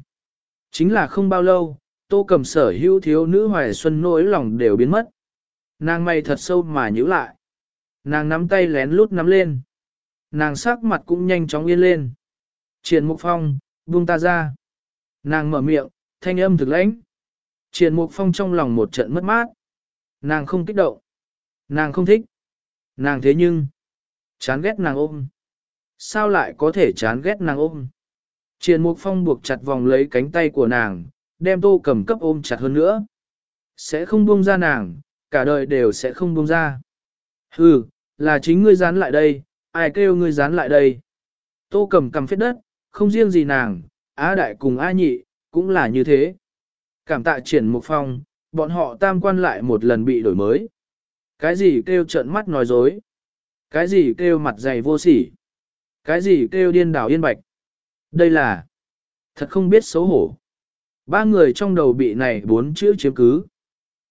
Chính là không bao lâu, tô cầm sở hữu thiếu nữ hoài xuân nỗi lòng đều biến mất. Nàng mày thật sâu mà nhíu lại. Nàng nắm tay lén lút nắm lên. Nàng sắc mặt cũng nhanh chóng yên lên. Triển Mục Phong, buông ta ra. Nàng mở miệng, thanh âm thực lãnh. Triển Mục Phong trong lòng một trận mất mát. Nàng không kích động. Nàng không thích. Nàng thế nhưng, chán ghét nàng ôm. Sao lại có thể chán ghét nàng ôm? Triển Mục Phong buộc chặt vòng lấy cánh tay của nàng, đem tô cầm cấp ôm chặt hơn nữa. Sẽ không buông ra nàng, cả đời đều sẽ không buông ra. Hừ, là chính ngươi dán lại đây, ai kêu ngươi dán lại đây. Tô cầm cầm phết đất, không riêng gì nàng, Á Đại cùng A Nhị, cũng là như thế. Cảm tạ triển một phong, bọn họ tam quan lại một lần bị đổi mới. Cái gì kêu trợn mắt nói dối? Cái gì kêu mặt dày vô sỉ? Cái gì kêu điên đảo yên bạch? Đây là thật không biết xấu hổ. Ba người trong đầu bị này bốn chữ chiếm cứ.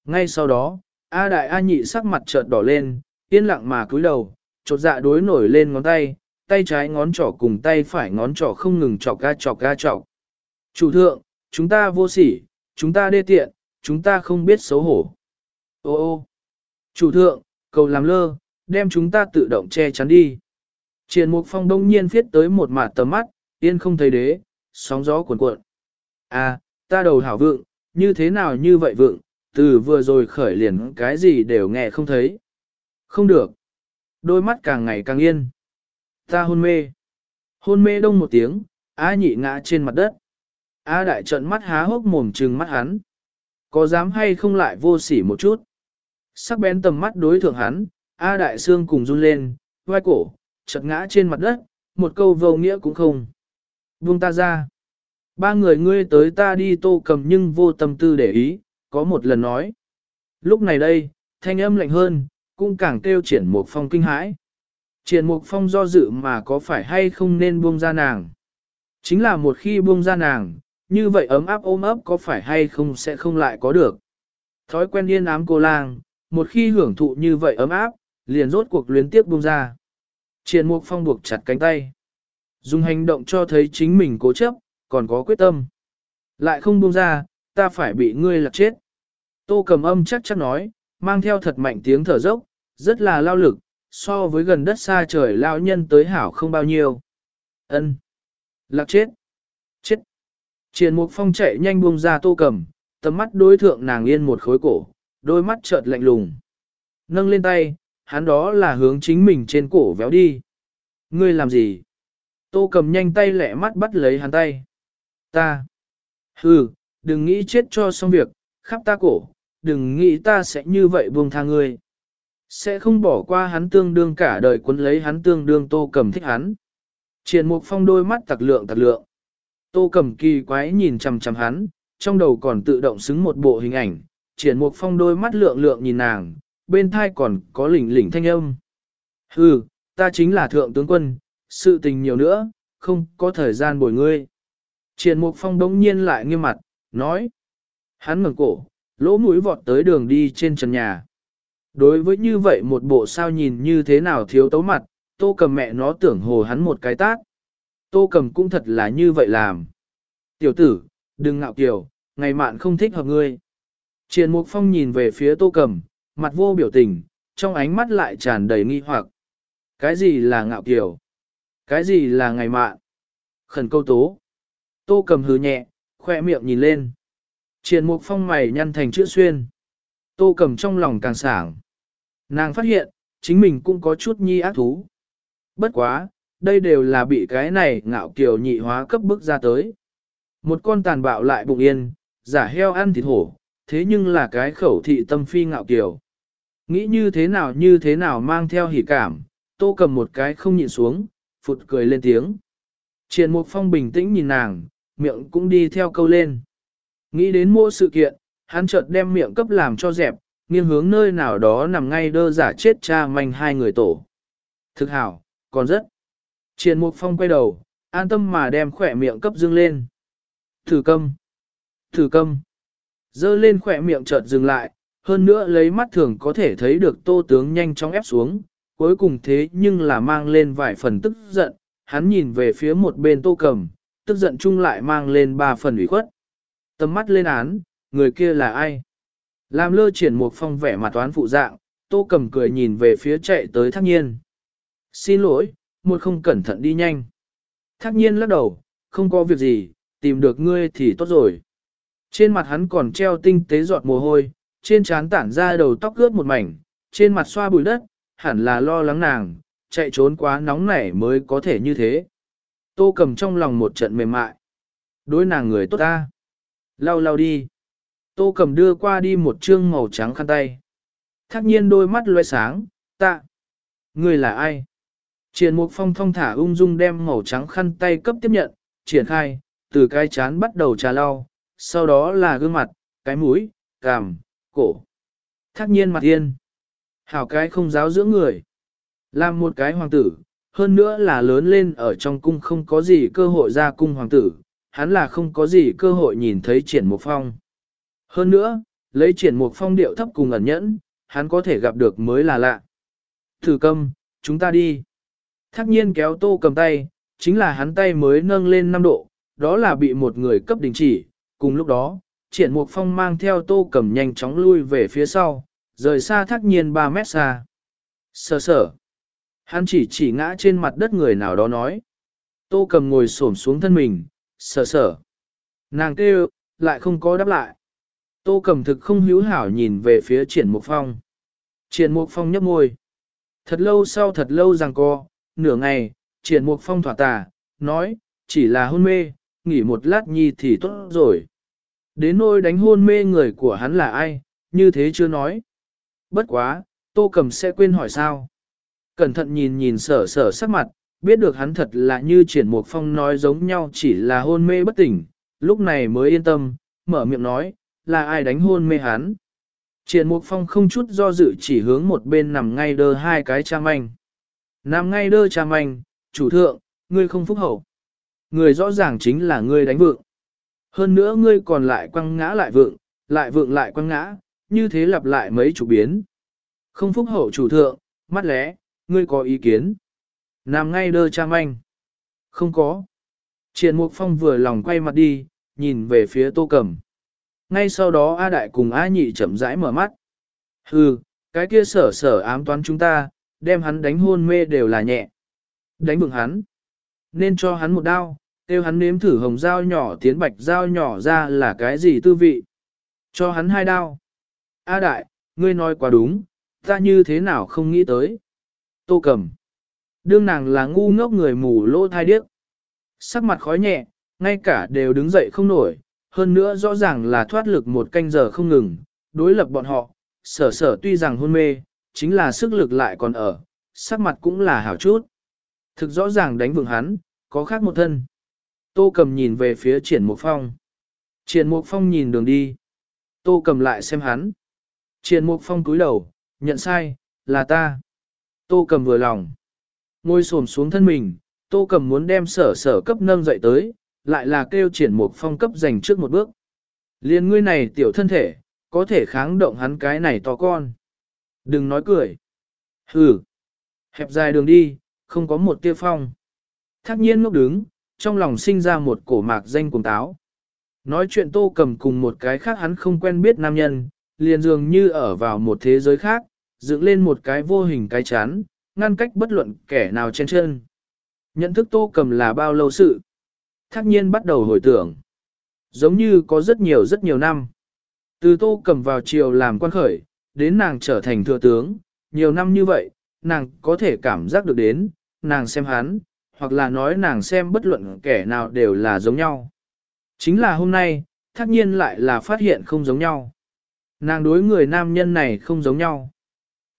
Ngay sau đó, A Đại A Nhị sắc mặt chợt đỏ lên, yên lặng mà cúi đầu, chột dạ đối nổi lên ngón tay, tay trái ngón trỏ cùng tay phải ngón trỏ không ngừng chọc ga chọc ga chọc. Chủ thượng, chúng ta vô sỉ, chúng ta đê tiện, chúng ta không biết xấu hổ. Ô ô, chủ thượng, cầu làm lơ, đem chúng ta tự động che chắn đi. Triển mục phong đông nhiên viết tới một mặt tầm mắt, yên không thấy đế, sóng gió cuộn cuộn. À, ta đầu hảo vượng, như thế nào như vậy vượng, từ vừa rồi khởi liền cái gì đều nghe không thấy. Không được. Đôi mắt càng ngày càng yên. Ta hôn mê. Hôn mê đông một tiếng, A nhị ngã trên mặt đất. A đại trận mắt há hốc mồm trừng mắt hắn. Có dám hay không lại vô sỉ một chút. Sắc bén tầm mắt đối thượng hắn, A đại xương cùng run lên, vai cổ, chật ngã trên mặt đất, một câu vô nghĩa cũng không. Buông ta ra. Ba người ngươi tới ta đi tô cầm nhưng vô tâm tư để ý, có một lần nói. Lúc này đây, thanh âm lạnh hơn, cũng càng kêu triển mục phong kinh hãi. Triển mục phong do dự mà có phải hay không nên buông ra nàng. Chính là một khi buông ra nàng, như vậy ấm áp ôm ấp có phải hay không sẽ không lại có được. Thói quen yên ám cô lang, một khi hưởng thụ như vậy ấm áp, liền rốt cuộc luyến tiếp buông ra. Triển mục phong buộc chặt cánh tay. Dùng hành động cho thấy chính mình cố chấp, còn có quyết tâm. Lại không buông ra, ta phải bị ngươi lạc chết. Tô cầm âm chắc chắc nói, mang theo thật mạnh tiếng thở dốc, rất là lao lực, so với gần đất xa trời lao nhân tới hảo không bao nhiêu. ân Lạc chết. Chết. Triển mục phong chạy nhanh buông ra tô cầm, tầm mắt đối thượng nàng yên một khối cổ, đôi mắt chợt lạnh lùng. Nâng lên tay, hắn đó là hướng chính mình trên cổ véo đi. Ngươi làm gì? Tô cầm nhanh tay lẹ mắt bắt lấy hắn tay. Ta. Hừ, đừng nghĩ chết cho xong việc, khắp ta cổ, đừng nghĩ ta sẽ như vậy buông tha ngươi. Sẽ không bỏ qua hắn tương đương cả đời cuốn lấy hắn tương đương tô cầm thích hắn. Triển mục phong đôi mắt tặc lượng tặc lượng. Tô cầm kỳ quái nhìn chằm chằm hắn, trong đầu còn tự động xứng một bộ hình ảnh. Triển mục phong đôi mắt lượng lượng nhìn nàng, bên thai còn có lỉnh lỉnh thanh âm. Hừ, ta chính là thượng tướng quân, sự tình nhiều nữa, không có thời gian bồi ngươi. Triển mục phong đống nhiên lại nghiêm mặt, nói. Hắn ngẩng cổ, lỗ mũi vọt tới đường đi trên trần nhà. Đối với như vậy một bộ sao nhìn như thế nào thiếu tấu mặt, tô cầm mẹ nó tưởng hồ hắn một cái tát. Tô cầm cũng thật là như vậy làm. Tiểu tử, đừng ngạo kiều, ngày mạn không thích hợp ngươi. Triền Mục Phong nhìn về phía tô cầm, mặt vô biểu tình, trong ánh mắt lại tràn đầy nghi hoặc. Cái gì là ngạo kiều? Cái gì là ngày mạn? Khẩn câu tố. Tô cầm hứ nhẹ, khoe miệng nhìn lên. Triền Mục Phong mày nhăn thành chữ xuyên. Tô cầm trong lòng càng sảng. Nàng phát hiện, chính mình cũng có chút nhi ác thú. Bất quá, đây đều là bị cái này ngạo kiều nhị hóa cấp bức ra tới. Một con tàn bạo lại bụng yên, giả heo ăn thịt hổ, thế nhưng là cái khẩu thị tâm phi ngạo kiều. Nghĩ như thế nào như thế nào mang theo hỉ cảm, tô cầm một cái không nhịn xuống, phụt cười lên tiếng. Triền Mục Phong bình tĩnh nhìn nàng, miệng cũng đi theo câu lên. Nghĩ đến mỗi sự kiện, hắn chợt đem miệng cấp làm cho dẹp, nghiêng hướng nơi nào đó nằm ngay đơ giả chết cha manh hai người tổ. Thực hảo, còn rất. Triền Mục Phong quay đầu, an tâm mà đem khỏe miệng cấp dương lên. Thử câm. Thử câm. Dơ lên khỏe miệng chợt dừng lại, hơn nữa lấy mắt thường có thể thấy được tô tướng nhanh chóng ép xuống, cuối cùng thế nhưng là mang lên vài phần tức giận, hắn nhìn về phía một bên tô cầm, tức giận chung lại mang lên ba phần ủy khuất. Tầm mắt lên án, người kia là ai? Làm lơ triển một phong vẻ mặt toán phụ dạng, tô cầm cười nhìn về phía chạy tới thác nhiên. Xin lỗi, một không cẩn thận đi nhanh. Thác nhiên lắc đầu, không có việc gì, tìm được ngươi thì tốt rồi. Trên mặt hắn còn treo tinh tế giọt mồ hôi, trên trán tản ra đầu tóc ướt một mảnh, trên mặt xoa bụi đất, hẳn là lo lắng nàng, chạy trốn quá nóng nảy mới có thể như thế. Tô cầm trong lòng một trận mềm mại. Đối nàng người tốt ta. Lau lau đi. Tô cầm đưa qua đi một chương màu trắng khăn tay. Thác nhiên đôi mắt loe sáng, ta. Người là ai? Triển mục phong thong thả ung dung đem màu trắng khăn tay cấp tiếp nhận, triển khai, từ cái chán bắt đầu trà lau, sau đó là gương mặt, cái mũi, cằm, cổ. Thác nhiên mặt yên. Hảo cái không giáo dưỡng người. Làm một cái hoàng tử, hơn nữa là lớn lên ở trong cung không có gì cơ hội ra cung hoàng tử, hắn là không có gì cơ hội nhìn thấy triển mục phong. Hơn nữa, lấy triển mục phong điệu thấp cùng ẩn nhẫn, hắn có thể gặp được mới là lạ. Thử câm, chúng ta đi. Thác nhiên kéo tô cầm tay, chính là hắn tay mới nâng lên 5 độ, đó là bị một người cấp đình chỉ. Cùng lúc đó, triển mục phong mang theo tô cầm nhanh chóng lui về phía sau, rời xa thác nhiên 3 mét xa. Sở sở. Hắn chỉ chỉ ngã trên mặt đất người nào đó nói. Tô cầm ngồi xổm xuống thân mình, sờ sờ. Nàng kêu, lại không có đáp lại. Tô cầm thực không hữu hảo nhìn về phía triển mục phong. Triển mục phong nhấp môi. Thật lâu sau thật lâu rằng co, nửa ngày, triển mục phong thỏa tà, nói, chỉ là hôn mê, nghỉ một lát nhi thì tốt rồi. Đến nôi đánh hôn mê người của hắn là ai, như thế chưa nói. Bất quá, tô cầm sẽ quên hỏi sao. Cẩn thận nhìn nhìn sở sở sắc mặt, biết được hắn thật là như triển mục phong nói giống nhau chỉ là hôn mê bất tỉnh, lúc này mới yên tâm, mở miệng nói, là ai đánh hôn mê hắn. Triển mục phong không chút do dự chỉ hướng một bên nằm ngay đơ hai cái cha manh. Nằm ngay đơ cha manh, chủ thượng, ngươi không phúc hậu. Người rõ ràng chính là ngươi đánh vượng. Hơn nữa ngươi còn lại quăng ngã lại vượng, lại vượng lại quăng ngã, như thế lặp lại mấy chủ biến. Không phúc hậu chủ thượng, mắt lẽ, ngươi có ý kiến. Nằm ngay đơ cha manh. Không có. Triển Mục Phong vừa lòng quay mặt đi, nhìn về phía Tô Cẩm. Ngay sau đó A Đại cùng A Nhị chậm rãi mở mắt. Hừ, cái kia sở sở ám toán chúng ta, đem hắn đánh hôn mê đều là nhẹ. Đánh bừng hắn. Nên cho hắn một đao, tiêu hắn nếm thử hồng dao nhỏ tiến bạch dao nhỏ ra là cái gì tư vị. Cho hắn hai đao. A Đại, ngươi nói quá đúng, ta như thế nào không nghĩ tới. Tô Cầm, Đương nàng là ngu ngốc người mù lỗ thai điếc. Sắc mặt khói nhẹ, ngay cả đều đứng dậy không nổi, hơn nữa rõ ràng là thoát lực một canh giờ không ngừng, đối lập bọn họ, sở sở tuy rằng hôn mê, chính là sức lực lại còn ở, sắc mặt cũng là hảo chút. Thực rõ ràng đánh vượng hắn, có khác một thân. Tô cầm nhìn về phía triển mục phong. Triển mục phong nhìn đường đi. Tô cầm lại xem hắn. Triển mục phong cúi đầu, nhận sai, là ta. Tô cầm vừa lòng. Ngồi xổm xuống thân mình, tô cầm muốn đem sở sở cấp nâng dậy tới, lại là kêu triển một phong cấp dành trước một bước. Liên ngươi này tiểu thân thể, có thể kháng động hắn cái này to con. Đừng nói cười. Hừ. Hẹp dài đường đi, không có một tia phong. Thác nhiên ngốc đứng, trong lòng sinh ra một cổ mạc danh cùng táo. Nói chuyện tô cầm cùng một cái khác hắn không quen biết nam nhân, liền dường như ở vào một thế giới khác, dựng lên một cái vô hình cái chán, ngăn cách bất luận kẻ nào trên chân. Nhận thức tô cầm là bao lâu sự? Thác nhiên bắt đầu hồi tưởng. Giống như có rất nhiều rất nhiều năm. Từ tô cầm vào triều làm quan khởi, đến nàng trở thành thừa tướng, nhiều năm như vậy, nàng có thể cảm giác được đến, nàng xem hắn, hoặc là nói nàng xem bất luận kẻ nào đều là giống nhau. Chính là hôm nay, thác nhiên lại là phát hiện không giống nhau. Nàng đối người nam nhân này không giống nhau.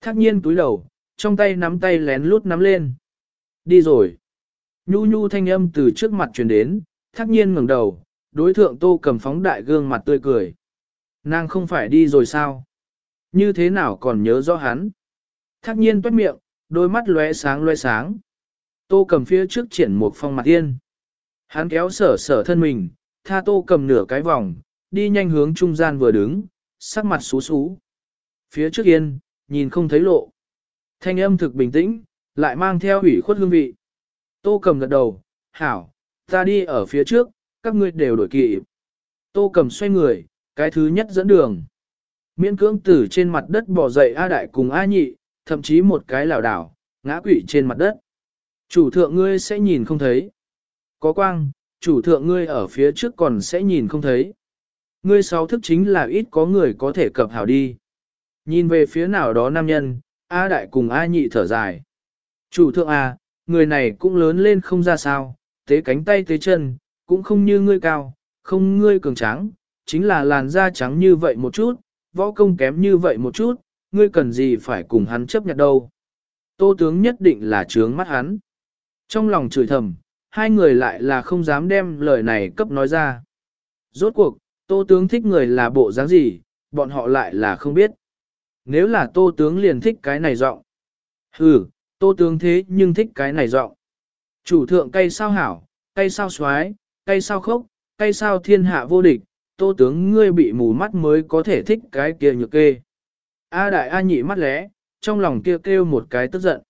Thác nhiên túi đầu, trong tay nắm tay lén lút nắm lên. Đi rồi. Nhu nhu thanh âm từ trước mặt truyền đến, thác nhiên ngẩng đầu, đối thượng tô cầm phóng đại gương mặt tươi cười. Nàng không phải đi rồi sao? Như thế nào còn nhớ rõ hắn? Thác nhiên toát miệng, đôi mắt lóe sáng lóe sáng. Tô cầm phía trước triển một phong mặt yên. Hắn kéo sở sở thân mình, tha tô cầm nửa cái vòng, đi nhanh hướng trung gian vừa đứng, sắc mặt xú xú. Phía trước yên, nhìn không thấy lộ. Thanh âm thực bình tĩnh, lại mang theo ủy khuất hương vị. Tô cầm gật đầu, hảo, ta đi ở phía trước, các ngươi đều đổi kỵ. Tô cầm xoay người, cái thứ nhất dẫn đường. Miễn cưỡng tử trên mặt đất bỏ dậy A đại cùng A nhị, thậm chí một cái lảo đảo, ngã quỵ trên mặt đất. Chủ thượng ngươi sẽ nhìn không thấy. Có quang, chủ thượng ngươi ở phía trước còn sẽ nhìn không thấy. Ngươi sáu thức chính là ít có người có thể cập hảo đi. Nhìn về phía nào đó nam nhân, A đại cùng A nhị thở dài. Chủ thượng A, người này cũng lớn lên không ra sao, tế cánh tay tế chân, cũng không như ngươi cao, không ngươi cường tráng, chính là làn da trắng như vậy một chút, võ công kém như vậy một chút, ngươi cần gì phải cùng hắn chấp nhận đâu. Tô tướng nhất định là trướng mắt hắn. Trong lòng chửi thầm, hai người lại là không dám đem lời này cấp nói ra. Rốt cuộc, tô tướng thích người là bộ dáng gì, bọn họ lại là không biết. Nếu là tô tướng liền thích cái này giọng. Ừ, tô tướng thế nhưng thích cái này giọng. Chủ thượng cây sao hảo, cây sao xoái, cây sao khốc, cây sao thiên hạ vô địch, tô tướng ngươi bị mù mắt mới có thể thích cái kia nhược kê. A đại A nhị mắt lẽ, trong lòng kia kêu, kêu một cái tức giận.